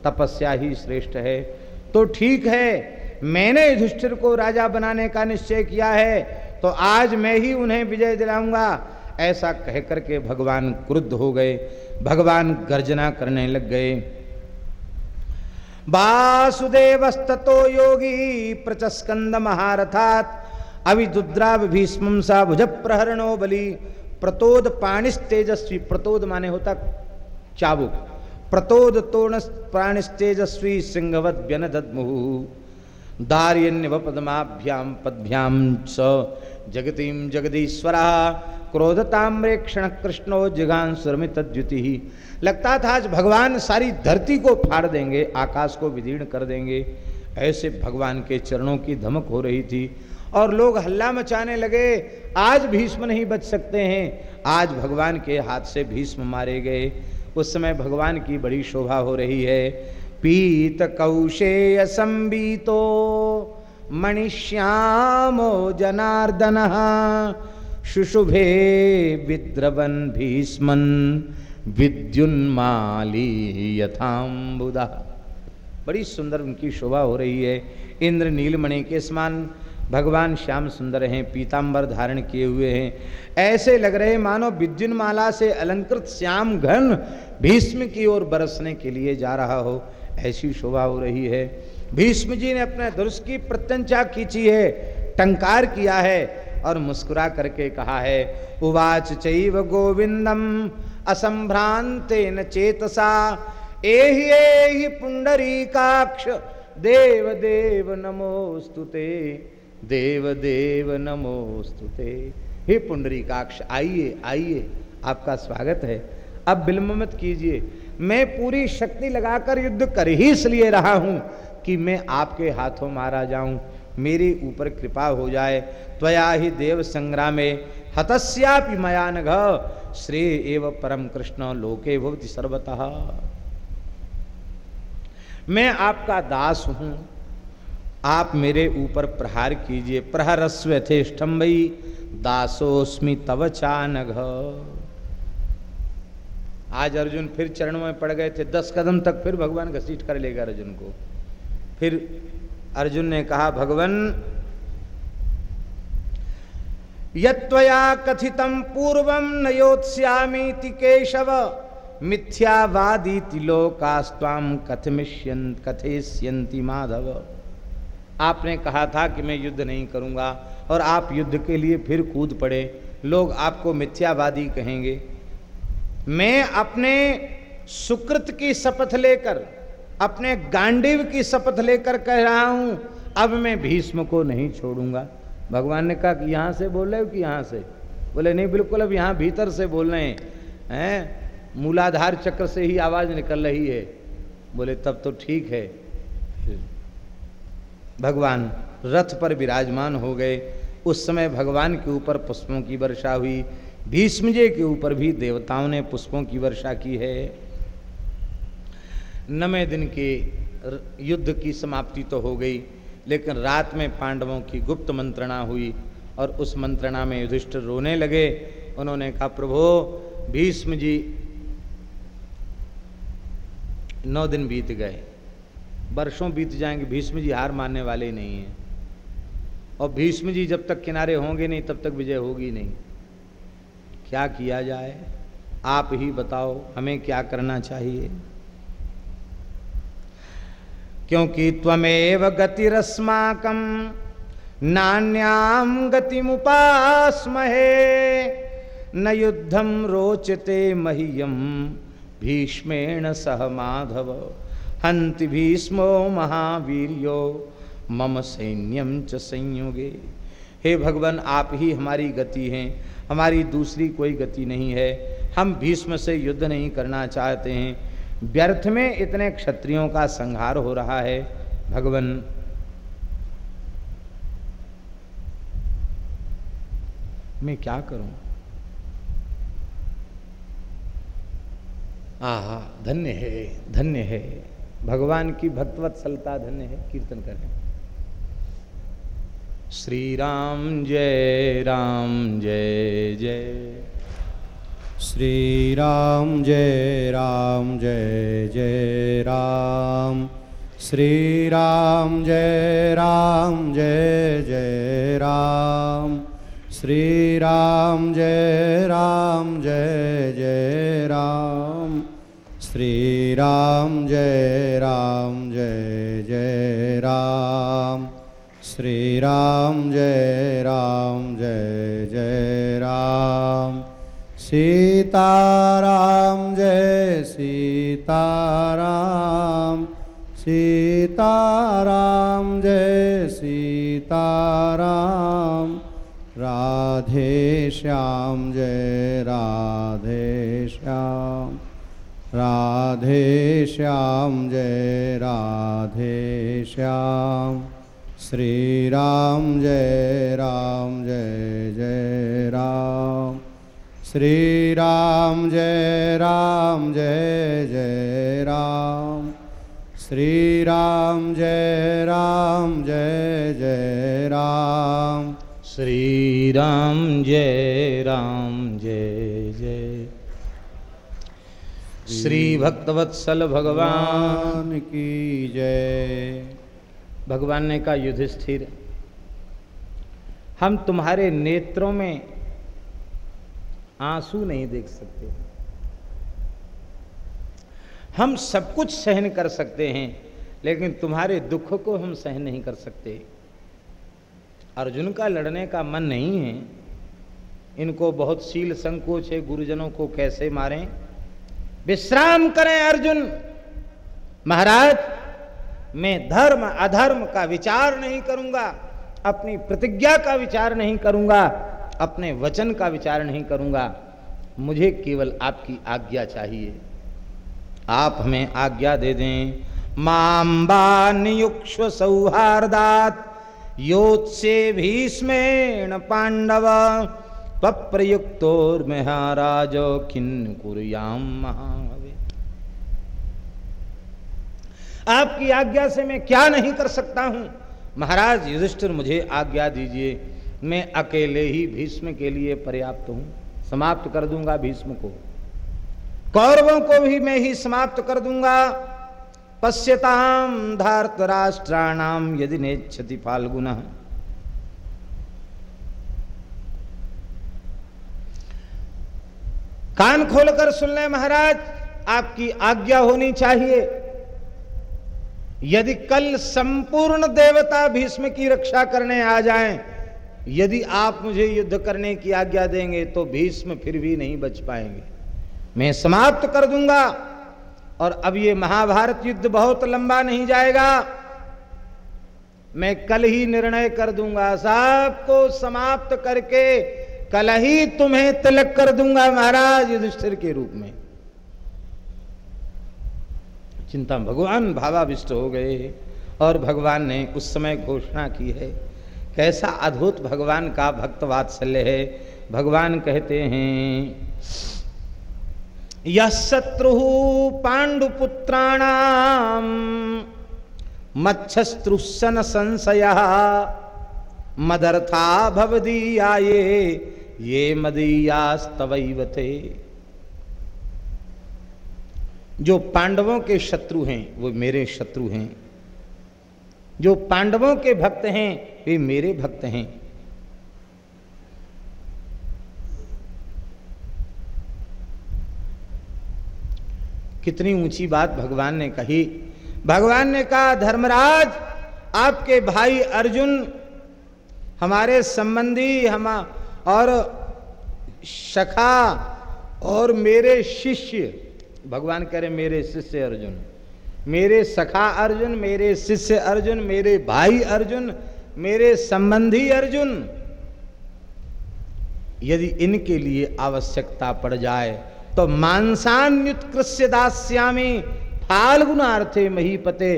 तपस्या ही श्रेष्ठ है। तो ठीक है, मैंने युधिष्ठिर को राजा बनाने का निश्चय किया है तो आज मैं ही उन्हें विजय दिलाऊँगा। ऐसा कह करके भगवान क्रुद्ध हो गए, भगवान गर्जना करने लग गए। वासुदेवस्तो योगी प्रचस्कंद महारथात अविदुद्राव भीष्म सा भुज प्रहरणो बलि। प्रतोद पाणिस तेजस्वी प्रतोद माने होता चाबुक। प्रतोद तोण प्राणिस तेजस्वी सिंहवत व्यन ददमुहु दार्यन्य पद्माभ्याम पद्भ्याम स जगतीम जगदीश्वरा। क्रोधताम्रे क्षण कृष्णो जिघान सुरमितद्युति। लगता था आज भगवान सारी धरती को फाड़ देंगे, आकाश को विदीर्ण कर देंगे। ऐसे भगवान के चरणों की धमक हो रही थी और लोग हल्ला मचाने लगे। आज भीष्म नहीं बच सकते हैं। आज भगवान के हाथ से भीष्म मारे गए। उस समय भगवान की बड़ी शोभा हो रही है। पीत कौशेय संबीतो मणिश्यामो जनार्दन शुशुभे विद्रवन भीष्मन विद्युन्माली यथाम्बुदा। बड़ी सुंदर उनकी शोभा हो रही है। इंद्र नीलमणि के समान भगवान श्याम सुंदर हैं पीताम्बर धारण किए हुए हैं। ऐसे लग रहे मानो विद्युन्माला से अलंकृत श्याम घन भीष्म की ओर बरसने के लिए जा रहा हो। ऐसी शोभा हो रही है। भीष्म जी ने अपने धनुष की प्रत्यंचा खींची है, टंकार किया है और मुस्कुरा करके कहा है, उवाच चैव गोविंदम असंभ्रांतेन चेतसा एहि एहि पुंडरीकाक्ष देव देव नमोस्तुते देव देव नमोस्तुते हे पुंडरीकाक्ष आइए आइए। आपका स्वागत है। अब बिल्म मत कीजिए। मैं पूरी शक्ति लगाकर युद्ध कर ही इसलिए रहा हूँ कि मैं आपके हाथों मारा जाऊँ। मेरे ऊपर कृपा हो जाए। त्वया ही देव संग्रामे। हतस्यापि मया नघ। श्रेय एव परम कृष्ण लोके भवति सर्वतः। मैं आपका दास हूँ। आप मेरे ऊपर प्रहार कीजिए। प्रहरस्व यथेष्टम्बई दासोस्मि तव चानघ। आज अर्जुन फिर चरणों में पड़ गए थे। दस कदम तक फिर भगवान घसीट कर लेगा अर्जुन को। फिर अर्जुन ने कहा, भगवान यत्वया कथितम पूर्वम नयोत्स्यामीति केशव। मिथ्यावादीति लोकास्वाम कथमिष्यन कथेष्यंति माधव। आपने कहा था कि मैं युद्ध नहीं करूँगा और आप युद्ध के लिए फिर कूद पड़े। लोग आपको मिथ्यावादी कहेंगे। मैं अपने सुकृत की शपथ लेकर, अपने गांडीव की शपथ लेकर कह रहा हूँ, अब मैं भीष्म को नहीं छोड़ूँगा। भगवान ने कहा कि यहाँ से बोल रहे हो कि यहाँ से? बोले, नहीं, बिल्कुल, अब यहाँ भीतर से बोल रहे हैं? मूलाधार चक्र से ही आवाज़ निकल रही है। बोले तब तो ठीक है। भगवान रथ पर विराजमान हो गए। उस समय भगवान के ऊपर पुष्पों की वर्षा हुई। भीष्मजय के ऊपर भी देवताओं ने पुष्पों की वर्षा की है। नवे दिन के युद्ध की समाप्ति तो हो गई लेकिन रात में पांडवों की गुप्त मंत्रणा हुई और उस मंत्रणा में युधिष्ठिर रोने लगे। उन्होंने कहा प्रभो भीष्म जी नौ दिन बीत गए। वर्षों बीत जाएँगे, भीष्म जी हार मानने वाले नहीं हैं। और भीष्म जी जब तक किनारे होंगे नहीं, तब तक विजय होगी नहीं। क्या किया जाए? आप ही बताओ, हमें क्या करना चाहिए? क्योंकि त्वमेव गतिरस्माकम नान्याम गतिमुपास्महे, न युद्धम रोचते मह्यम। भीष्मेण सह माधव हंति भीष्मो महावीर्यो, मम सैन्यम च संयुगे। हे भगवान, आप ही हमारी गति हैं, हमारी दूसरी कोई गति नहीं है। हम भीष्म से युद्ध नहीं करना चाहते हैं। व्यर्थ में इतने क्षत्रियों का संहार हो रहा है। भगवान, मैं क्या करूँ? आहा, धन्य है धन्य है। भगवान की भक्तवत्सलता धन्य है। कीर्तन करें श्री राम जय राम जय जय। श्री राम जय राम जय जय, राम। श्री राम जय राम जय जय, राम। श्री राम जय राम जय जय राम। श्री राम जय राम जय जय राम। श्री राम जय राम जय जय राम। सीताराम जय सीताराम। सीताराम जय सीताराम। राधे श्याम, जय राधे श्याम। राधे श्याम, जय राधे श्याम। श्री राम जय राम, जय जय राम। श्री राम जय राम, जय जय राम। श्री राम जय राम, जय जय राम। श्री राम जय राम जय जय। श्री भक्तवत्सल भगवान की जय। भगवान ने कहा, युधिष्ठिर, हम तुम्हारे नेत्रों में आँसू नहीं देख सकते। हम सब कुछ सहन कर सकते हैं, लेकिन तुम्हारे दुख को हम सहन नहीं कर सकते। अर्जुन का लड़ने का मन नहीं है। इनको बहुत शील संकोच है, गुरुजनों को कैसे मारें? विश्राम करें अर्जुन। महाराज, मैं धर्म, अधर्म का विचार नहीं करूँगा, अपनी प्रतिज्ञा का विचार नहीं करूँगा, अपने वचन का विचार नहीं करूँगा। मुझे केवल आपकी आज्ञा चाहिए। आप हमें आज्ञा दे दें। माम्बा नियुक्ष्व सौहार्दात। योत्से भीष्मेण पांडव पप्रयुक्तोर्महाराज खिन्न कुरियाम महावे आपकी आज्ञा से मैं क्या नहीं कर सकता हूँ? महाराज युधिष्ठिर, मुझे आज्ञा दीजिए। मैं अकेले ही भीष्म के लिए पर्याप्त हूँ। समाप्त कर दूँगा भीष्म को। कौरवों को भी मैं ही समाप्त कर दूँगा। पश्यताम धार्त राष्ट्राणाम यदि ने नेच्छति फाल्गुन। कान खोलकर सुन ले महाराज आपकी आज्ञा होनी चाहिए। यदि कल संपूर्ण देवता भीष्म की रक्षा करने आ जाएँ, यदि आप मुझे युद्ध करने की आज्ञा देंगे तो भीष्म फिर भी नहीं बच पाएँगे। मैं समाप्त कर दूँगा। और अब ये महाभारत युद्ध बहुत लंबा नहीं जाएगा। मैं कल ही निर्णय कर दूँगा। सबको समाप्त करके कल ही तुम्हें तिलक कर दूँगा महाराज युधिष्ठिर के रूप में। चिंता भगवान भावाविष्ट हो गए और भगवान ने उस समय घोषणा की है, कैसा अद्भुत भगवान का भक्त वात्सल्य है। भगवान कहते हैं यह शत्रु पांडुपुत्राणाम मच्छस्त्रुसन संशय मदर्था भवदीया ये ये मदीयास्तवैवते जो पांडवों के शत्रु हैं, वो मेरे शत्रु हैं। जो पांडवों के भक्त हैं, वे मेरे भक्त हैं। कितनी ऊँची बात भगवान ने कही। भगवान ने कहा, धर्मराज, आपके भाई अर्जुन हमारे संबंधी हम, और सखा और मेरे शिष्य भगवान कह रहे, मेरे शिष्य अर्जुन, मेरे सखा अर्जुन, मेरे शिष्य अर्जुन, मेरे भाई अर्जुन, मेरे संबंधी अर्जुन, यदि इनके लिए आवश्यकता पड़ जाए तो मांसान्युत्कृष्य दास्यामी। फाल्गुनार्थे महीपते।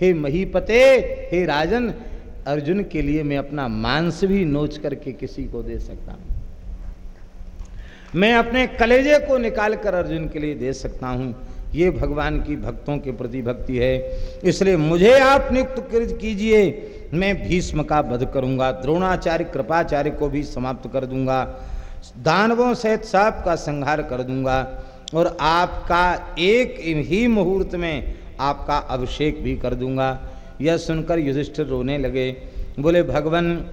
हे महीपते, हे राजन, अर्जुन के लिए मैं अपना मांस भी नोच करके किसी को दे सकता हूँ। मैं अपने कलेजे को निकाल कर अर्जुन के लिए दे सकता हूँ। ये भगवान की भक्तों के प्रति भक्ति है। इसलिए मुझे आप नियुक्त कीजिए। मैं भीष्म का वध करूँगा। द्रोणाचार्य, कृपाचार्य को भी समाप्त कर दूँगा। दानवों सहित सब का संहार कर दूँगा और आपका एक ही मुहूर्त में आपका अभिषेक भी कर दूँगा। यह सुनकर युधिष्ठिर रोने लगे। बोले, भगवान,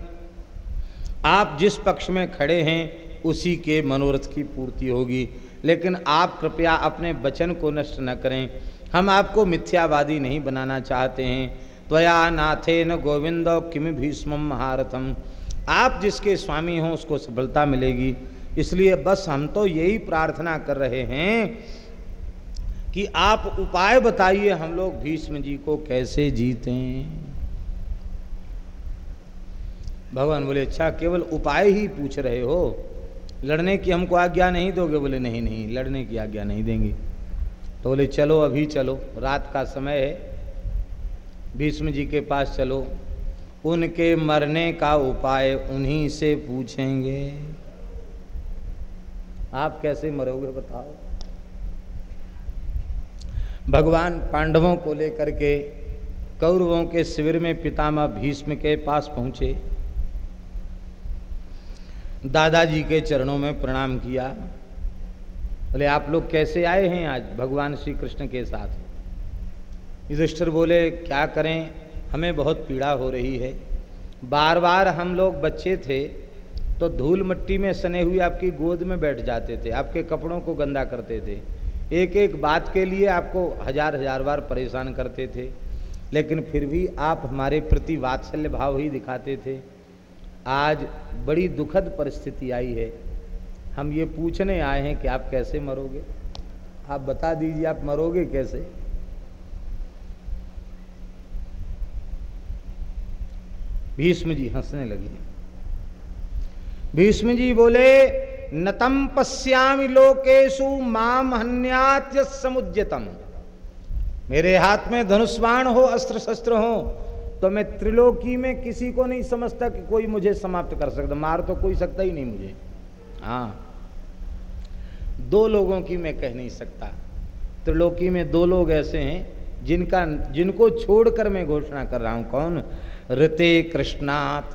आप जिस पक्ष में खड़े हैं, उसी के मनोरथ की पूर्ति होगी। लेकिन आप कृपया अपने वचन को नष्ट न करें। हम आपको मिथ्यावादी नहीं बनाना चाहते हैं। त्वया नाथे न गोविंद किम भीष्म महारथम। आप जिसके स्वामी हों, उसको सफलता मिलेगी। इसलिए बस हम तो यही प्रार्थना कर रहे हैं कि आप उपाय बताइए हम लोग भीष्म जी को कैसे जीतें। भगवान बोले अच्छा केवल उपाय ही पूछ रहे हो। लड़ने की हमको आज्ञा नहीं दोगे? बोले, नहीं नहीं, लड़ने की आज्ञा नहीं देंगे। तो बोले, चलो, अभी चलो, रात का समय है। भीष्म जी के पास चलो उनके मरने का उपाय उन्हीं से पूछेंगे। आप कैसे मरोगे बताओ। भगवान पांडवों को लेकर के कौरवों के शिविर में पितामह भीष्म के पास पहुँचे। दादाजी के चरणों में प्रणाम किया। बोले, आप लोग कैसे आए हैं आज भगवान श्री कृष्ण के साथ? युधिष्ठिर बोले, क्या करें? हमें बहुत पीड़ा हो रही है। बार बार हम लोग बच्चे थे तो धूल मट्टी में सने हुए आपकी गोद में बैठ जाते थे, आपके कपड़ों को गंदा करते थे। एक एक बात के लिए आपको हज़ार हज़ार बार परेशान करते थे, लेकिन फिर भी आप हमारे प्रति वात्सल्य भाव ही दिखाते थे। आज बड़ी दुखद परिस्थिति आई है। हम ये पूछने आए हैं कि आप कैसे मरोगे? आप बता दीजिए, आप मरोगे कैसे? भीष्म जी हंसने लगे। भीष्म जी बोले, नतम पश्यामि लोकेशु माम हन्यात समुद्यतम मेरे हाथ में धनुष्वाण हो अस्त्र शस्त्र हो तो मैं त्रिलोकी में किसी को नहीं समझता कि कोई मुझे समाप्त कर सकता। मार तो कोई सकता ही नहीं मुझे। हाँ दो लोगों की मैं कह नहीं सकता। त्रिलोकी में दो लोग ऐसे हैं जिनका, जिनको छोड़कर मैं घोषणा कर रहा हूँ। कौन? ऋते कृष्णात,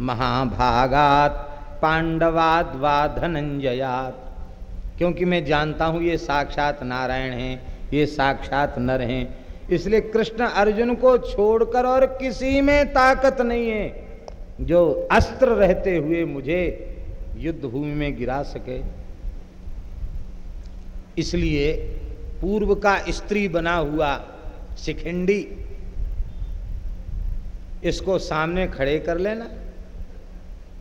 महाभागात पांडवाद वा धनंजयात क्योंकि मैं जानता हूँ ये साक्षात नारायण हैं, ये साक्षात नर हैं, इसलिए कृष्ण अर्जुन को छोड़कर और किसी में ताकत नहीं है। जो अस्त्र रहते हुए मुझे युद्ध भूमि में गिरा सके। इसलिए पूर्व का स्त्री बना हुआ शिखंडी इसको सामने खड़े कर लेना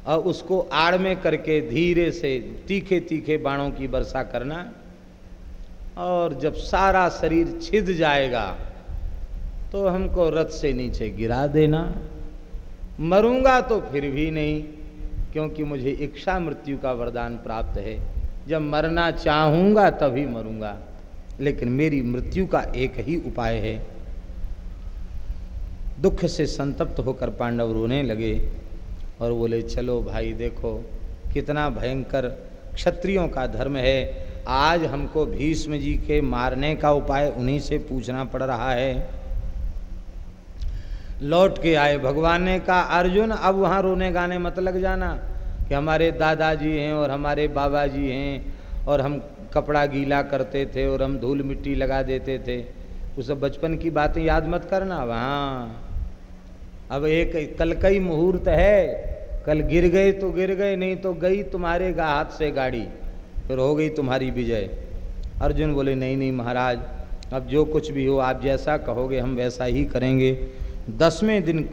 और उसको आड़ में करके धीरे से तीखे तीखे बाणों की वर्षा करना और जब सारा शरीर छिद जाएगा तो हमको रथ से नीचे गिरा देना। मरूँगा तो फिर भी नहीं, क्योंकि मुझे इच्छा मृत्यु का वरदान प्राप्त है। जब मरना चाहूँगा तभी मरूँगा, लेकिन मेरी मृत्यु का एक ही उपाय है। दुख से संतप्त होकर पांडव रोने लगे और बोले, चलो भाई, देखो, कितना भयंकर क्षत्रियों का धर्म है। आज हमको भीष्म जी के मारने का उपाय उन्हीं से पूछना पड़ रहा है। लौट के आए भगवान ने कहा, अर्जुन, अब वहाँ रोने गाने मत लग जाना कि हमारे दादाजी हैं और हमारे बाबा जी हैं और हम कपड़ा गीला करते थे और हम धूल मिट्टी लगा देते थे। वो सब बचपन की बातें याद मत करना, वहाँ अब एक कल का ही मुहूर्त है, कल गिर गए तो गिर गए, नहीं तो गई तुम्हारे गा हाथ से गाड़ी, फिर हो गई तुम्हारी विजय। अर्जुन बोले, नहीं नहीं महाराज, अब जो कुछ भी हो, आप जैसा कहोगे, हम वैसा ही करेंगे। दसवें दिन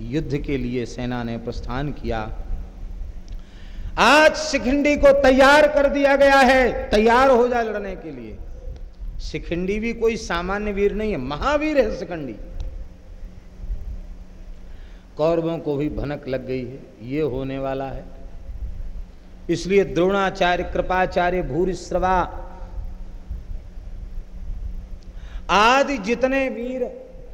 युद्ध के लिए सेना ने प्रस्थान किया। आज शिखंडी को तैयार कर दिया गया है, तैयार हो जाए लड़ने के लिए। शिखंडी भी कोई सामान्य वीर नहीं है, महावीर है शिखंडी। कौरवों को भी भनक लग गई है, ये होने वाला है। इसलिए द्रोणाचार्य, कृपाचार्य, भूरिश्रवा, आदि जितने वीर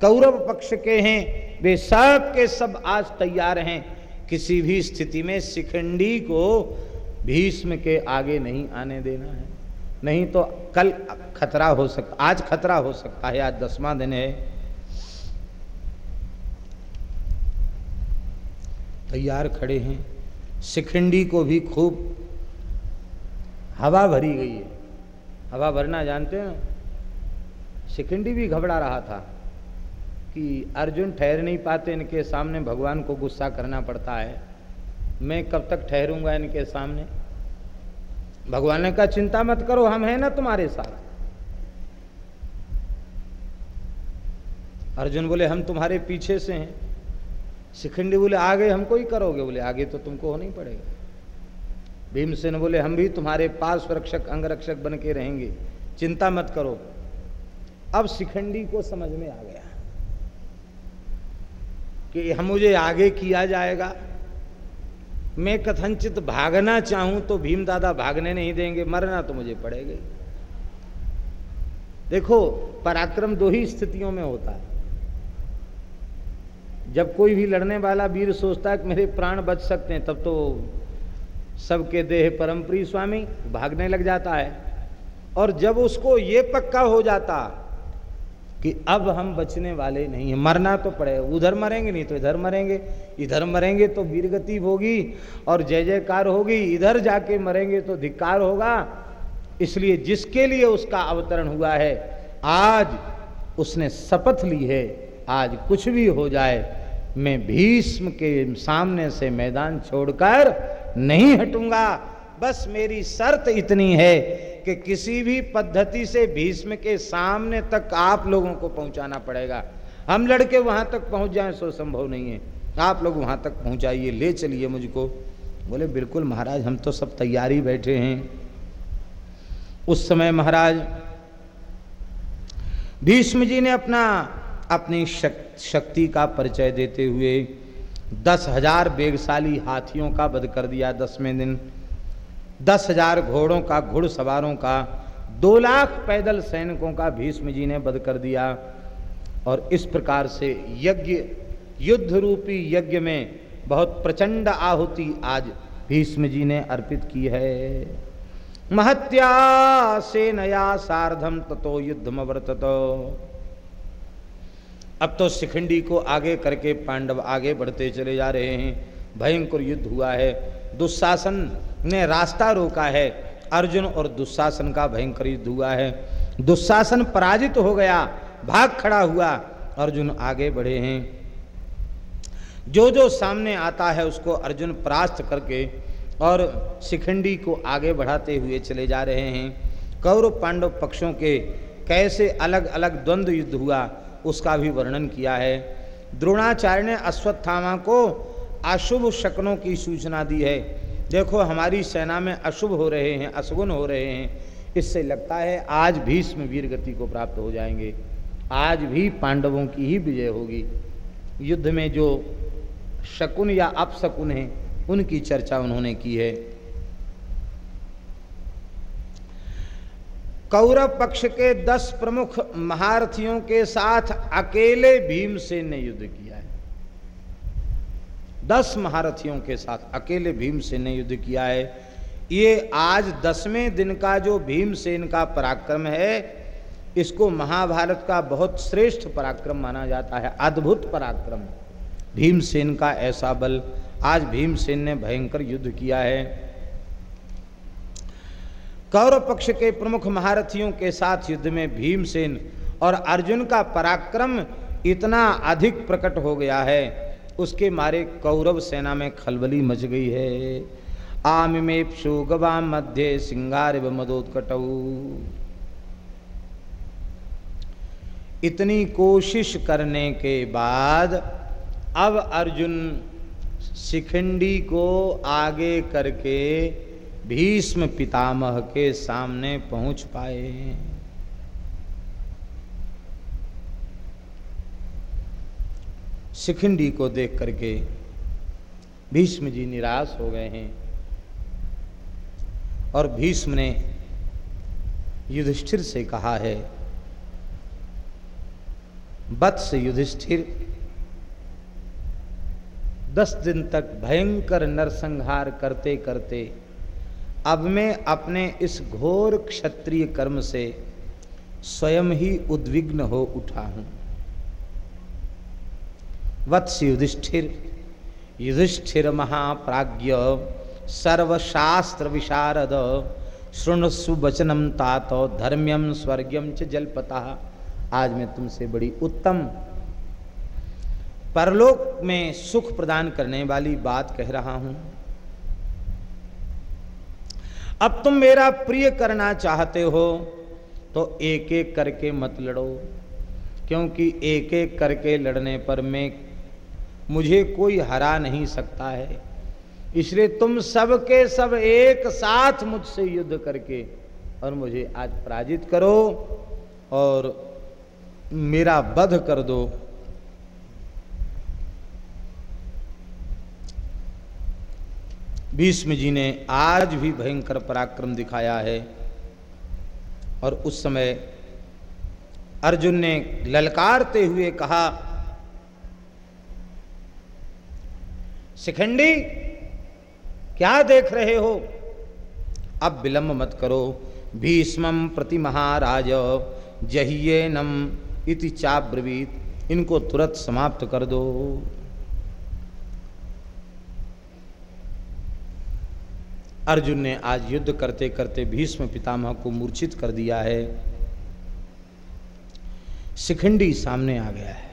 कौरव पक्ष के हैं, वे सब के सब आज तैयार हैं। किसी भी स्थिति में शिखंडी को भीष्म के आगे नहीं आने देना है। नहीं तो कल खतरा हो सकता आज खतरा हो सकता है, आज दसवां दिन है। तैयार खड़े हैं। शिखंडी को भी खूब हवा भरी गई है। हवा भरना जानते हैं? शिखंडी भी घबरा रहा था कि अर्जुन ठहर नहीं पाते, इनके सामने भगवान को गुस्सा करना पड़ता है। मैं कब तक ठहरूँगा इनके सामने? भगवान ने कहा, चिंता मत करो, हम हैं ना तुम्हारे साथ। अर्जुन बोले, हम तुम्हारे पीछे से हैं। शिखंडी बोले, आगे हमको ही करोगे? बोले, आगे तो तुमको ही पड़ेगा। भीमसेन बोले, हम भी तुम्हारे पास रक्षक, अंगरक्षक बन के रहेंगे। चिंता मत करो। अब शिखंडी को समझ में आ गया कि हम मुझे आगे किया जाएगा। मैं कथनचित भागना चाहूँ तो भीम दादा भागने नहीं देंगे, मरना तो मुझे पड़ेगा देखो, पराक्रम दो ही स्थितियों में होता है। जब कोई भी लड़ने वाला वीर सोचता है कि मेरे प्राण बच सकते हैं, तब तो सबके देह परमप्री स्वामी भागने लग जाता है। और जब उसको ये पक्का हो जाता कि अब हम बचने वाले नहीं हैं, मरना तो पड़े, उधर मरेंगे, नहीं तो इधर मरेंगे इधर मरेंगे तो वीरगति होगी और जय जयकार होगी, इधर जाके मरेंगे तो धिक्कार होगा। इसलिए जिसके लिए उसका अवतरण हुआ है, आज उसने शपथ ली है, आज कुछ भी हो जाए मैं भीष्म के सामने से मैदान छोड़कर नहीं हटूँगा। बस मेरी शर्त इतनी है कि किसी भी पद्धति से भीष्म के सामने तक आप लोगों को पहुंचाना पड़ेगा। हम लड़के वहाँ तक पहुँच जाएँ, सो संभव नहीं है। आप लोग वहाँ तक पहुंचाइए, ले चलिए मुझको। बोले, बिल्कुल महाराज, हम तो सब तैयारी बैठे हैं। उस समय महाराज, भीष्म जी ने अपना अपनी शक्ति का परिचय देते हुए दस हज़ार बेगशाली हाथियों का वध कर दिया दसवें दिन। दस हज़ार घोड़ों का घुड़सवारों का, दो लाख पैदल सैनिकों का भीष्म जी ने वध कर दिया। और इस प्रकार से यज्ञ, युद्ध रूपी यज्ञ में बहुत प्रचंड आहुति आज भीष्म जी ने अर्पित की है। महत्या से नया सार्धम ततो युद्धम वर्तत अब तो शिखंडी को आगे करके पांडव आगे बढ़ते चले जा रहे हैं। भयंकर युद्ध हुआ है। दुशासन ने रास्ता रोका है। अर्जुन और दुशासन का भयंकर युद्ध हुआ है। दुशासन पराजित हो गया। भाग खड़ा हुआ। अर्जुन आगे बढ़े हैं। जो जो सामने आता है उसको अर्जुन परास्त करके और शिखंडी को आगे बढ़ाते हुए चले जा रहे हैं। कौरव पांडव पक्षों के कैसे अलग अलग द्वंद्व युद्ध हुआ? उसका भी वर्णन किया है। द्रोणाचार्य ने अश्वत्थामा को अशुभ शक्नों की सूचना दी है। देखो, हमारी सेना में अशुभ हो रहे हैं, अशगुन हो रहे हैं। इससे लगता है आज भीष्म वीर गति को प्राप्त हो जाएँगे। आज भी पांडवों की ही विजय होगी। युद्ध में जो शकुन या अपशकुन हैं, उनकी चर्चा उन्होंने की है। कौरव पक्ष के दस प्रमुख महारथियों के साथ अकेले भीमसेन ने युद्ध किया है। दस महारथियों के साथ अकेले भीमसेन ने युद्ध किया है। ये आज दसवें दिन का जो भीमसेन का पराक्रम है, इसको महाभारत का बहुत श्रेष्ठ पराक्रम माना जाता है, अद्भुत पराक्रम। भीमसेन का ऐसा बल आज भीमसेन ने भयंकर युद्ध किया है। कौरव पक्ष के प्रमुख महारथियों के साथ युद्ध में भीमसेन और अर्जुन का पराक्रम इतना अधिक प्रकट हो गया है, उसके मारे कौरव सेना में खलबली मच गई है। आम में गवाम मध्य सिंगार व मदोत्कटऊ। इतनी कोशिश करने के बाद अब अर्जुन शिखंडी को आगे करके भीष्म पितामह के सामने पहुँच पाए। शिखंडी को देख करके भीष्म जी निराश हो गए हैं और भीष्म ने युधिष्ठिर से कहा है वत्स युधिष्ठिर, दस दिन तक भयंकर नरसंहार करते करते अब मैं अपने इस घोर क्षत्रिय कर्म से स्वयं ही उद्विग्न हो उठा हूँ। वत्स युधिष्ठिर युधिष्ठिर महाप्राज्य सर्वशास्त्र विशारद शृणुसु वचनम तात धर्म्यम स्वर्गम च जलपता। आज मैं तुमसे बड़ी उत्तम परलोक में सुख प्रदान करने वाली बात कह रहा हूँ। अब तुम मेरा प्रिय करना चाहते हो तो एक एक करके मत लड़ो, क्योंकि एक एक करके लड़ने पर मैं, मुझे कोई हरा नहीं सकता है। इसलिए तुम सब के सब एक साथ मुझसे युद्ध करके और मुझे आज पराजित करो और मेरा वध कर दो। भीष्म जी ने आज भी भयंकर पराक्रम दिखाया है। और उस समय अर्जुन ने ललकारते हुए कहा शिखंडी क्या देख रहे हो? अब विलंब मत करो। भीष्म प्रति महाराज जहिए नम इति चाब्रवीत। इनको तुरंत समाप्त कर दो। अर्जुन ने आज युद्ध करते करते भीष्म पितामह को मूर्छित कर दिया है। शिखंडी सामने आ गया है।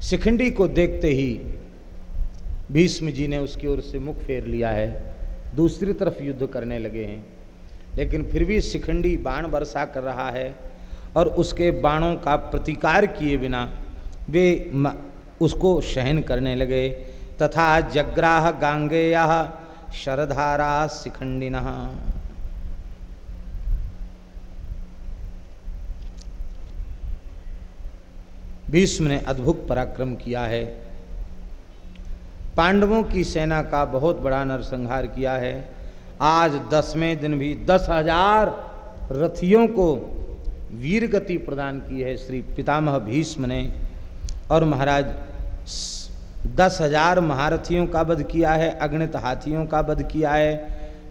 शिखंडी को देखते ही भीष्म जी ने उसकी ओर से मुख फेर लिया है। दूसरी तरफ़ युद्ध करने लगे हैं, लेकिन फिर भी शिखंडी बाण वर्षा कर रहा है और उसके बाणों का प्रतिकार किए बिना वे उसको सहन करने लगे। तथा जग्राह गांगेय शरधारा शिखंडिन। भीष्म ने अद्भुत पराक्रम किया है। पांडवों की सेना का बहुत बड़ा नरसंहार किया है। आज दसवें दिन भी दस हज़ार रथियों को वीर गति प्रदान की है श्री पितामह भीष्म ने। और महाराज दस हज़ार महारथियों का वध किया है, अगणित हाथियों का वध किया है,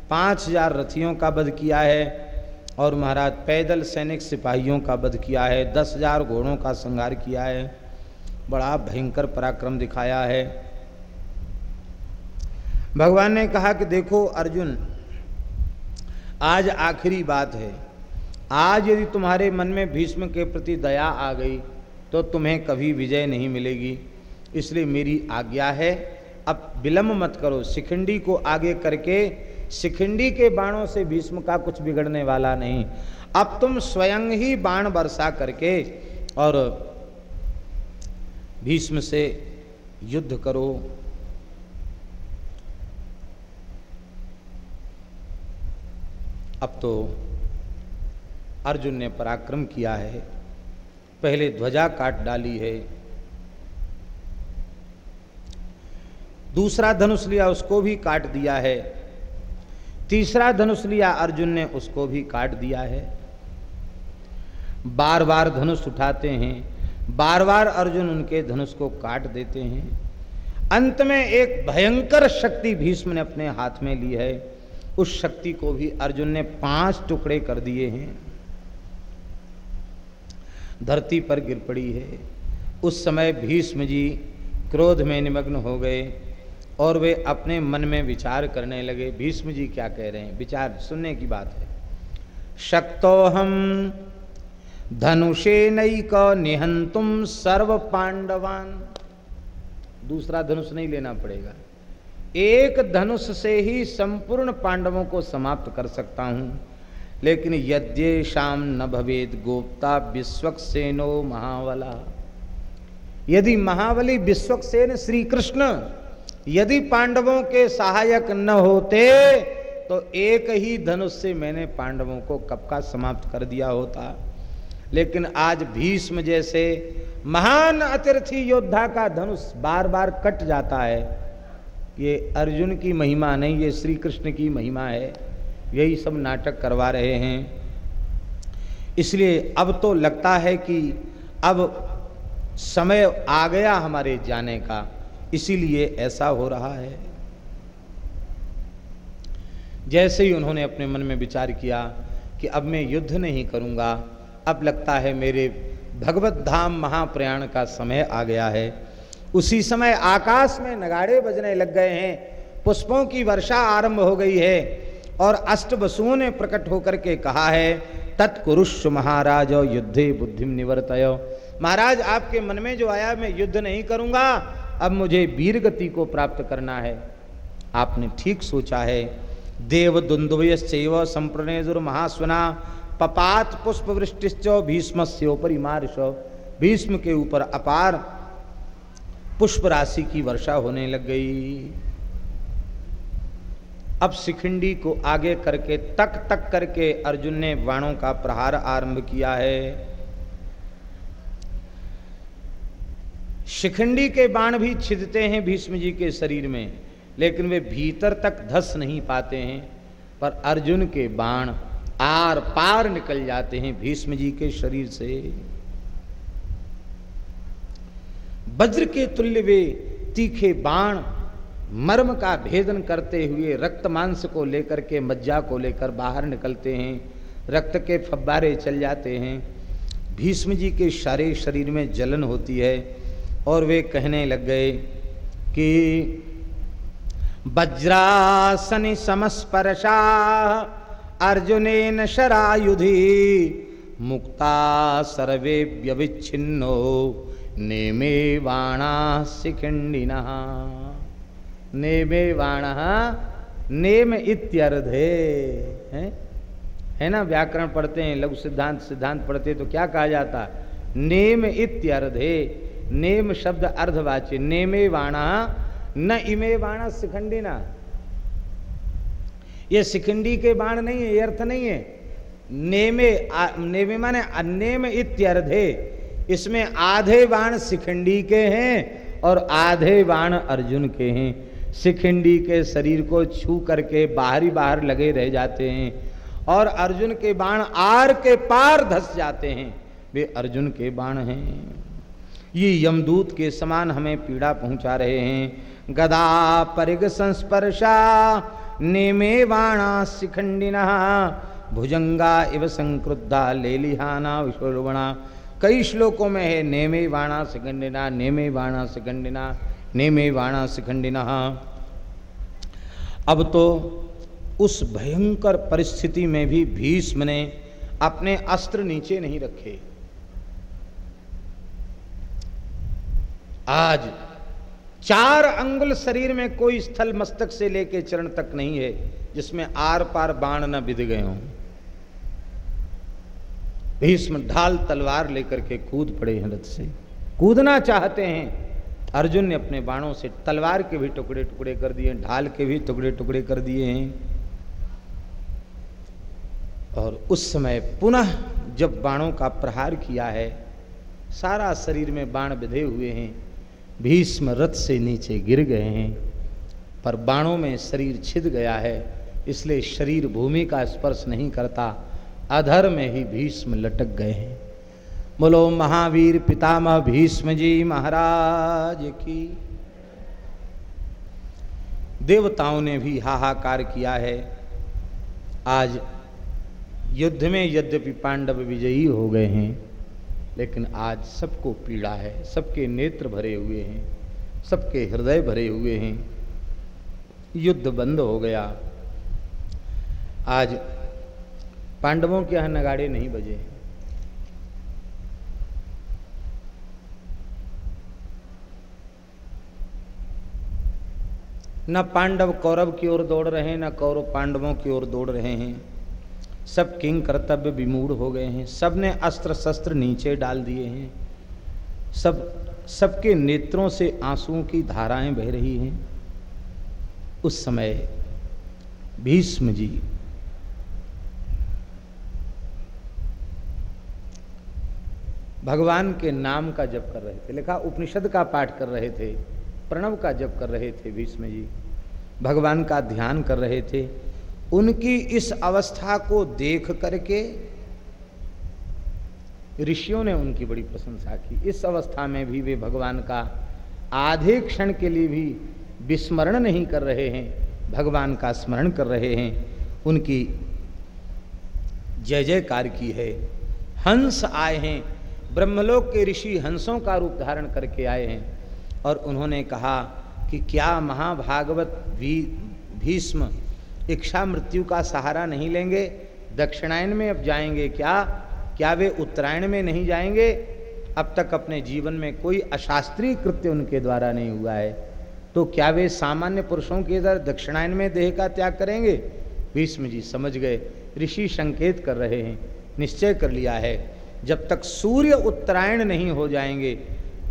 पाँच हज़ार रथियों का वध किया है और महाराज पैदल सैनिक सिपाहियों का वध किया है, दस हज़ार घोड़ों का संहार किया है। बड़ा भयंकर पराक्रम दिखाया है। भगवान ने कहा कि देखो अर्जुन, आज आखिरी बात है। आज यदि तुम्हारे मन में भीष्म के प्रति दया आ गई तो तुम्हें कभी विजय नहीं मिलेगी। इसलिए मेरी आज्ञा है, अब विलंब मत करो। शिखंडी को आगे करके, शिखंडी के बाणों से भीष्म का कुछ बिगड़ने वाला नहीं। अब तुम स्वयं ही बाण वर्षा करके और भीष्म से युद्ध करो। अब तो अर्जुन ने पराक्रम किया है। पहले ध्वजा काट डाली है दूसरा धनुष लिया, उसको भी काट दिया है। तीसरा धनुष लिया, अर्जुन ने उसको भी काट दिया है। बार बार धनुष उठाते हैं बार बार अर्जुन उनके धनुष को काट देते हैं। अंत में एक भयंकर शक्ति भीष्म ने अपने हाथ में ली है। उस शक्ति को भी अर्जुन ने पाँच टुकड़े कर दिए हैं। धरती पर गिर पड़ी है। उस समय भीष्म जी क्रोध में निमग्न हो गए। और वे अपने मन में विचार करने लगे, भीष्म जी क्या कह रहे हैं? विचार सुनने की बात है। शक्तो हम धनुषे नई क निहंतुम सर्व पांडवान दूसरा धनुष नहीं लेना पड़ेगा। एक धनुष से ही संपूर्ण पांडवों को समाप्त कर सकता हूँ, लेकिन यद्य शाम न भवेद गोप्ता विश्वक्सेनो महावला यदि महावली विश्वक्सेन श्री कृष्ण यदि पांडवों के सहायक न होते तो एक ही धनुष से मैंने पांडवों को कब का समाप्त कर दिया होता। लेकिन आज भीष्म जैसे महान अतिर्थी योद्धा का धनुष बार बार कट जाता है। ये अर्जुन की महिमा नहीं, ये श्री कृष्ण की महिमा है। यही सब नाटक करवा रहे हैं। इसलिए अब तो लगता है कि अब समय आ गया हमारे जाने का। इसीलिए ऐसा हो रहा है। जैसे ही उन्होंने अपने मन में विचार किया कि अब मैं युद्ध नहीं करूँगा, अब लगता है मेरे भगवत धाम महाप्रयाण का समय आ गया है। उसी समय आकाश में नगाड़े बजने लग गए हैं। पुष्पों की वर्षा आरंभ हो गई है और अष्ट वसुओं ने प्रकट होकर के कहा है तत्कुरुष महाराज, युद्धे बुद्धि निवर्तय। महाराज, आपके मन में जो आया, मैं युद्ध नहीं करूँगा। अब मुझे वीर गति को प्राप्त करना है। आपने ठीक सोचा है। देव दुंदुवयश्चैव संप्रणेजुर महास्वना पपात पुष्प वृष्टिश्च भीष्म से मार्श भीष्म के ऊपर अपार पुष्प राशि की वर्षा होने लग गई। अब शिखंडी को आगे करके, तक तक करके अर्जुन ने बाणों का प्रहार आरंभ किया है। शिखंडी के बाण भी छिदते हैं भीष्म जी के शरीर में, लेकिन वे भीतर तक धस नहीं पाते हैं। पर अर्जुन के बाण आर पार निकल जाते हैं भीष्म जी के शरीर से। वज्र के तुल्य वे तीखे बाण मर्म का भेदन करते हुए रक्त मांस को लेकर के मज्जा को लेकर बाहर निकलते हैं, रक्त के फब्बारे चल जाते हैं। भीष्म जी के सारे शरीर में जलन होती है। और वे कहने लग गए कि वज्रासनि समस्पर्शा, अर्जुनेन शरायुधि, मुक्ता सर्वे व्यविच्छिन्नो, नेमे बाणा शिखंडिना नेमे बाण नेम इत्यर्धे। है? है ना? व्याकरण पढ़ते हैं, लघु सिद्धांत सिद्धांत पढ़ते तो क्या कहा जाता नेम इत्यर्धे। नेम शब्द अर्धवाच्य नेमे वाणा न इमे बाणा शिखंडी ना। ये शिखंडी के बाण नहीं है ये अर्थ नहीं है। नेमे आ, नेमे माने अनेम इत्यर्धे। इसमें आधे बाण शिखंडी के हैं और आधे बाण अर्जुन के हैं। शिखंडी के शरीर को छू करके बाहरी बाहर लगे रह जाते हैं और अर्जुन के बाण आर के पार धस जाते हैं। वे अर्जुन के बाण हैं। ये यमदूत के समान हमें पीड़ा पहुँचा रहे हैं। गदा परिग संस्पर्शा, नेमे वाणा शिखंडिना भुजंगा इव संक्रुद्धा, लेलिहाना विश्वरुवणा कई श्लोकों में है, नेमे वाणा शिखंडिना नेमे वाणा शिखंडिना नेमे वाणा शिखंडिना अब तो उस भयंकर परिस्थिति में भी भीष्म ने अपने अस्त्र नीचे नहीं रखे। आज चार अंगुल शरीर में कोई स्थल मस्तक से लेके चरण तक नहीं है, जिसमें आर पार बाण न बिध गए हों। भीष्म ढाल तलवार लेकर के कूद पड़े हैं रथ से। कूदना चाहते हैं, अर्जुन ने अपने बाणों से तलवार के भी टुकड़े टुकड़े कर दिए, ढाल के भी टुकड़े टुकड़े कर दिए हैं। और उस समय पुनः जब बाणों का प्रहार किया है, सारा शरीर में बाण बिधे हुए हैं भीष्म रथ से नीचे गिर गए हैं, पर बाणों में शरीर छिद गया है, इसलिए शरीर भूमि का स्पर्श नहीं करता, अधर में ही भीष्म लटक गए हैं। बोलो, महावीर पितामह भीष्म जी महाराज की। देवताओं ने भी हाहाकार किया है। आज युद्ध में यद्यपि पांडव विजयी हो गए हैं लेकिन आज सबको पीड़ा है, सबके नेत्र भरे हुए हैं, सबके हृदय भरे हुए हैं। युद्ध बंद हो गया। आज पांडवों के यहाँ नगाड़े नहीं बजे। न पांडव कौरव की ओर दौड़ रहे हैं, न कौरव पांडवों की ओर दौड़ रहे हैं। सब किंग कर्तव्य विमूढ़ हो गए हैं। सबने अस्त्र शस्त्र नीचे डाल दिए हैं। सब, सबके नेत्रों से आंसुओं की धाराएँ बह रही हैं। उस समय भीष्म जी भगवान के नाम का जप कर रहे थे। लिखा, उपनिषद का पाठ कर रहे थे, प्रणव का जप कर रहे थे भीष्म जी। भगवान का ध्यान कर रहे थे। उनकी इस अवस्था को देख करके ऋषियों ने उनकी बड़ी प्रशंसा की। इस अवस्था में भी वे भगवान का आधे क्षण के लिए भी विस्मरण नहीं कर रहे हैं, भगवान का स्मरण कर रहे हैं। उनकी जय जयकार की है। हंस आए हैं। ब्रह्मलोक के ऋषि हंसों का रूप धारण करके आए हैं और उन्होंने कहा कि क्या महाभागवत भी भीष्म इच्छा मृत्यु का सहारा नहीं लेंगे। दक्षिणायन में अब जाएँगे क्या? क्या वे उत्तरायण में नहीं जाएँगे? अब तक अपने जीवन में कोई अशास्त्रीय कृत्य उनके द्वारा नहीं हुआ है। तो क्या वे सामान्य पुरुषों के इधर दक्षिणायन में देह का त्याग करेंगे? भीष्म जी समझ गए। ऋषि संकेत कर रहे हैं। निश्चय कर लिया है। जब तक सूर्य उत्तरायण नहीं हो जाएँगे,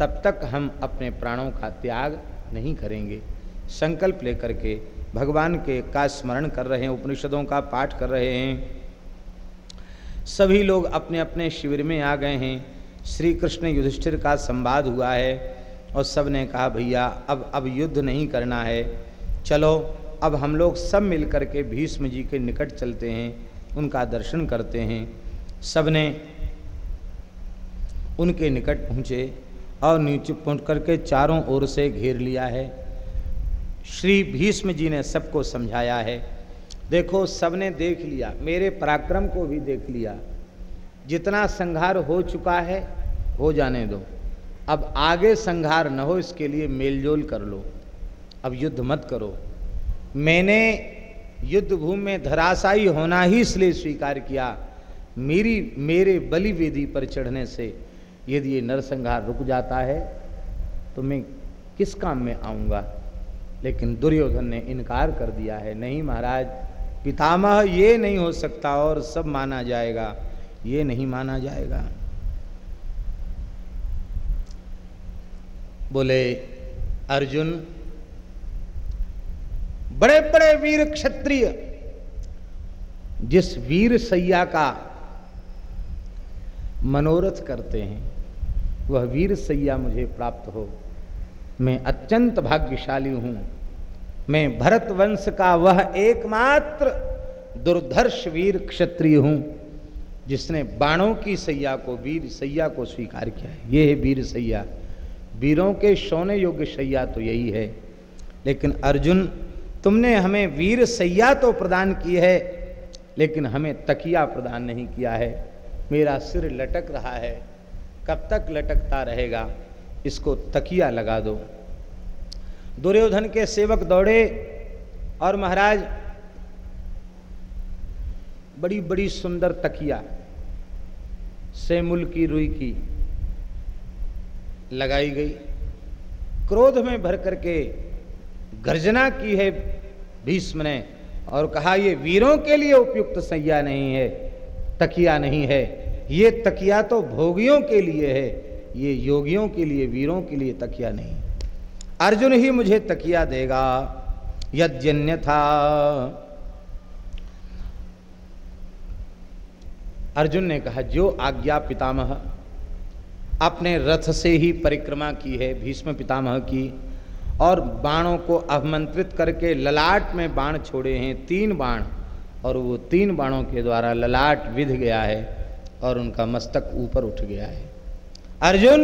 तब तक हम अपने प्राणों का त्याग नहीं करेंगे। संकल्प लेकर के भगवान के का स्मरण कर रहे हैं, उपनिषदों का पाठ कर रहे हैं। सभी लोग अपने अपने शिविर में आ गए हैं। श्री कृष्ण युधिष्ठिर का संवाद हुआ है और सबने कहा, भैया, अब अब युद्ध नहीं करना है। चलो, अब हम लोग सब मिल कर के भीष्म जी के निकट चलते हैं, उनका दर्शन करते हैं। सबने उनके निकट पहुँचे और नीचे पहुँच करके चारों ओर से घेर लिया है। श्री भीष्म जी ने सबको समझाया है। देखो, सबने देख लिया, मेरे पराक्रम को भी देख लिया। जितना संहार हो चुका है, हो जाने दो। अब आगे संहार न हो, इसके लिए मेलजोल कर लो। अब युद्ध मत करो। मैंने युद्ध भूमि में धराशायी होना ही इसलिए स्वीकार किया, मेरी, मेरे बलि वेदी पर चढ़ने से। यदि ये नरसंहार रुक जाता है तो मैं किस काम में आऊँगा? लेकिन दुर्योधन ने इनकार कर दिया है। नहीं महाराज, पितामह, ये नहीं हो सकता और सब माना जाएगा। ये नहीं माना जाएगा। बोले, अर्जुन बड़े बड़े वीर क्षत्रिय, जिस वीर सैया का मनोरथ करते हैं, वह वीर सैया मुझे प्राप्त हो। मैं अत्यंत भाग्यशाली हूँ। मैं भरत वंश का वह एकमात्र दुर्धर्ष वीर क्षत्रिय हूँ, जिसने बाणों की सैया को वीर सैया को स्वीकार किया है। ये है वीर सैया। वीरों के सोने योग्य सैया तो यही है। लेकिन अर्जुन, तुमने हमें वीर सैया तो प्रदान की है, लेकिन हमें तकिया प्रदान नहीं किया है। मेरा सिर लटक रहा है। कब तक लटकता रहेगा? इसको तकिया लगा दो। दुर्योधन के सेवक दौड़े और महाराज बड़ी बड़ी सुंदर तकिया सेमुल की रुई की लगाई गई। क्रोध में भर करके गर्जना की है भीष्म ने और कहा, ये वीरों के लिए उपयुक्त सैया नहीं है, तकिया नहीं है। ये तकिया तो भोगियों के लिए है। ये योगियों के लिए, वीरों के लिए तकिया नहीं। अर्जुन ही मुझे तकिया देगा, यज्ञन्य था। अर्जुन ने कहा, जो आज्ञा पितामह अपने रथ से ही परिक्रमा की है, भीष्म पितामह की, और बाणों को अवमंत्रित करके ललाट में बाण छोड़े हैं, तीन बाण, और वो तीन बाणों के द्वारा ललाट विध गया है, और उनका मस्तक ऊपर उठ गया है। अर्जुन,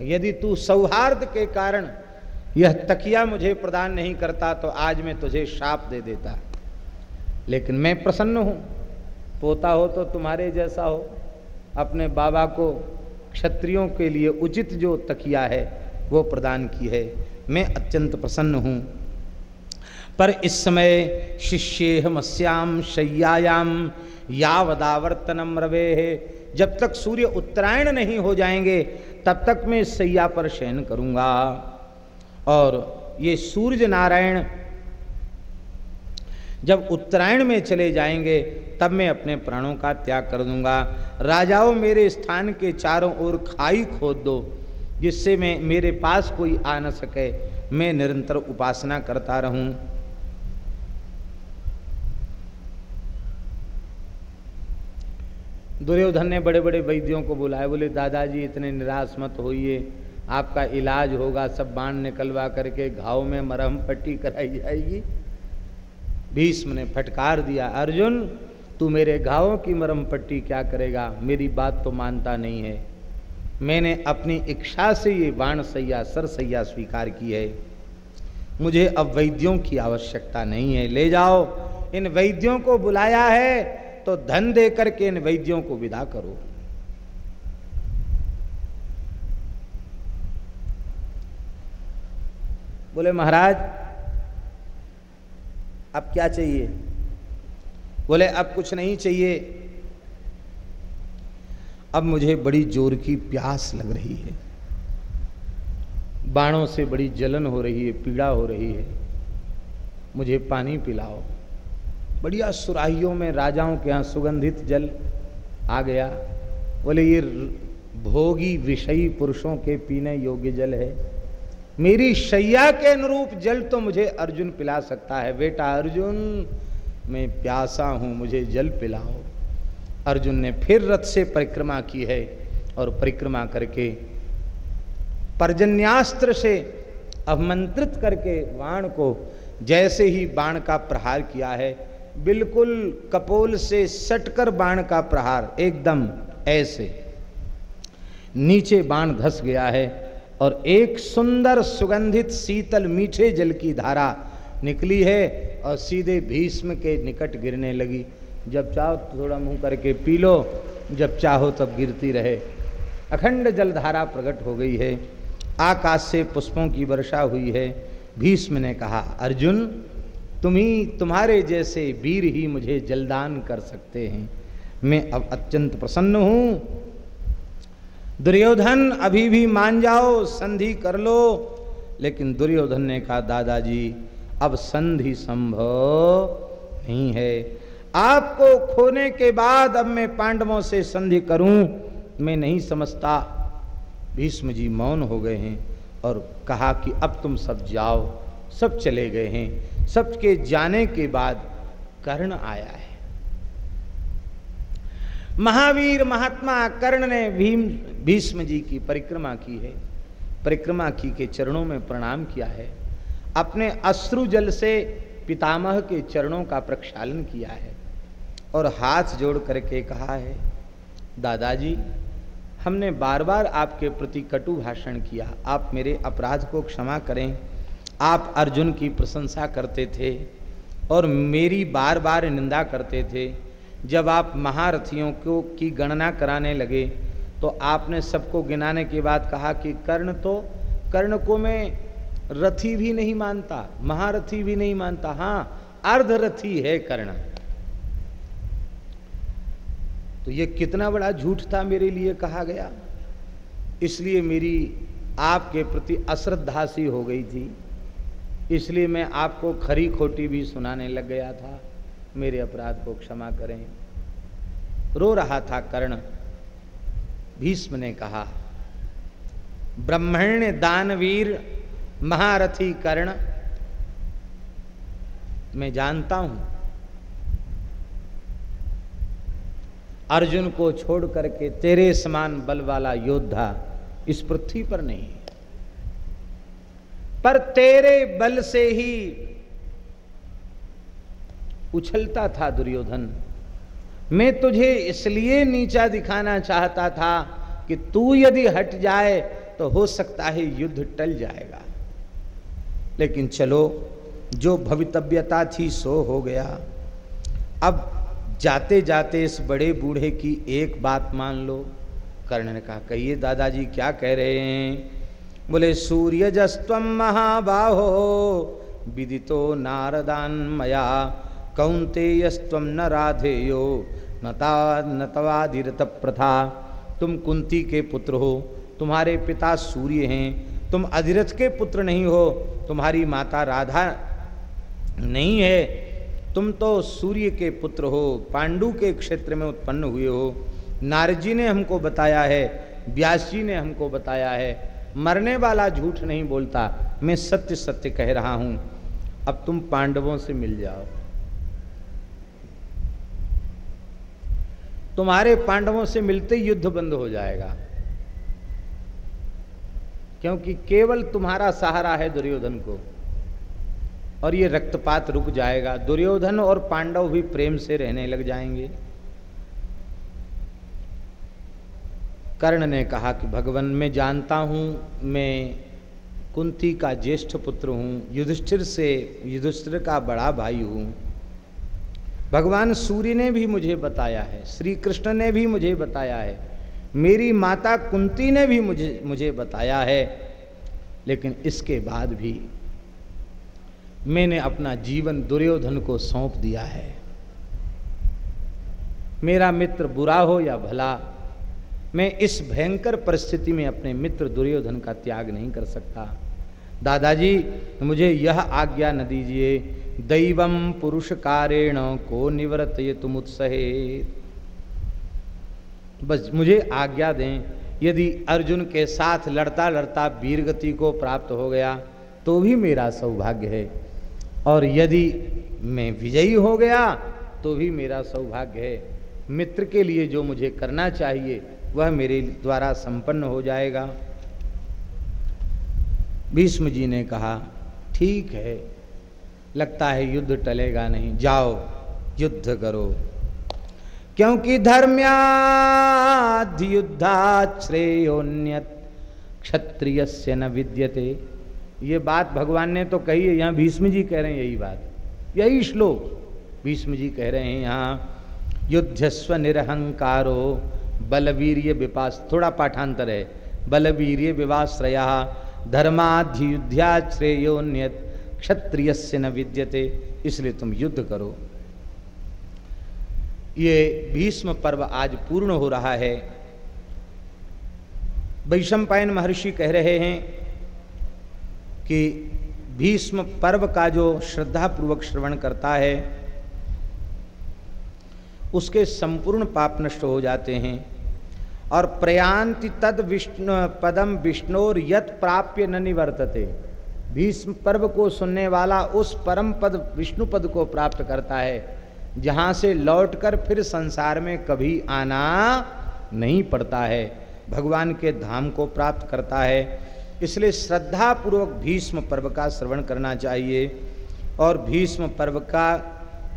यदि तू सौहार्द के कारण यह तकिया मुझे प्रदान नहीं करता तो आज मैं तुझे शाप दे देता। लेकिन मैं प्रसन्न हूँ। पोता हो तो तुम्हारे जैसा हो। अपने बाबा को क्षत्रियों के लिए उचित जो तकिया है, वो प्रदान की है। मैं अत्यंत प्रसन्न हूँ। पर इस समय शिष्य मस्याम शय्यायाम यावदावर्तनम रवे। है जब तक सूर्य उत्तरायण नहीं हो जाएँगे, तब तक मैं सैया पर शयन करूँगा। और ये सूर्य नारायण जब उत्तरायण में चले जाएँगे, तब मैं अपने प्राणों का त्याग कर दूँगा। राजाओं, मेरे स्थान के चारों ओर खाई खोद दो, जिससे मैं, मेरे पास कोई आ न सके। मैं निरंतर उपासना करता रहूँ। दुर्योधन ने बड़े बड़े वैद्यों को बुलाए बोले, दादाजी, इतने निराश मत होइए। आपका इलाज होगा, सब बाण निकलवा करके घाव में मरहम पट्टी कराई जाएगी। भीष्म ने फटकार दिया, अर्जुन, तू मेरे घावों की मरम पट्टी क्या करेगा? मेरी बात तो मानता नहीं है। मैंने अपनी इच्छा से ये बाण सैया, सर सैया स्वीकार की है। मुझे अब वैद्यों की आवश्यकता नहीं है। ले जाओ, इन वैद्यों को बुलाया है। तो धन दे करके इन वैद्यों को विदा करो। बोले, महाराज, अब क्या चाहिए? बोले, अब कुछ नहीं चाहिए। अब मुझे बड़ी ज़ोर की प्यास लग रही है। बाणों से बड़ी जलन हो रही है, पीड़ा हो रही है। मुझे पानी पिलाओ। बढ़िया सुराहियों में राजाओं के यहाँ सुगंधित जल आ गया। बोले, ये भोगी विषयी पुरुषों के पीने योग्य जल है। मेरी शैया के अनुरूप जल तो मुझे अर्जुन पिला सकता है। बेटा अर्जुन, मैं प्यासा हूँ, मुझे जल पिलाओ। अर्जुन ने फिर रथ से परिक्रमा की है और परिक्रमा करके पर्जन्यास्त्र से अवमंत्रित करके बाण को जैसे ही बाण का प्रहार किया है बिल्कुल कपोल से सटकर बाण का प्रहार, एकदम ऐसे। नीचे बाण धस गया है और एक सुंदर सुगंधित शीतल मीठे जल की धारा निकली है और सीधे भीष्म के निकट गिरने लगी। जब चाहो तो थोड़ा मुँह करके पी लो, जब चाहो तब गिरती रहे। अखंड जलधारा प्रकट हो गई है। आकाश से पुष्पों की वर्षा हुई है। भीष्म ने कहा, अर्जुन तुम्ही तुम्हारे जैसे वीर ही मुझे जलदान कर सकते हैं। मैं अब अत्यंत प्रसन्न हूँ। दुर्योधन, अभी भी मान जाओ, संधि कर लो। लेकिन दुर्योधन ने कहा, दादाजी, अब संधि संभव नहीं है। आपको खोने के बाद अब मैं पांडवों से संधि करूँ। मैं नहीं समझता। भीष्म जी मौन हो गए हैं और कहा कि अब तुम सब जाओ, सब चले गए हैं। सबके जाने के बाद कर्ण आया है। महावीर महात्मा कर्ण ने भीम, भीष्म जी की परिक्रमा की है। परिक्रमा की के चरणों में प्रणाम किया है। अपने अश्रु जल से पितामह के चरणों का प्रक्षालन किया है। और हाथ जोड़ करके कहा है, दादाजी, हमने बार बार आपके प्रति कटु भाषण किया। आप मेरे अपराध को क्षमा करें। आप अर्जुन की प्रशंसा करते थे और मेरी बार बार निंदा करते थे। जब आप महारथियों को, की गणना कराने लगे तो आपने सबको गिनाने के बाद कहा कि कर्ण तो कर्ण को मैं रथी भी नहीं मानता, महारथी भी नहीं मानता। हाँ अर्धरथी है कर्ण। तो ये कितना बड़ा झूठ था मेरे लिए कहा गया। इसलिए मेरी आपके प्रति अश्रद्धा सी हो गई थी। इसलिए मैं आपको खरी खोटी भी सुनाने लग गया था। मेरे अपराध को क्षमा करें। रो रहा था कर्ण। भीष्म ने कहा, ब्रह्मण्य दानवीर महारथी कर्ण, मैं जानता हूँ अर्जुन को छोड़ करके तेरे समान बल वाला योद्धा इस पृथ्वी पर नहीं पर तेरे बल से ही उछलता था दुर्योधन। मैं तुझे इसलिए नीचा दिखाना चाहता था कि तू यदि हट जाए तो हो सकता है युद्ध टल जाएगा। लेकिन चलो, जो भवितव्यता थी सो हो गया। अब जाते जाते इस बड़े बूढ़े की एक बात मान लो। कर्ण ने कहा, कहिए दादाजी, क्या कह रहे हैं? बोले सूर्य जस्व महाबाहो, विदितो नारदान मया कौंतेयस्व न राधेयो नता नतवादिरत प्रथा तुम कुंती के पुत्र हो, तुम्हारे पिता सूर्य हैं, तुम अधिरथ के पुत्र नहीं हो, तुम्हारी माता राधा नहीं है। तुम तो सूर्य के पुत्र हो, पांडु के क्षेत्र में उत्पन्न हुए हो। नारजी ने हमको बताया है, व्यास जी ने हमको बताया है मरने वाला झूठ नहीं बोलता। मैं सत्य सत्य कह रहा हूँ। अब तुम पांडवों से मिल जाओ। तुम्हारे पांडवों से मिलते ही युद्ध बंद हो जाएगा। क्योंकि केवल तुम्हारा सहारा है दुर्योधन को। और ये रक्तपात रुक जाएगा। दुर्योधन और पांडव भी प्रेम से रहने लग जाएँगे। कर्ण ने कहा कि भगवान, मैं जानता हूँ, मैं कुंती का ज्येष्ठ पुत्र हूँ, युधिष्ठिर से, युधिष्ठिर का बड़ा भाई हूँ। भगवान सूर्य ने भी मुझे बताया है श्री कृष्ण ने भी मुझे बताया है, मेरी माता कुंती ने भी मुझे मुझे बताया है। लेकिन इसके बाद भी मैंने अपना जीवन दुर्योधन को सौंप दिया है। मेरा मित्र बुरा हो या भला मैं इस भयंकर परिस्थिति में अपने मित्र दुर्योधन का त्याग नहीं कर सकता। दादाजी, मुझे यह आज्ञा न दीजिए, दैवम पुरुष कारेण को निवृत ये तुम उत्सहे। बस मुझे आज्ञा दें, यदि अर्जुन के साथ लड़ता लड़ता वीरगति को प्राप्त हो गया तो भी मेरा सौभाग्य है। और यदि मैं विजयी हो गया तो भी मेरा सौभाग्य है। मित्र के लिए जो मुझे करना चाहिए वह मेरे द्वारा संपन्न हो जाएगा। भीष्म जी ने कहा, ठीक है, लगता है युद्ध टलेगा नहीं। जाओ, युद्ध करो। क्योंकि धर्म्याद्युद्धा श्रेयोन्यत क्षत्रिय से न विद्यते। ये बात भगवान ने तो कही है, यहाँ भीष्म जी कह रहे हैं यही बात। यही श्लोक। भीष्म जी कह रहे हैं, यहाँ युद्धस्व निरहंकारो बलवीर्य विपास, थोड़ा पाठांतर है। बलवीर्य विवाश्रया धर्माध्युध्या श्रेयोन्यत क्षत्रिय से न विद्यते, इसलिए तुम युद्ध करो। ये भीष्म पर्व आज पूर्ण हो रहा है। वैशंपायन महर्षि कह रहे हैं कि भीष्म पर्व का जो श्रद्धा पूर्वक श्रवण करता है, उसके संपूर्ण पाप नष्ट हो जाते हैं। और प्रयांति तद विष्णु, पदम विष्णोर यत प्राप्य न निवर्तते। भीष्म पर्व को सुनने वाला उस परम पद, विष्णु पद को प्राप्त करता है, जहाँ से लौटकर फिर संसार में कभी आना नहीं पड़ता है। भगवान के धाम को प्राप्त करता है। इसलिए श्रद्धा पूर्वक भीष्म पर्व का श्रवण करना चाहिए। और भीष्म पर्व का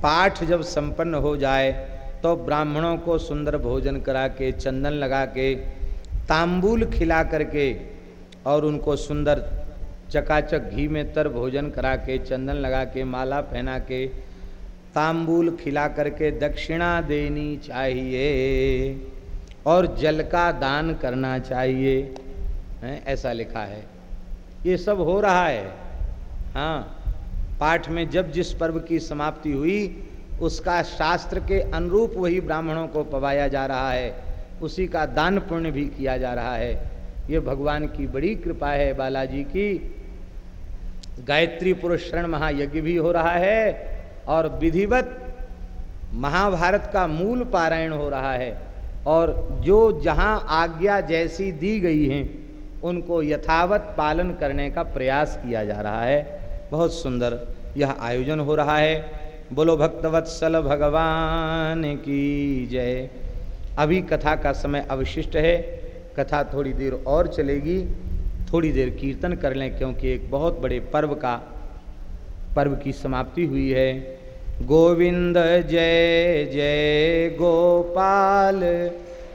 पाठ जब संपन्न हो जाए तो ब्राह्मणों को सुंदर भोजन करा के, चंदन लगा के, तांबूल खिला करके और उनको सुंदर चकाचक घी में तर भोजन करा के, चंदन लगा के, माला पहना के, तांबूल खिला करके, दक्षिणा देनी चाहिए और जल का दान करना चाहिए। है, ऐसा लिखा है। ये सब हो रहा है। हाँ पाठ में जब जिस पर्व की समाप्ति हुई उसका शास्त्र के अनुरूप वही ब्राह्मणों को पवाया जा रहा है, उसी का दान पुण्य भी किया जा रहा है। ये भगवान की बड़ी कृपा है बालाजी की। गायत्री पुरुष शरण महायज्ञ भी हो रहा है और विधिवत महाभारत का मूल पारायण हो रहा है और जो जहाँ आज्ञा जैसी दी गई हैं, उनको यथावत पालन करने का प्रयास किया जा रहा है। बहुत सुंदर यह आयोजन हो रहा है। बोलो, भक्तवत्सल भगवान की जय। अभी कथा का समय अवशिष्ट है। कथा थोड़ी देर और चलेगी। थोड़ी देर कीर्तन कर लें, क्योंकि एक बहुत बड़े पर्व का पर्व की समाप्ति हुई है। गोविंद जय जय गोपाल।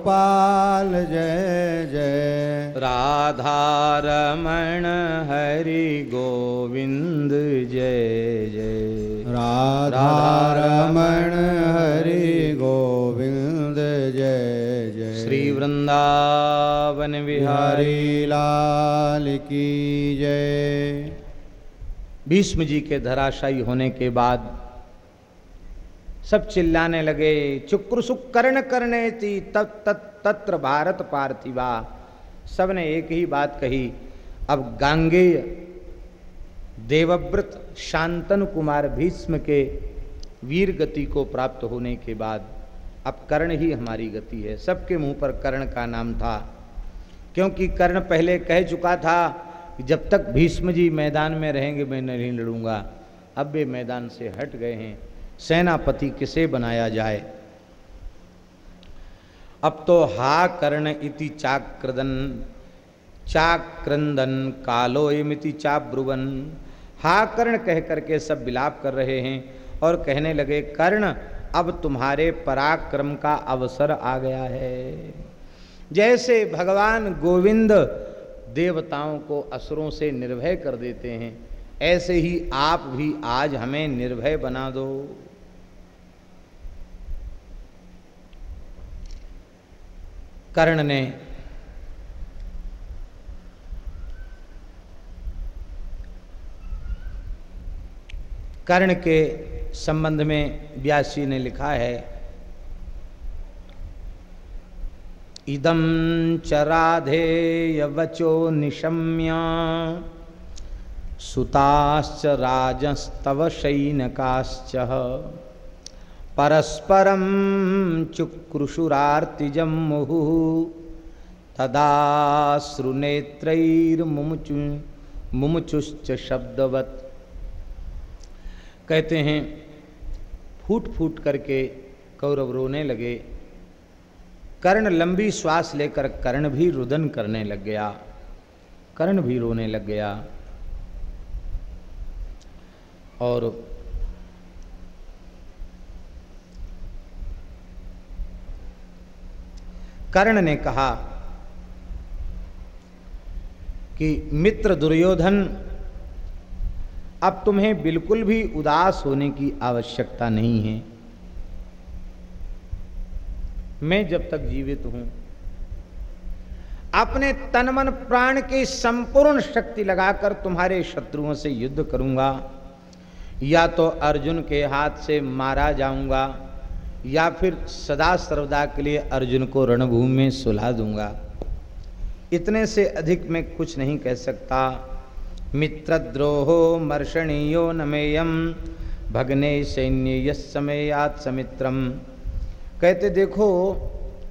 गोपाल जय जय। राधारमण हरि गोविंद जय जय। राधारमण हरि गोविंद जय जय। श्री वृंदावन विहारी हरि लाल की जय। भीष्म जी के धराशायी होने के बाद सब चिल्लाने लगे, चुक्रसुक कर्ण करने थी तत् तत्र भारत पार्थिवा। सबने एक ही बात कही, अब गांगेय, देवव्रत शांतनु कुमार भीष्म के वीर गति को प्राप्त होने के बाद, अब कर्ण ही हमारी गति है। सबके मुँह पर कर्ण का नाम था, क्योंकि कर्ण पहले कह चुका था कि जब तक भीष्म जी मैदान में रहेंगे, मैं नहीं लड़ूँगा। अब वे मैदान से हट गए हैं। सेनापति किसे बनाया जाए? अब तो हा कर्ण इति चाक्रदन, चाक्रंदन कालोयमिति चाब्रुवन। हा कर्ण कह करके सब विलाप कर रहे हैं और कहने लगे, कर्ण, अब तुम्हारे पराक्रम का अवसर आ गया है। जैसे भगवान गोविंद देवताओं को असुरों से निर्भय कर देते हैं, ऐसे ही आप भी आज हमें निर्भय बना दो। कर्ण ने कर्ण के संबंध में व्यासी ने लिखा है इदम च राधेय वचो निशम्य, सुताश्च राजस्तव शैनकाश्च। परस्परम चुक्रुशुरार्तिजम मुहु। तदाश्रुनेत्रैर्मुमुचु मुमुचुश्च शब्दवत। कहते हैं, फूट फूट करके कौरव रोने लगे। कर्ण लंबी श्वास लेकर कर्ण भी रुदन करने लग गया। कर्ण भी रोने लग गया। और कर्ण ने कहा कि, मित्र दुर्योधन, अब तुम्हें बिल्कुल भी उदास होने की आवश्यकता नहीं है। मैं जब तक जीवित हूँ, अपने तन मन प्राण की संपूर्ण शक्ति लगाकर तुम्हारे शत्रुओं से युद्ध करूँगा, या तो अर्जुन के हाथ से मारा जाऊँगा या फिर सदा सर्वदा के लिए अर्जुन को रणभूमि में सुला दूँगा। इतने से अधिक मैं कुछ नहीं कह सकता। मित्रद्रोहो मर्षणीयो नमेयम भगने सैन्य यमयात समित्रम। कहते देखो,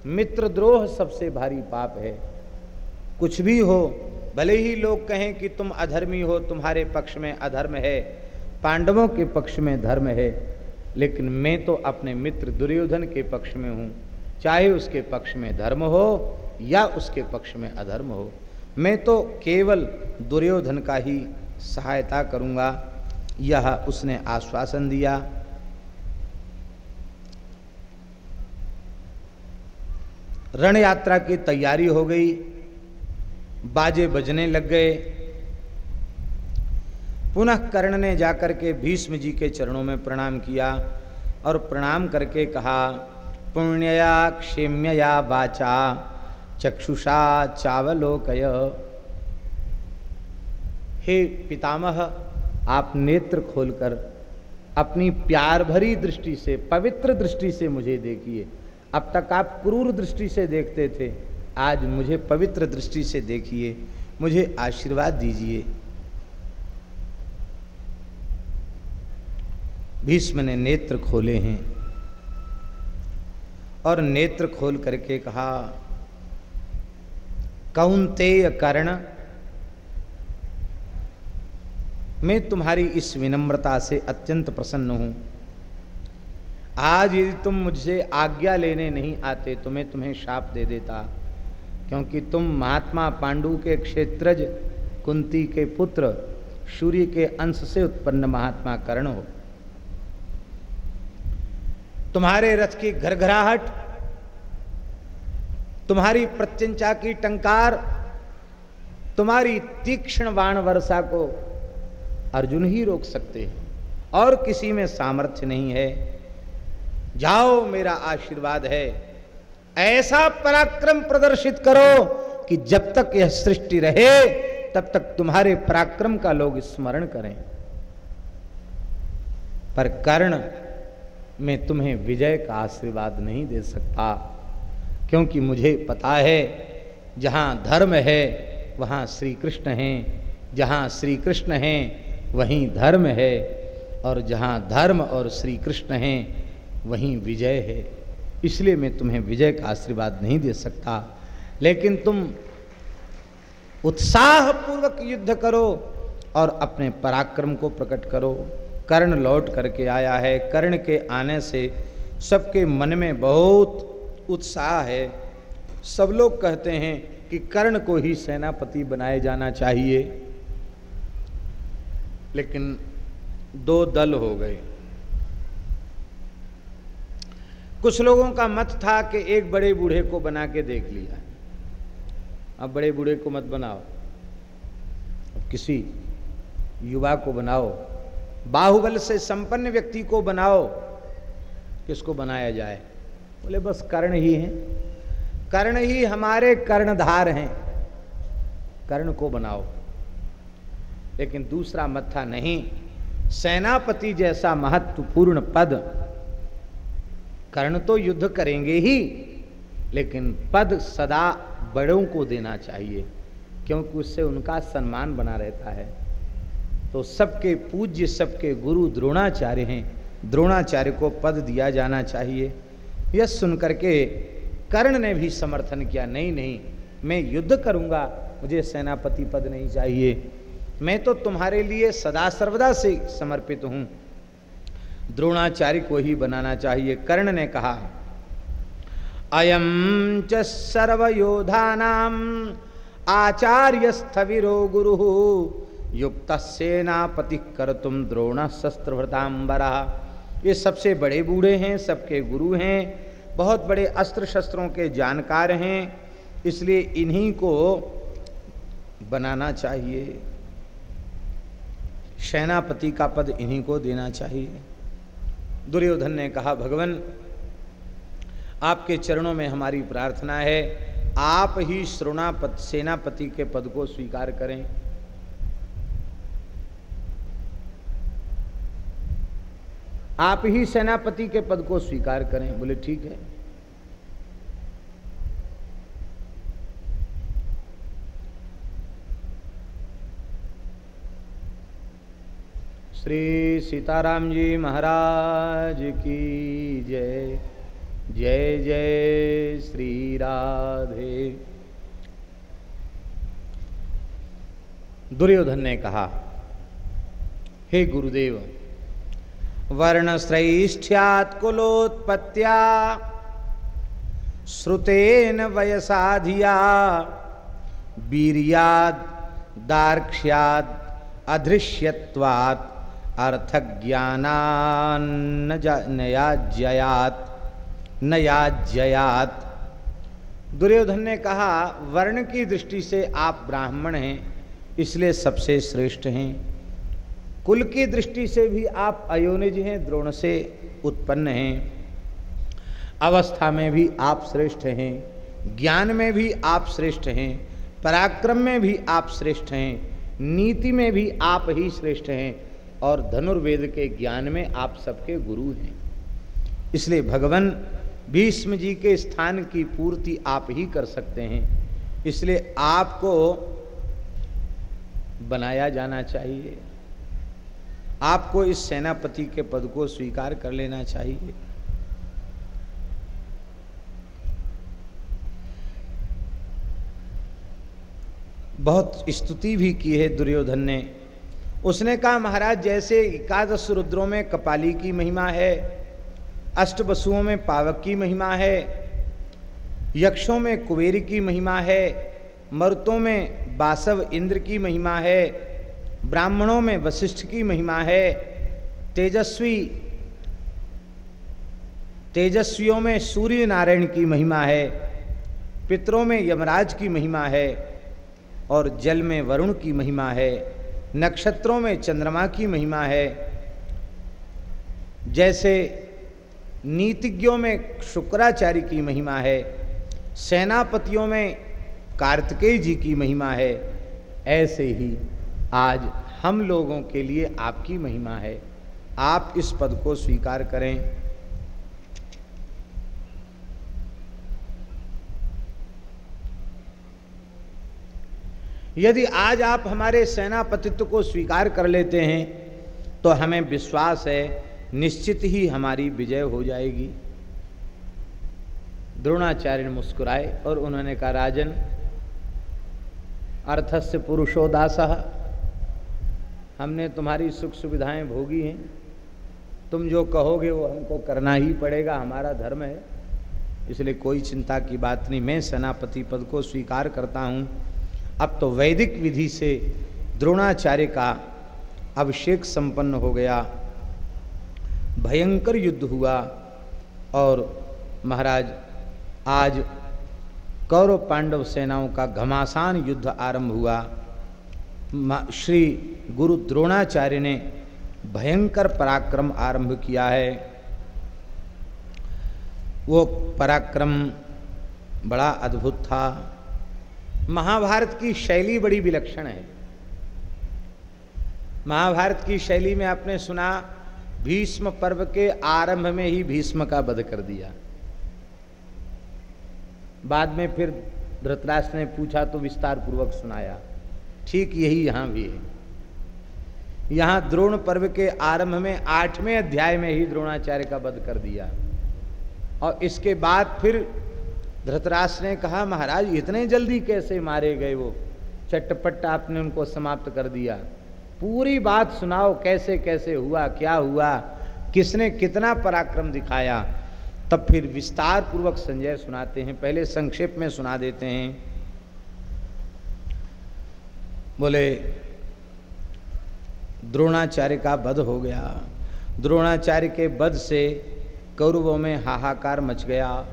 मित्रद्रोह सबसे भारी पाप है। कुछ भी हो, भले ही लोग कहें कि तुम अधर्मी हो, तुम्हारे पक्ष में अधर्म है, पांडवों के पक्ष में धर्म है लेकिन मैं तो अपने मित्र दुर्योधन के पक्ष में हूँ। चाहे उसके पक्ष में धर्म हो या उसके पक्ष में अधर्म हो, मैं तो केवल दुर्योधन का ही सहायता करूँगा। यह उसने आश्वासन दिया। रण यात्रा की तैयारी हो गई। बाजे बजने लग गए। पुनः कर्ण ने जाकर के भीष्म जी के चरणों में प्रणाम किया और प्रणाम करके कहा, पुण्यया क्षेम्यया बाचा चक्षुषा चावलोकय। हे पितामह, आप नेत्र खोलकर अपनी प्यार भरी दृष्टि से, पवित्र दृष्टि से मुझे देखिए। अब तक आप क्रूर दृष्टि से देखते थे, आज मुझे पवित्र दृष्टि से देखिए। मुझे आशीर्वाद दीजिए। भीष्म ने नेत्र खोले हैं। और नेत्र खोल करके कहा, कौंतेय कर्ण, मैं तुम्हारी इस विनम्रता से अत्यंत प्रसन्न हूँ। आज यदि तुम मुझसे आज्ञा लेने नहीं आते तो मैं तुम्हें शाप दे देता, क्योंकि तुम महात्मा पांडु के क्षेत्रज, कुंती के पुत्र, सूर्य के अंश से उत्पन्न महात्मा कर्ण हो। तुम्हारे रथ की घरघराहट, तुम्हारी प्रत्यंचा की टंकार, तुम्हारी तीक्ष्ण बाण वर्षा को अर्जुन ही रोक सकते हैं। और किसी में सामर्थ्य नहीं है। जाओ, मेरा आशीर्वाद है। ऐसा पराक्रम प्रदर्शित करो कि जब तक यह सृष्टि रहे, तब तक तुम्हारे पराक्रम का लोग स्मरण करें। पर कर्ण मैं तुम्हें विजय का आशीर्वाद नहीं दे सकता। क्योंकि मुझे पता है, जहाँ धर्म है, वहाँ श्री कृष्ण हैं। जहाँ श्री कृष्ण हैं, वहीं धर्म है। और जहाँ धर्म और श्री कृष्ण हैं, वहीं विजय है। इसलिए मैं तुम्हें विजय का आशीर्वाद नहीं दे सकता। लेकिन तुम उत्साहपूर्वक युद्ध करो और अपने पराक्रम को प्रकट करो। कर्ण लौट करके आया है। कर्ण के आने से सबके मन में बहुत उत्साह है। सब लोग कहते हैं कि कर्ण को ही सेनापति बनाए जाना चाहिए। लेकिन दो दल हो गए। कुछ लोगों का मत था कि एक बड़े बूढ़े को बना के देख लिया। अब बड़े बूढ़े को मत बनाओ। अब किसी युवा को बनाओ। बाहुबल से संपन्न व्यक्ति को बनाओ। किसको बनाया जाए? बोले, बस कर्ण ही हैं। कर्ण ही हमारे कर्णधार हैं। कर्ण को बनाओ। लेकिन दूसरा मत था नहीं। सेनापति जैसा महत्वपूर्ण पद। कर्ण तो युद्ध करेंगे ही, लेकिन पद सदा बड़ों को देना चाहिए, क्योंकि उससे उनका सम्मान बना रहता है। तो सबके पूज्य, सबके गुरु द्रोणाचार्य हैं। द्रोणाचार्य को पद दिया जाना चाहिए। यह सुनकर के कर्ण ने भी समर्थन किया, नहीं नहीं, मैं युद्ध करूँगा, मुझे सेनापति पद नहीं चाहिए। मैं तो तुम्हारे लिए सदा सर्वदा से समर्पित हूँ। द्रोणाचार्य को ही बनाना चाहिए। कर्ण ने कहा अयम च सर्वयोधानाम आचार्य स्थविरो गुरु। युक्त सेनापति कर तुम द्रोण शस्त्रभृतांबरा ये सबसे बड़े बूढ़े हैं, सबके गुरु हैं, बहुत बड़े अस्त्र शस्त्रों के जानकार हैं, इसलिए इन्हीं को बनाना चाहिए। सेनापति का पद इन्हीं को देना चाहिए। दुर्योधन ने कहा, भगवान, आपके चरणों में हमारी प्रार्थना है, आप ही श्रोणापत सेनापति के पद को स्वीकार करें। आप ही सेनापति के पद को स्वीकार करें। बोले, ठीक है। श्री सीताराम जी महाराज की जय। जय जय श्री राधे। दुर्योधन ने कहा, हे गुरुदेव वर्ण कुलोत्पत्त्या। श्रुतेन वयसाधिया। वीरियाद, दार्क्ष्याद अधृश्यवात् अर्थज्ञानान्नयाज्ययात नयाज्ययात दुर्योधन ने कहा, वर्ण की दृष्टि से आप ब्राह्मण हैं, इसलिए सबसे श्रेष्ठ हैं। कुल की दृष्टि से भी आप अयोनिज हैं, द्रोण से उत्पन्न हैं। अवस्था में भी आप श्रेष्ठ हैं, ज्ञान में भी आप श्रेष्ठ हैं, पराक्रम में भी आप श्रेष्ठ हैं, नीति में भी आप ही श्रेष्ठ हैं और धनुर्वेद के ज्ञान में आप सबके गुरु हैं। इसलिए भगवान भीष्म जी के स्थान की पूर्ति आप ही कर सकते हैं। इसलिए आपको बनाया जाना चाहिए। आपको इस सेनापति के पद को स्वीकार कर लेना चाहिए। बहुत स्तुति भी की है दुर्योधन ने। उसने कहा, महाराज, जैसे एकादश रुद्रों में कपाली की महिमा है अष्ट वसुओं में पावक की महिमा है, यक्षों में कुबेर की महिमा है, मर्तों में बासव इंद्र की महिमा है ब्राह्मणों में वशिष्ठ की महिमा है। तेजस्वी, तेजस्वियों में सूर्य नारायण की महिमा है। पितरों में यमराज की महिमा है और जल में वरुण की महिमा है। नक्षत्रों में चंद्रमा की महिमा है। जैसे नीतिज्ञों में शुक्राचार्य की महिमा है। सेनापतियों में कार्तिकेय जी की महिमा है। ऐसे ही आज हम लोगों के लिए आपकी महिमा है। आप इस पद को स्वीकार करें। यदि आज आप हमारे सेनापतित्व को स्वीकार कर लेते हैं तो हमें विश्वास है, निश्चित ही हमारी विजय हो जाएगी। द्रोणाचार्य मुस्कुराए और उन्होंने कहा, राजन, अर्थस्य पुरुषोदास हमने तुम्हारी सुख सुविधाएँ भोगी हैं। तुम जो कहोगे वो हमको करना ही पड़ेगा, हमारा धर्म है। इसलिए कोई चिंता की बात नहीं, मैं सेनापति पद को स्वीकार करता हूँ। अब तो वैदिक विधि से द्रोणाचार्य का अभिषेक संपन्न हो गया। भयंकर युद्ध हुआ और महाराज, आज कौरव पांडव सेनाओं का घमासान युद्ध आरंभ हुआ। श्री गुरु द्रोणाचार्य ने भयंकर पराक्रम आरंभ किया है। वो पराक्रम बड़ा अद्भुत था। महाभारत की शैली बड़ी विलक्षण है। महाभारत की शैली में आपने सुना, भीष्म पर्व के आरंभ में ही भीष्म का वध कर दिया। बाद में फिर धृतराष्ट्र ने पूछा तो विस्तार पूर्वक सुनाया। ठीक यही यहाँ भी है। यहाँ द्रोण पर्व के आरंभ में आठवें अध्याय में ही द्रोणाचार्य का वध कर दिया। और इसके बाद फिर धृतराष्ट्र ने कहा, महाराज, इतने जल्दी कैसे मारे गए वो? चटपट आपने उनको समाप्त कर दिया। पूरी बात सुनाओ, कैसे कैसे हुआ, क्या हुआ? किसने कितना पराक्रम दिखाया? तब फिर विस्तार पूर्वक संजय सुनाते हैं। पहले संक्षेप में सुना देते हैं। बोले, द्रोणाचार्य का वध हो गया। द्रोणाचार्य के वध से कौरवों में हाहाकार मच गया।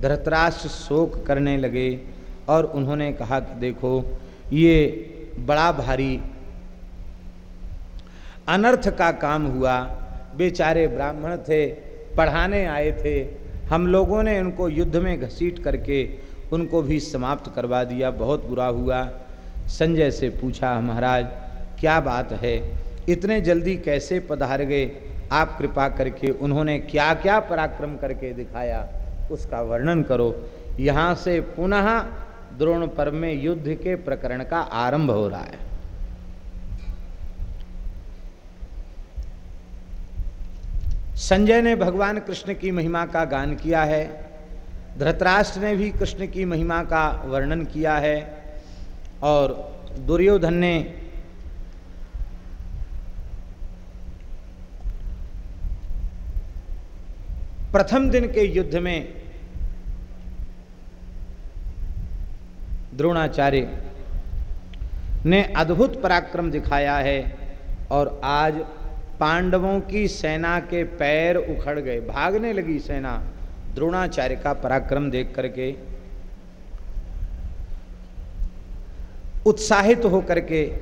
धृतराष्ट्र शोक करने लगे और उन्होंने कहा कि देखो, ये बड़ा भारी अनर्थ का काम हुआ। बेचारे ब्राह्मण थे, पढ़ाने आए थे। हम लोगों ने उनको युद्ध में घसीट करके उनको भी समाप्त करवा दिया। बहुत बुरा हुआ। संजय से पूछा, महाराज, क्या बात है? इतने जल्दी कैसे पधार गए? आप कृपा करके उन्होंने क्या क्या पराक्रम करके दिखाया, उसका वर्णन करो। यहाँ से पुनः द्रोण पर्व में युद्ध के प्रकरण का आरंभ हो रहा है। संजय ने भगवान कृष्ण की महिमा का गान किया है। धृतराष्ट्र ने भी कृष्ण की महिमा का वर्णन किया है। और दुर्योधन ने प्रथम दिन के युद्ध में द्रोणाचार्य ने अद्भुत पराक्रम दिखाया है और आज पांडवों की सेना के पैर उखड़ गए, भागने लगी सेना। द्रोणाचार्य का पराक्रम देख करके उत्साहित होकर के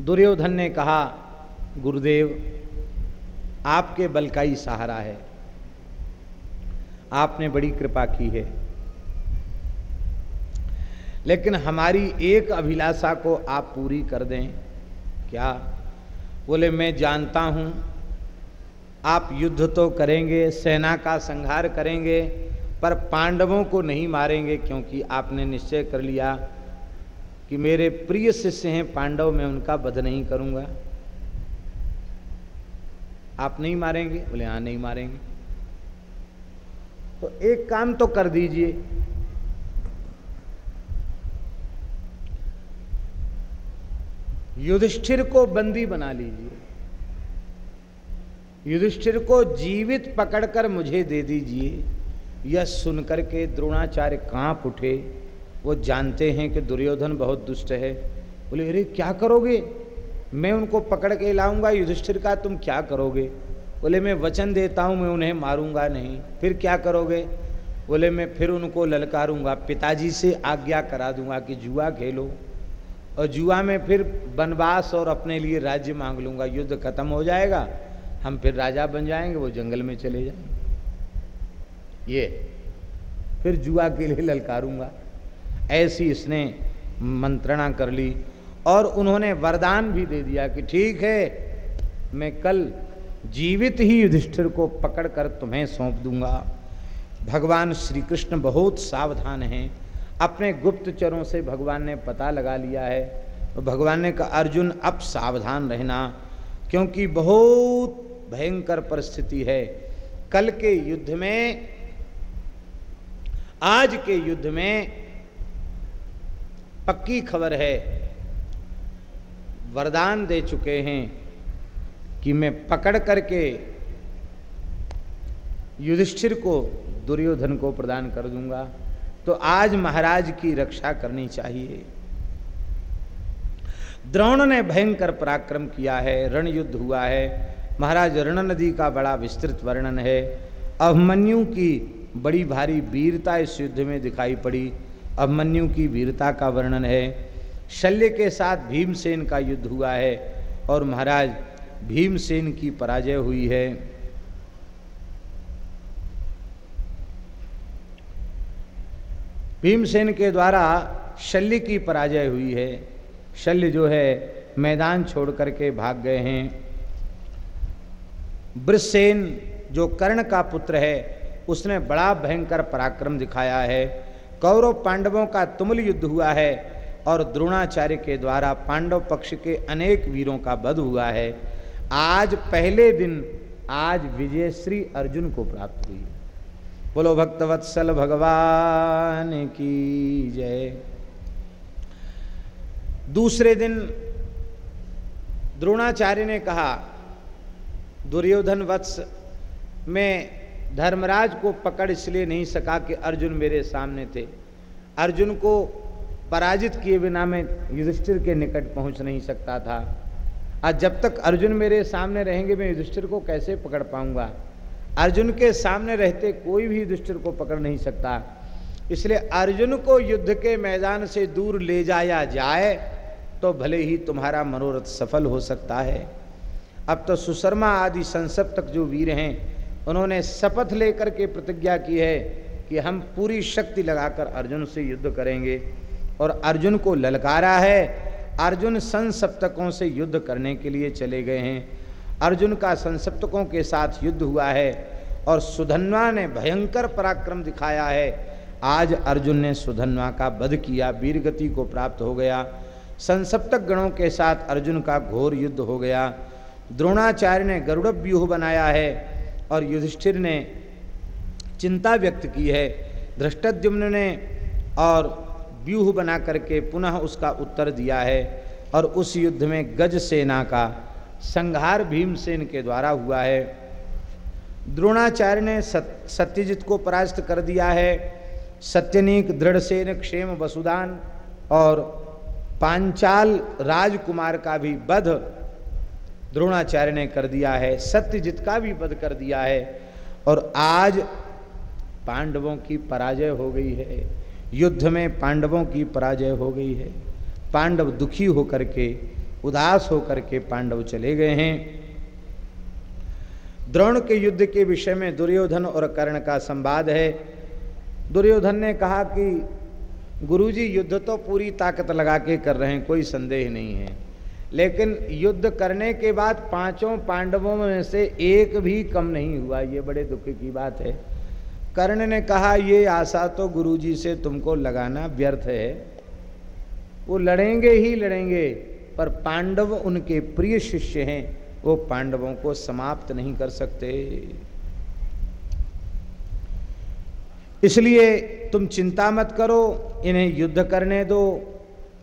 दुर्योधन ने कहा, गुरुदेव, आपके बल का ही सहारा है। आपने बड़ी कृपा की है। लेकिन हमारी एक अभिलाषा को आप पूरी कर दें। क्या? बोले, मैं जानता हूँ। आप युद्ध तो करेंगे, सेना का संहार करेंगे पर पांडवों को नहीं मारेंगे क्योंकि आपने निश्चय कर लिया कि मेरे प्रिय शिष्य हैं, पांडव, मैं उनका वध नहीं करूँगा। आप नहीं मारेंगे? बोले हाँ नहीं मारेंगे। तो एक काम तो कर दीजिए। युधिष्ठिर को बंदी बना लीजिए। युधिष्ठिर को जीवित पकड़कर मुझे दे दीजिए। यह सुनकर के द्रोणाचार्य काँप उठे। वो जानते हैं कि दुर्योधन बहुत दुष्ट है। बोले, अरे, क्या करोगे? मैं उनको पकड़ के लाऊँगा, युधिष्ठिर का, तुम क्या करोगे? बोले, मैं वचन देता हूँ, मैं उन्हें मारूँगा नहीं। फिर क्या करोगे? बोले, मैं फिर उनको ललकारूँगा, पिताजी से आज्ञा करा दूँगा कि जुआ खेलो। और जुआ में फिर वनवास और अपने लिए राज्य मांग लूँगा। युद्ध खत्म हो जाएगा, हम फिर राजा बन जाएँगे, वो जंगल में चले जाएँगे। ये, फिर जुआ के लिए ललकारूँगा। ऐसी इसने मंत्रणा कर ली और उन्होंने वरदान भी दे दिया कि ठीक है, मैं कल जीवित ही युधिष्ठिर को पकड़कर तुम्हें सौंप दूँगा। भगवान श्री कृष्ण बहुत सावधान हैं। अपने गुप्तचरों से भगवान ने पता लगा लिया है। तो भगवान ने कहा, अर्जुन, अब सावधान रहना, क्योंकि बहुत भयंकर परिस्थिति है। कल के युद्ध में आज के युद्ध में पक्की खबर है, वरदान दे चुके हैं कि मैं पकड़ करके युधिष्ठिर को, दुर्योधन को प्रदान कर दूँगा। तो आज महाराज की रक्षा करनी चाहिए। द्रोण ने भयंकर पराक्रम किया है रण युद्ध हुआ है। महाराज रण नदी का बड़ा विस्तृत वर्णन है। अभिमन्यु की बड़ी भारी वीरता इस युद्ध में दिखाई पड़ी। अभिमन्यु की वीरता का वर्णन है। शल्य के साथ भीमसेन का युद्ध हुआ है और महाराज, भीमसेन की पराजय हुई है। भीमसेन के द्वारा शल्य की पराजय हुई है। शल्य जो है, मैदान छोड़ करके भाग गए हैं। ब्रसेन, जो कर्ण का पुत्र है उसने बड़ा भयंकर पराक्रम दिखाया है। कौरव पांडवों का तुमल युद्ध हुआ है और द्रोणाचार्य के द्वारा पांडव पक्ष के अनेक वीरों का वध हुआ है। आज पहले दिन आज विजय श्री अर्जुन को प्राप्त हुई। बोलो भक्तवत्सल भगवान की जय। दूसरे दिन द्रोणाचार्य ने कहा, दुर्योधन वत्स, मैं धर्मराज को पकड़ इसलिए नहीं सका कि अर्जुन मेरे सामने थे। अर्जुन को पराजित किए बिना मैं युधिष्ठिर के निकट पहुँच नहीं सकता था। आज जब तक अर्जुन मेरे सामने रहेंगे, मैं युधिष्ठिर को कैसे पकड़ पाऊँगा? अर्जुन के सामने रहते कोई भी युधिष्ठिर को पकड़ नहीं सकता। इसलिए अर्जुन को युद्ध के मैदान से दूर ले जाया जाए तो भले ही तुम्हारा मनोरथ सफल हो सकता है। अब तो सुशर्मा आदि संसप्तक जो वीर हैं उन्होंने शपथ लेकर के प्रतिज्ञा की है कि हम पूरी शक्ति लगाकर अर्जुन से युद्ध करेंगे। और अर्जुन को ललकारा है। अर्जुन संसप्तकों से युद्ध करने के लिए चले गए हैं। अर्जुन का संसप्तकों के साथ युद्ध हुआ है और सुधन्वा ने भयंकर पराक्रम दिखाया है। आज अर्जुन ने सुधन्वा का वध किया, वीरगति को प्राप्त हो गया। संसप्तक गणों के साथ अर्जुन का घोर युद्ध हो गया। द्रोणाचार्य ने गरुड़ व्यूह बनाया है। और युधिष्ठिर ने चिंता व्यक्त की है। धृष्टद्युम्न ने और व्यूह बना करके पुनः उसका उत्तर दिया है और उस युद्ध में गज सेना का संहार भीमसेन के द्वारा हुआ है। द्रोणाचार्य ने सत्यजित को परास्त कर दिया है। सत्यनीक, दृढ़सेन, क्षेम, वसुदान और पांचाल राजकुमार का भी वध द्रोणाचार्य ने कर दिया है, सत्यजित का भी वध कर दिया है। और आज पांडवों की पराजय हो गई है, युद्ध में पांडवों की पराजय हो गई है। पांडव दुखी होकर के, उदास होकर के पांडव चले गए हैं। द्रोण के युद्ध के विषय में दुर्योधन और कर्ण का संवाद है। दुर्योधन ने कहा कि गुरुजी, युद्ध तो पूरी ताकत लगा के कर रहे हैं, कोई संदेह नहीं है। लेकिन युद्ध करने के बाद पाँचों पांडवों में से एक भी कम नहीं हुआ, ये बड़े दुख की बात है। कर्ण ने कहा, ये आशा तो गुरुजी से तुमको लगाना व्यर्थ है। वो लड़ेंगे ही लड़ेंगे, पर पांडव उनके प्रिय शिष्य हैं। वो पांडवों को समाप्त नहीं कर सकते। इसलिए तुम चिंता मत करो, इन्हें युद्ध करने दो।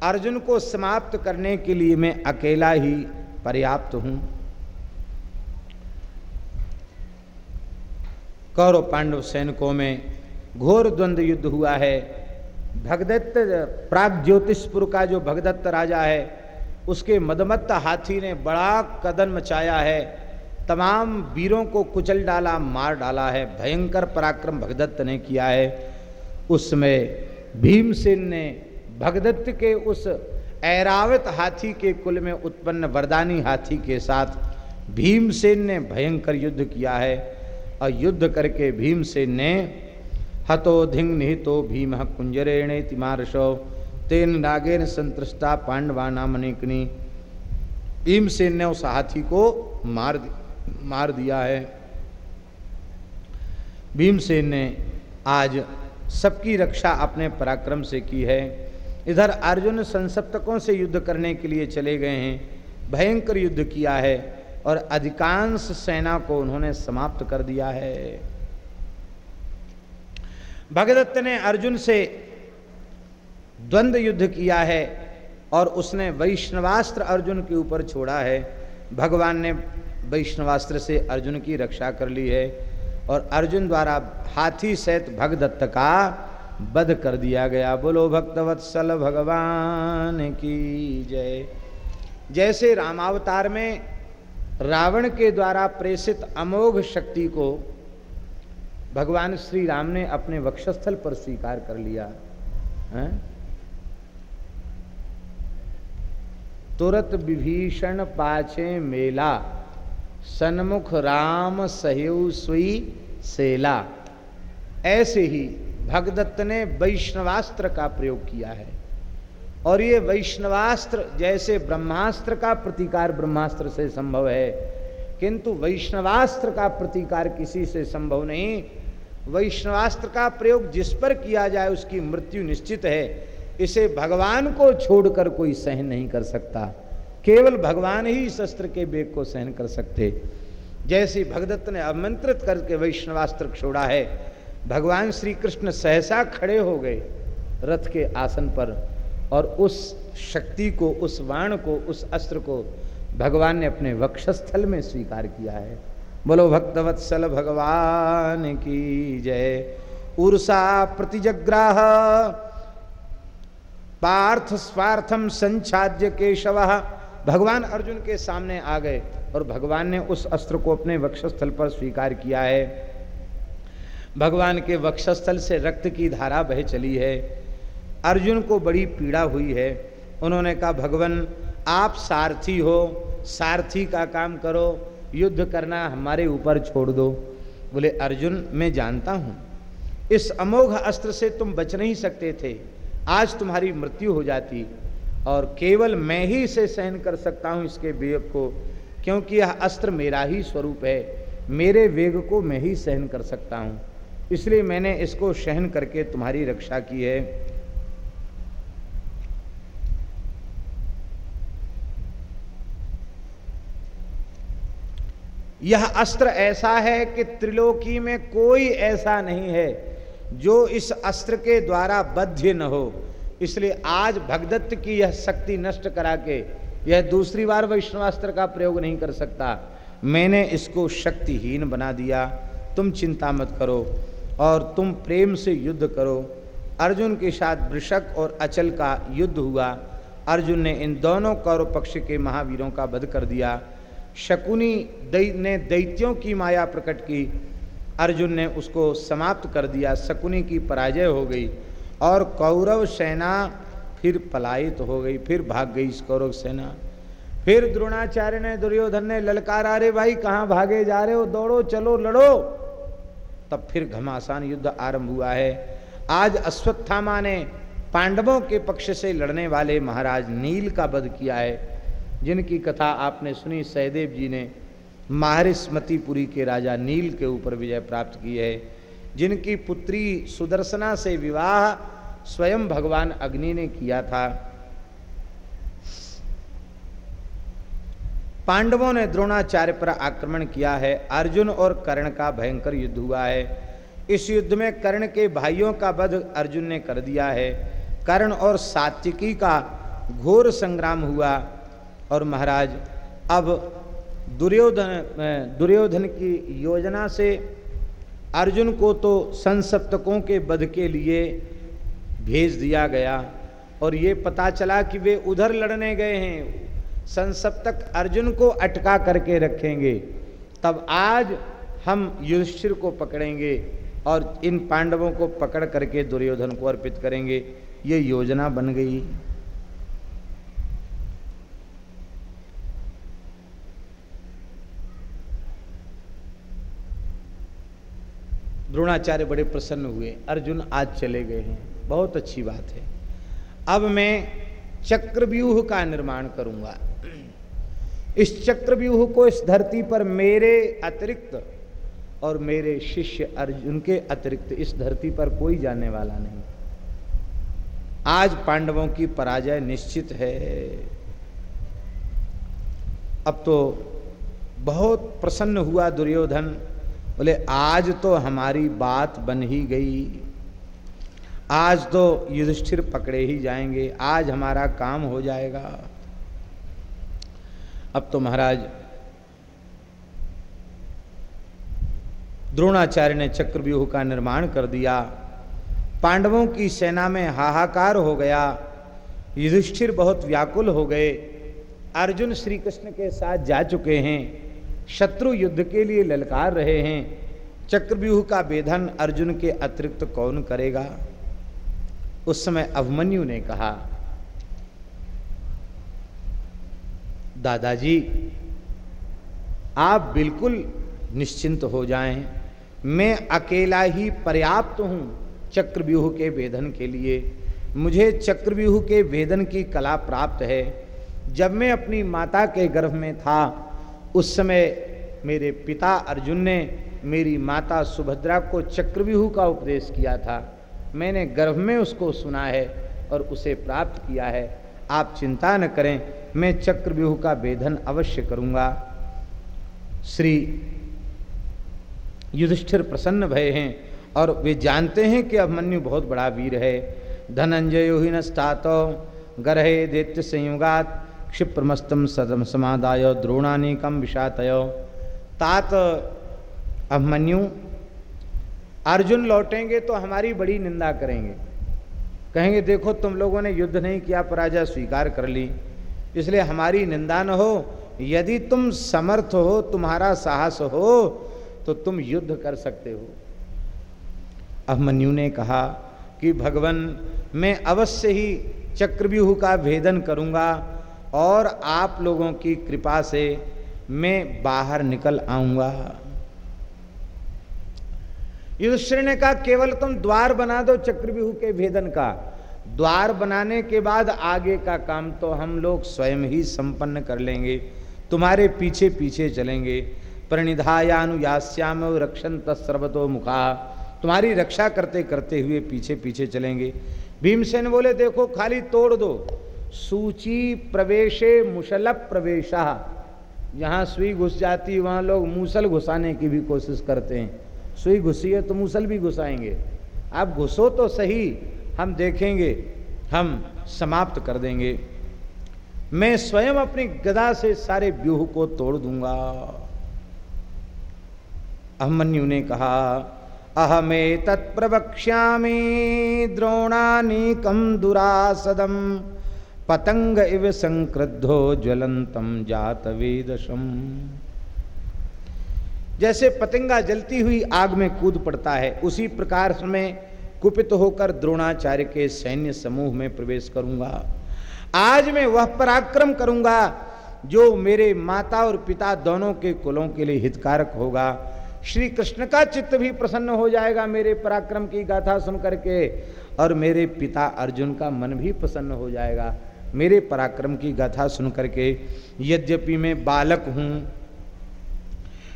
अर्जुन को समाप्त करने के लिए मैं अकेला ही पर्याप्त हूँ। कौरव पांडव सैनिकों में घोर द्वंद्व युद्ध हुआ है। भगदत्त प्राग ज्योतिषपुर का जो भगदत्त राजा है, उसके मदमत्त हाथी ने बड़ा कदन मचाया है। तमाम वीरों को कुचल डाला, मार डाला है। भयंकर पराक्रम भगदत्त ने किया है। उसमें भीमसेन ने भगदत्त के उस ऐरावत हाथी के कुल में उत्पन्न वरदानी हाथी के साथ भीमसेन ने भयंकर युद्ध किया है। और युद्ध करके भीमसेन ने हतो धिंग निहितो भीम कुंजरेणे तिमारशो तेन नागेन संतृष्टा पांडवा नाम अनेकनी। भीमसेन ने उस हाथी को मार मार दिया है। भीमसेन ने आज सबकी रक्षा अपने पराक्रम से की है। इधर अर्जुन संसप्तकों से युद्ध करने के लिए चले गए हैं। भयंकर युद्ध किया है और अधिकांश सेना को उन्होंने समाप्त कर दिया है। भगदत्त ने अर्जुन से द्वंद्व युद्ध किया है और उसने वैष्णवास्त्र अर्जुन के ऊपर छोड़ा है। भगवान ने वैष्णवास्त्र से अर्जुन की रक्षा कर ली है और अर्जुन द्वारा हाथी सहित भगदत्त का वध कर दिया गया। बोलो, भक्तवत्सल भगवान की जय। जैसे रामावतार में रावण के द्वारा प्रेषित अमोघ शक्ति को भगवान श्री राम ने अपने वक्षस्थल पर स्वीकार कर लिया, है? तुरत विभीषण पाचे मेला, सन्मुख राम सहयु सुई सेला। ऐसे ही भगदत्त ने वैष्णवास्त्र का प्रयोग किया है। और ये वैष्णवास्त्र जैसे ब्रह्मास्त्र का प्रतिकार ब्रह्मास्त्र से संभव है, किंतु वैष्णवास्त्र का प्रतिकार किसी से संभव नहीं। वैष्णवास्त्र का प्रयोग जिस पर किया जाए उसकी मृत्यु निश्चित है। इसे भगवान को छोड़कर कोई सहन नहीं कर सकता। केवल भगवान ही इस अस्त्र के बेग को सहन कर सकते। जैसे भगदत्त ने आमंत्रित करके वैष्णवास्त्र छोड़ा है भगवान श्री कृष्ण सहसा खड़े हो गए रथ के आसन पर और उस शक्ति को, उस वाण को, उस अस्त्र को भगवान ने अपने वक्षस्थल में स्वीकार किया है। बोलो भक्तवत्सल भगवान की जय। उर्सा प्रतिजग्राह, पार्थ स्वार्थम संचाद्य केशव। भगवान अर्जुन के सामने आ गए और भगवान ने उस अस्त्र को अपने वक्षस्थल पर स्वीकार किया है। भगवान के वक्षस्थल से रक्त की धारा बह चली है। अर्जुन को बड़ी पीड़ा हुई है। उन्होंने कहा, भगवान, आप सारथी हो। सारथी का काम करो। युद्ध करना हमारे ऊपर छोड़ दो। बोले, अर्जुन, मैं जानता हूँ। इस अमोघ अस्त्र से तुम बच नहीं सकते थे। आज तुम्हारी मृत्यु हो जाती और केवल मैं ही इसे सहन कर सकता हूँ इसके वेग को, क्योंकि यह अस्त्र मेरा ही स्वरूप है। मेरे वेग को मैं ही सहन कर सकता हूँ। इसलिए मैंने इसको सहन करके तुम्हारी रक्षा की है। यह अस्त्र ऐसा है कि त्रिलोकी में कोई ऐसा नहीं है जो इस अस्त्र के द्वारा बद्ध न हो। इसलिए आज भगदत्त की यह शक्ति नष्ट करा के यह दूसरी बार वैष्णवास्त्र का प्रयोग नहीं कर सकता। मैंने इसको शक्तिहीन बना दिया। तुम चिंता मत करो। और तुम प्रेम से युद्ध करो। अर्जुन के साथ वृषक और अचल का युद्ध हुआ। अर्जुन ने इन दोनों कौरव पक्ष के महावीरों का वध कर दिया। शकुनी दै, ने दैत्यों की माया प्रकट की। अर्जुन ने उसको समाप्त कर दिया। शकुनी की पराजय हो गई और कौरव सेना फिर पलायित तो हो गई फिर भाग गई इस कौरव सेना। फिर द्रोणाचार्य ने दुर्योधन ने ललकारा अरे भाई कहाँ भागे जा रहे हो? दौड़ो चलो लड़ो। तब फिर घमासान युद्ध आरंभ हुआ है। आज अश्वत्थामा ने पांडवों के पक्ष से लड़ने वाले महाराज नील का वध किया है। जिनकी कथा आपने सुनी, सहदेव जी ने माहरिस्मतीपुरी के राजा नील के ऊपर विजय प्राप्त की है। जिनकी पुत्री सुदर्शना से विवाह स्वयं भगवान अग्नि ने किया था। पांडवों ने द्रोणाचार्य पर आक्रमण किया है। अर्जुन और कर्ण का भयंकर युद्ध हुआ है। इस युद्ध में कर्ण के भाइयों का वध अर्जुन ने कर दिया है। कर्ण और सात्विकी का घोर संग्राम हुआ और महाराज, अब दुर्योधन दुर्योधन की योजना से अर्जुन को तो संसप्तकों के वध के लिए भेज दिया गया और ये पता चला कि वे उधर लड़ने गए हैं। संसप्तक अर्जुन को अटका करके रखेंगे। तब आज हम युधिष्ठिर को पकड़ेंगे और इन पांडवों को पकड़ करके दुर्योधन को अर्पित करेंगे। ये योजना बन गई। द्रोणाचार्य बड़े प्रसन्न हुए। अर्जुन आज चले गए हैं। बहुत अच्छी बात है। अब मैं चक्रव्यूह का निर्माण करूँगा। इस चक्रव्यूह को, इस धरती पर मेरे अतिरिक्त और मेरे शिष्य अर्जुन के अतिरिक्त इस धरती पर कोई जाने वाला नहीं। आज पांडवों की पराजय निश्चित है। अब तो बहुत प्रसन्न हुआ दुर्योधन। बोले, आज तो हमारी बात बन ही गई। आज तो युधिष्ठिर पकड़े ही जाएँगे। आज हमारा काम हो जाएगा। अब तो महाराज, द्रोणाचार्य ने चक्रव्यूह का निर्माण कर दिया। पांडवों की सेना में हाहाकार हो गया। युधिष्ठिर बहुत व्याकुल हो गए। अर्जुन श्री कृष्ण के साथ जा चुके हैं। शत्रु युद्ध के लिए ललकार रहे हैं। चक्रव्यूह का वेधन अर्जुन के अतिरिक्त कौन करेगा? उस समय अभिमन्यु ने कहा दादाजी, आप बिल्कुल निश्चिंत हो जाएँ। मैं अकेला ही पर्याप्त हूँ चक्रव्यूह के वेदन के लिए। मुझे चक्रव्यूह के वेदन की कला प्राप्त है। जब मैं अपनी माता के गर्भ में था, उस समय मेरे पिता अर्जुन ने मेरी माता सुभद्रा को चक्रव्यूह का उपदेश किया था। मैंने गर्भ में उसको सुना है और उसे प्राप्त किया है। आप चिंता न करें मैं चक्रव्यूह का वेधन अवश्य करूँगा। श्री युधिष्ठिर प्रसन्न भय हैं और वे जानते हैं कि अभिमन्यु बहुत बड़ा वीर है। धनंजय ही नस्तात गर्हे दैत्य संयुगात क्षिप्रमस्तम सदम समादाय द्रोणानिकम विषातय तात, अभिमन्यु, अर्जुन लौटेंगे तो हमारी बड़ी निंदा करेंगे। कहेंगे, देखो, तुम लोगों ने युद्ध नहीं किया, पराजय स्वीकार कर ली। इसलिए हमारी निंदा न हो। यदि तुम समर्थ हो, तुम्हारा साहस हो तो तुम युद्ध कर सकते हो। अभिमन्यु ने कहा कि भगवान, मैं अवश्य ही चक्रव्यूह का भेदन करूँगा और आप लोगों की कृपा से मैं बाहर निकल आऊँगा। युधिष्ठिर ने कहा, केवल तुम द्वार बना दो चक्रव्यूह के भेदन का। द्वार बनाने के बाद आगे का काम तो हम लोग स्वयं ही संपन्न कर लेंगे, तुम्हारे पीछे पीछे चलेंगे। परिनिधायानुयास्याम रक्षण तत्सर्वतो मुखा। तुम्हारी रक्षा करते करते हुए पीछे पीछे चलेंगे। भीमसेन बोले, देखो, खाली तोड़ दो। सूची प्रवेशे मुशल प्रवेशा। जहाँ सुई घुस जाती वहाँ लोग मूसल घुसाने की भी कोशिश करते हैं। सुई घुसी है तो मूसल भी घुसाएँगे। आप घुसो तो सही हम देखेंगे, हम समाप्त कर देंगे। मैं स्वयं अपनी गदा से सारे व्यूह को तोड़ दूँगा। अहमन्यु ने कहा अहमे तत्प्रवक्ष्यामी द्रोणानीकम दुरासदम, पतंग इव संक्रुद्धो ज्वलंतम जात वेदशम। जैसे पतंगा जलती हुई आग में कूद पड़ता है, उसी प्रकार में कुपित होकर द्रोणाचार्य के सैन्य समूह में प्रवेश करूँगा। आज मैं वह पराक्रम करूँगा जो मेरे माता और पिता दोनों के कुलों के लिए हितकारक होगा। श्री कृष्ण का चित्त भी प्रसन्न हो जाएगा मेरे पराक्रम की गाथा सुन करके और मेरे पिता अर्जुन का मन भी प्रसन्न हो जाएगा मेरे पराक्रम की गाथा सुन करके यद्यपि मैं बालक हूँ,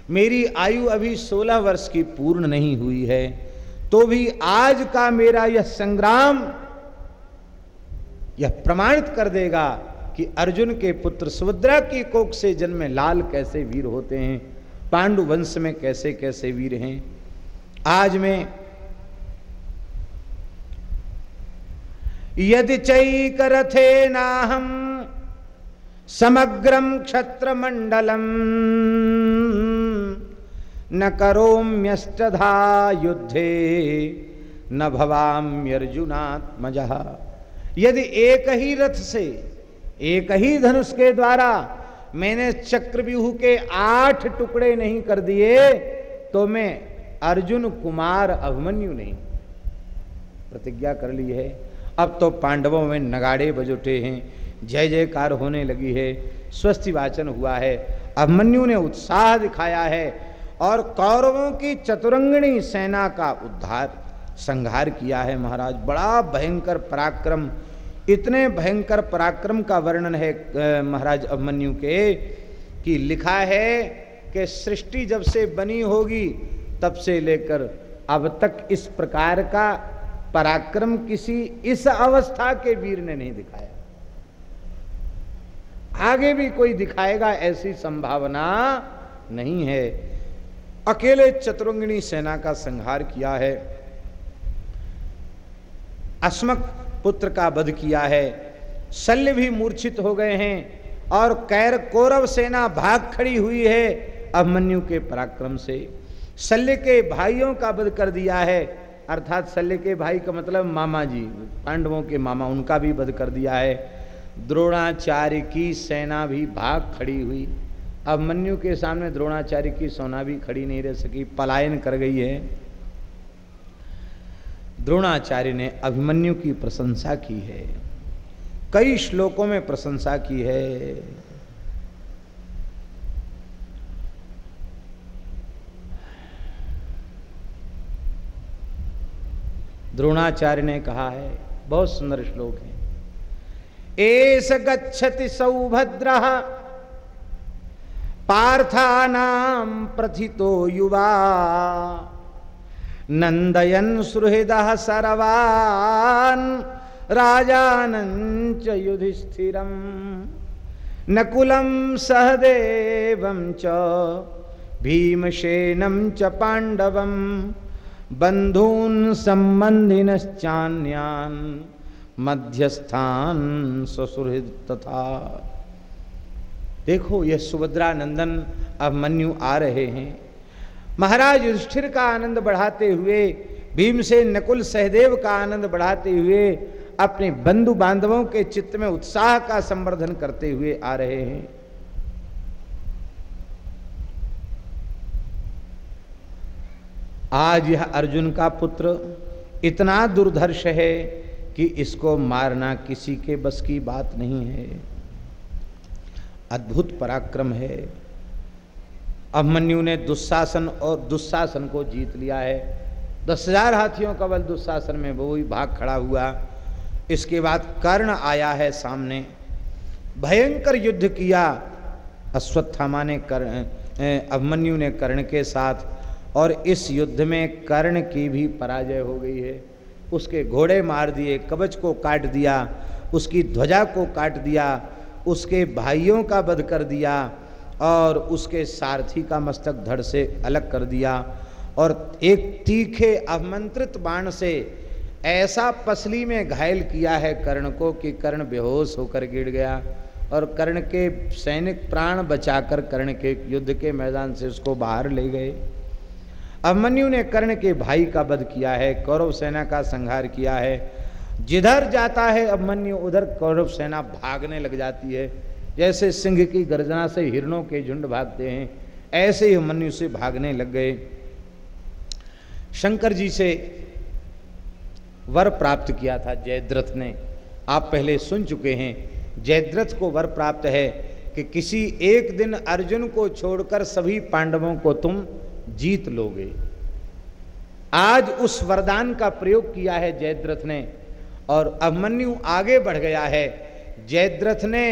मेरी आयु अभी सोलह वर्ष की पूर्ण नहीं हुई है। तो भी आज का मेरा यह संग्राम यह प्रमाणित कर देगा कि अर्जुन के पुत्र सुभद्रा की कोख से जन्मे लाल कैसे वीर होते हैं पांडु वंश में कैसे कैसे वीर हैं। आज में यदि चैक रथे नाहम समग्रम क्षत्र मंडलम न करोम्यष्टधा युद्धे न भवाम्यर्जुनात्मज। यदि एक ही रथ से, एक ही धनुष के द्वारा मैंने चक्रव्यूह के आठ टुकड़े नहीं कर दिए तो मैं अर्जुन कुमार अभिमन्यु नहीं। प्रतिज्ञा कर ली है। अब तो पांडवों में नगाड़े बज उठे हैं। जय जयकार होने लगी है। स्वस्थ वाचन हुआ है। अभिमन्यु ने उत्साह दिखाया है। और कौरवों की चतुरंगणी सेना का उद्धार संहार किया है महाराज। बड़ा भयंकर पराक्रम, इतने भयंकर पराक्रम का वर्णन है महाराज अभिमन्यु के, कि लिखा है कि सृष्टि जब से बनी होगी, तब से लेकर अब तक इस प्रकार का पराक्रम किसी इस अवस्था के वीर ने नहीं दिखाया। आगे भी कोई दिखाएगा ऐसी संभावना नहीं है। अकेले चतुरंगिणी सेना का संहार किया है, अस्मक पुत्र का वध किया है, शल्य भी मूर्छित हो गए हैं, और कैर कौरव सेना भाग खड़ी हुई है अभिमन्यु के पराक्रम से। शल्य के भाइयों का वध कर दिया है, अर्थात शल्य के भाई का मतलब मामा जी, पांडवों के मामा, उनका भी वध कर दिया है। द्रोणाचार्य की सेना भी भाग खड़ी हुई। अभिमन्यु के सामने द्रोणाचार्य की सोना भी खड़ी नहीं रह सकी, पलायन कर गई है। द्रोणाचार्य ने अभिमन्यु की प्रशंसा की है। कई श्लोकों में प्रशंसा की है। द्रोणाचार्य ने कहा है, बहुत सुंदर श्लोक है। एस गच्छति सौभद्र पार्थानाम प्रथितो युवा। नंदयन सुहृद सर्वान् राजानञ्च युधिष्ठिरम्। नकुलं सहदेवं च, भीमसेनं च पाण्डवं, बन्धून् सम्बन्धिनश्चान्यान्, मध्यस्थान ससुहृद तथा। देखो यह सुभद्रा नंदन अब मन्यु आ रहे हैं। महाराज युधिष्ठिर का आनंद बढ़ाते हुए भीम से नकुल सहदेव का आनंद बढ़ाते हुए, अपने बंधु बांधवों के चित्त में उत्साह का संवर्धन करते हुए आ रहे हैं। आज यह अर्जुन का पुत्र इतना दुर्धर्ष है कि इसको मारना किसी के बस की बात नहीं है। अद्भुत पराक्रम है। अभिमन्यु ने दुस्शासन और दुस्शासन को जीत लिया है। दस हज़ार हाथियों का बल दुस्शासन में वो ही भाग खड़ा हुआ। इसके बाद कर्ण आया है सामने। भयंकर युद्ध किया। अश्वत्थामा ने कर्ण अभिमन्यु ने कर्ण के साथ और इस युद्ध में कर्ण की भी पराजय हो गई है। उसके घोड़े मार दिए, कवच को काट दिया, उसकी ध्वजा को काट दिया उसके भाइयों का वध कर दिया और उसके सारथी का मस्तक धड़ से अलग कर दिया और एक तीखे अवमंत्रित बाण से ऐसा पसली में घायल किया है कर्ण को कि कर्ण बेहोश होकर गिर गया और कर्ण के सैनिक प्राण बचाकर कर्ण के युद्ध के मैदान से उसको बाहर ले गए। अभिमन्यु ने कर्ण के भाई का वध किया है, कौरव सेना का संहार किया है जिधर जाता है अभिमन्यु उधर कौरव सेना भागने लग जाती है। जैसे सिंह की गर्जना से हिरणों के झुंड भागते हैं, ऐसे ही मनु से भागने लग गए। शंकर जी से वर प्राप्त किया था जयद्रथ ने। आप पहले सुन चुके हैं। जयद्रथ को वर प्राप्त है कि किसी एक दिन अर्जुन को छोड़कर सभी पांडवों को तुम जीत लोगे। आज उस वरदान का प्रयोग किया है जयद्रथ ने। और अभिमन्यु आगे बढ़ गया है। जयद्रथ ने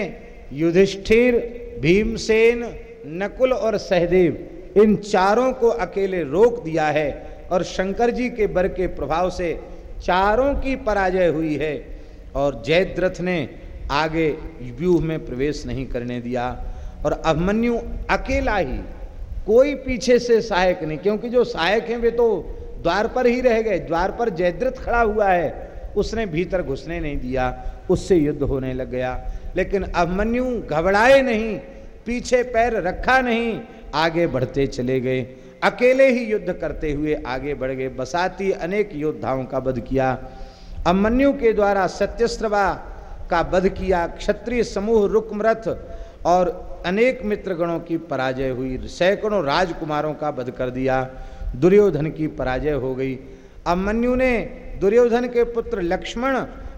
युधिष्ठिर, भीमसेन, नकुल और सहदेव, इन चारों को अकेले रोक दिया है और शंकर जी के बर के प्रभाव से चारों की पराजय हुई है और जयद्रथ ने आगे व्यूह में प्रवेश नहीं करने दिया और अभिमन्यु अकेला ही कोई पीछे से सहायक नहीं, क्योंकि जो सहायक हैं वे तो द्वार पर ही रह गए, द्वार पर जयद्रथ खड़ा हुआ है। उसने भीतर घुसने नहीं दिया, उससे युद्ध होने लग गया। लेकिन अभिमन्यु घबराए नहीं, पीछे पैर रखा नहीं, आगे बढ़ते चले गए। अकेले ही युद्ध करते हुए आगे बढ़ गए। बसाती अनेक योद्धाओं का वध किया। अभिमन्यु के द्वारा सत्यस्त्रवा का वध किया। क्षत्रिय समूह रुकमरथ और अनेक मित्रगणों की पराजय हुई। सैकड़ों राजकुमारों का वध कर दिया। दुर्योधन की पराजय हो गई। अभिमन्यु ने दुर्योधन के पुत्र लक्ष्मण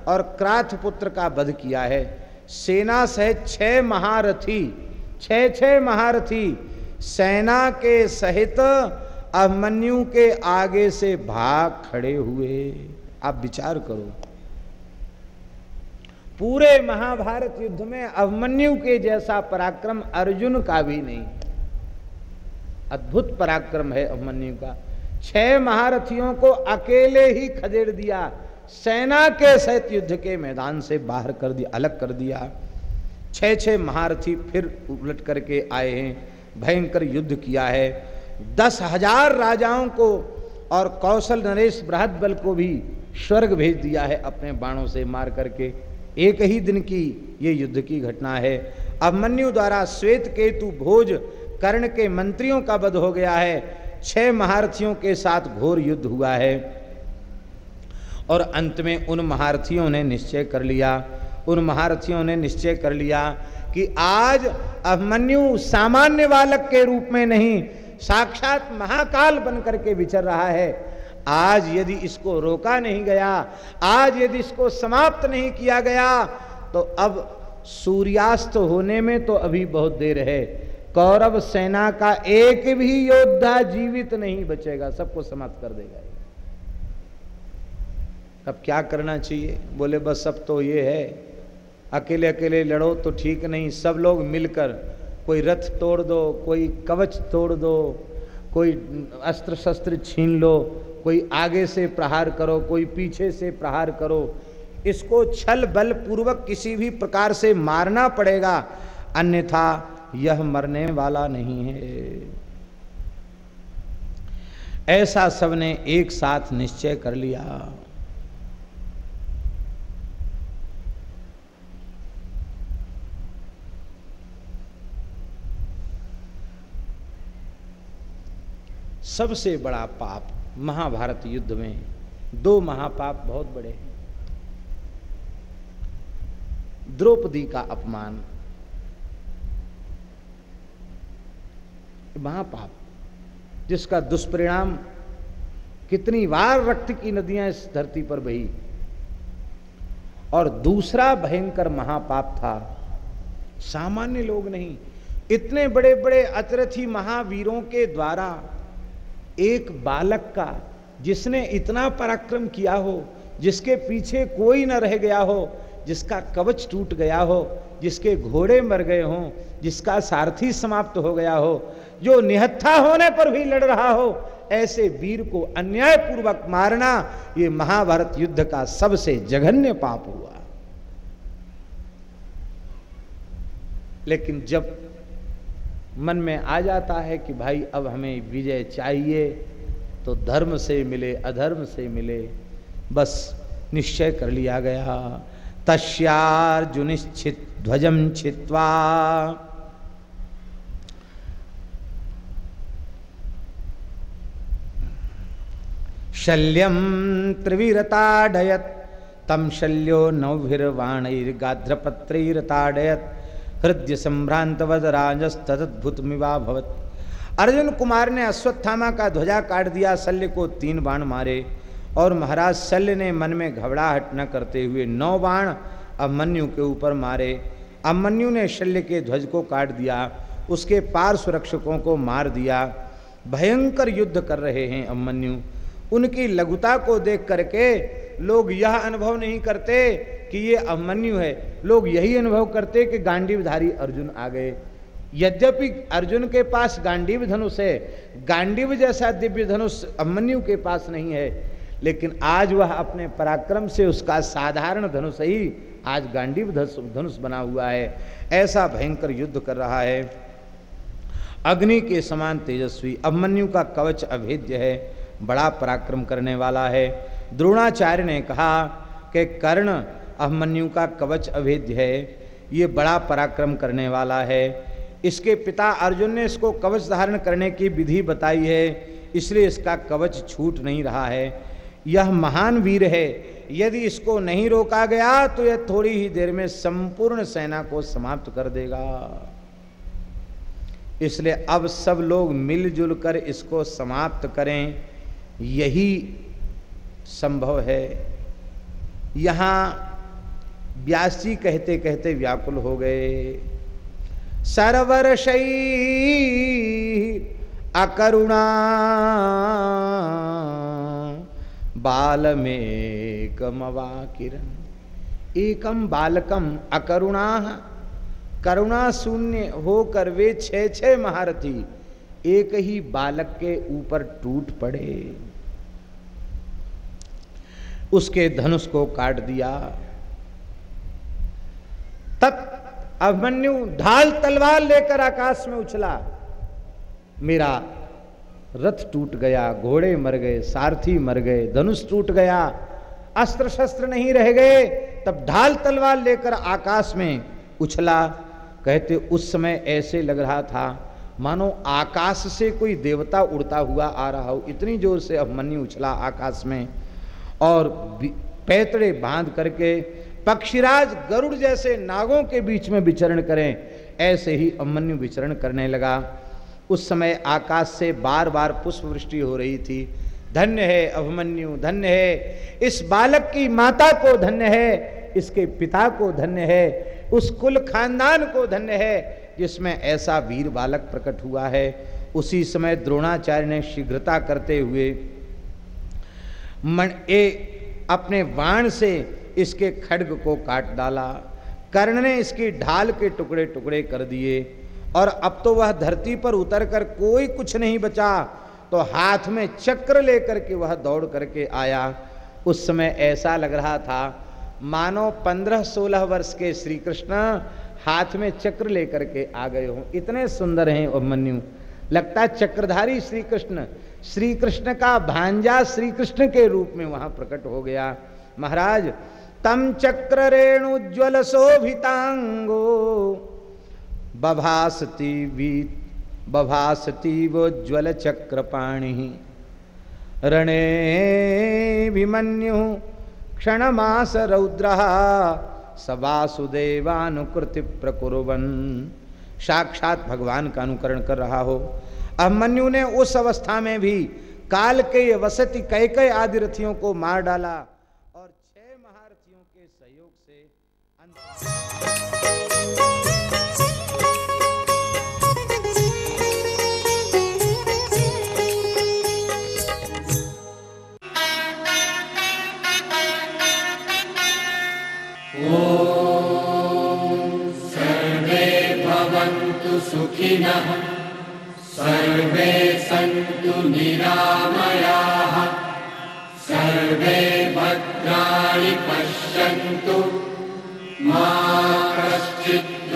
और क्राथ पुत्र का वध किया है। सेना सहित छह महारथी, छह छह महारथी सेना के सहित अभिमन्यु के आगे से भाग खड़े हुए। आप विचार करो। पूरे महाभारत युद्ध में अभिमन्यु के जैसा पराक्रम अर्जुन का भी नहीं। अद्भुत पराक्रम है अभिमन्यु का। छह महारथियों को अकेले ही खदेड़ दिया। सेना के सहित युद्ध के मैदान से बाहर कर दिया, अलग कर दिया। छह छह महारथी फिर उलट करके आए हैं, भयंकर युद्ध किया है। दस हज़ार राजाओं को और कौशल नरेश बृहद बल को भी स्वर्ग भेज दिया है अपने बाणों से मार करके। एक ही दिन की ये युद्ध की घटना है। अभिमन्यु द्वारा श्वेत केतु भोज कर्ण के मंत्रियों का वध हो गया है। छह महारथियों के साथ घोर युद्ध हुआ है। और अंत में उन महारथियों ने निश्चय कर लिया, उन महारथियों ने निश्चय कर लिया कि आज अभिमन्यु सामान्य बालक के रूप में नहीं, साक्षात महाकाल बनकर के विचर रहा है। आज यदि इसको रोका नहीं गया, आज यदि इसको समाप्त नहीं किया गया तो अब सूर्यास्त होने में तो अभी बहुत देर है। कौरव सेना का एक भी योद्धा जीवित नहीं बचेगा, सबको समाप्त कर देगा। अब क्या करना चाहिए? बोले, बस अब तो ये है। अकेले अकेले लड़ो तो ठीक नहीं। सब लोग मिलकर कोई रथ तोड़ दो, कोई कवच तोड़ दो, कोई अस्त्र शस्त्र छीन लो, कोई आगे से प्रहार करो, कोई पीछे से प्रहार करो। इसको छल बल पूर्वक किसी भी प्रकार से मारना पड़ेगा। अन्यथा यह मरने वाला नहीं है। ऐसा सबने एक साथ निश्चय कर लिया। सबसे बड़ा पाप महाभारत युद्ध में दो महापाप बहुत बड़े हैं। द्रौपदी का अपमान महापाप, जिसका दुष्परिणाम कितनी बार रक्त की नदियाँ इस धरती पर बही। और दूसरा भयंकर महापाप था, सामान्य लोग नहीं, इतने बड़े बड़े अचरथी महावीरों के द्वारा एक बालक का, जिसने इतना पराक्रम किया हो, जिसके पीछे कोई न रह गया हो, जिसका कवच टूट गया हो, जिसके घोड़े मर गए हों, जिसका सारथी समाप्त हो गया हो जो निहत्था होने पर भी लड़ रहा हो, ऐसे वीर को अन्यायपूर्वक मारना, ये महाभारत युद्ध का सबसे जघन्य पाप हुआ। लेकिन जब मन में आ जाता है कि भाई अब हमें विजय चाहिए तो धर्म से मिले, अधर्म से मिले, बस निश्चय कर लिया गया। तस्यार्जुनिश्चित ध्वजम छित्वा। शल्यम त्रिवीरताडयत। तम शल्यो नौभिर्वाणैर्गाध्रपत्रैरताडयत हृदय संभ्रांत मिवा भवत अर्जुन कुमार ने अश्वत्थामा का ध्वजा काट दिया, शल्य को तीन बाण मारे और महाराज शल्य ने मन में घबराहट न करते हुए नौ बाण अभिमन्यु के ऊपर मारे। अभिमन्यु ने शल्य के ध्वज को काट दिया, उसके पार सुरक्षकों को मार दिया। भयंकर युद्ध कर रहे हैं अभिमन्यु उनकी लघुता को देख करके लोग यह अनुभव नहीं करते कि ये अभिमन्यु है। लोग यही अनुभव करते कि गांडीवधारी अर्जुन आ गए। यद्यपि अर्जुन के पास गांडीव धनुष है, गांडीव जैसा दिव्य धनुष अमन्यु के पास नहीं है, लेकिन आज वह अपने पराक्रम से उसका साधारण धनुष ही आज गांडीव धनुष बना हुआ है। ऐसा भयंकर युद्ध कर रहा है। अग्नि के समान तेजस्वी अभिमन्यु का कवच अभेद्य है। बड़ा पराक्रम करने वाला है। द्रोणाचार्य ने कहा कि कर्ण अभिमन्यु का कवच अभेद्य है। ये बड़ा पराक्रम करने वाला है। इसके पिता अर्जुन ने इसको कवच धारण करने की विधि बताई है, इसलिए इसका कवच छूट नहीं रहा है। यह महान वीर है। यदि इसको नहीं रोका गया तो यह थोड़ी ही देर में संपूर्ण सेना को समाप्त कर देगा। इसलिए अब सब लोग मिलजुल कर इसको समाप्त करें। यही संभव है। यहाँ व्यास कहते कहते व्याकुल हो गए। सर्वर्षई अकरुणा बाल में कमवा किरण एकम बालकम अकरुणा, करुणा शून्य होकर वे छह महारथी एक ही बालक के ऊपर टूट पड़े। उसके धनुष को काट दिया। तब अभिमन्यु ढाल तलवार लेकर आकाश में उछला। मेरा रथ टूट गया, घोड़े मर गए, सारथी मर गए, धनुष टूट गया अस्त्र शस्त्र नहीं रह गए। तब ढाल तलवार लेकर आकाश में उछला। कहते, उस समय ऐसे लग रहा था, मानो आकाश से कोई देवता उड़ता हुआ आ रहा हो। इतनी ज़ोर से अभिमन्यु उछला आकाश में। और पैतड़े बाँध करके पक्षीराज गरुड़ जैसे नागों के बीच में विचरण करें। ऐसे ही अभिमन्यु विचरण करने लगा। उस समय आकाश से बार बार पुष्प वृष्टि हो रही थी। धन्य है अभिमन्यु, धन्य है। इस बालक की माता को धन्य है, इसके पिता को धन्य है, उस कुल खानदान को धन्य है, जिसमें ऐसा वीर बालक प्रकट हुआ है। उसी समय द्रोणाचार्य ने शीघ्रता करते हुए मन ए अपने बाण से इसके खड्ग को काट डाला। कर्ण ने इसकी ढाल के टुकड़े टुकड़े कर दिए और अब तो वह धरती पर उतर कर कोई कुछ नहीं बचा तो हाथ में चक्र लेकर के वह दौड़ करके आया। उस समय ऐसा लग रहा था, मानो पंद्रह सोलह वर्ष के श्री कृष्ण हाथ में चक्र लेकर के आ गए हों। इतने सुंदर हैं अभिमन्यु लगता चक्रधारी श्री कृष्ण श्री कृष्ण का भांजा श्री कृष्ण के रूप में वहाँ प्रकट हो गया। महाराज, तम चक्र रेणुज्वल शोभितांगो, बभासती ज्वल चक्रपाणि रणे विमन्यु, क्षणमास रौद्र सवासुदेवानुकृति प्रकुरवन। साक्षात भगवान का अनुकरण कर रहा हो। अभिमन्यु ने उस अवस्था में भी काल के वसति कई कई आदि रथियों को मार डाला और छह महारथियों के सहयोग से सुखिनः सर्वे सन्तु निरामयाः। सर्वे भद्राणि पश्यन्तु। मा कश्चित्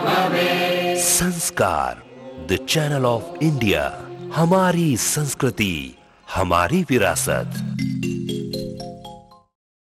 भवे संस्कार द चैनल ऑफ़ इंडिया हमारी संस्कृति, हमारी विरासत।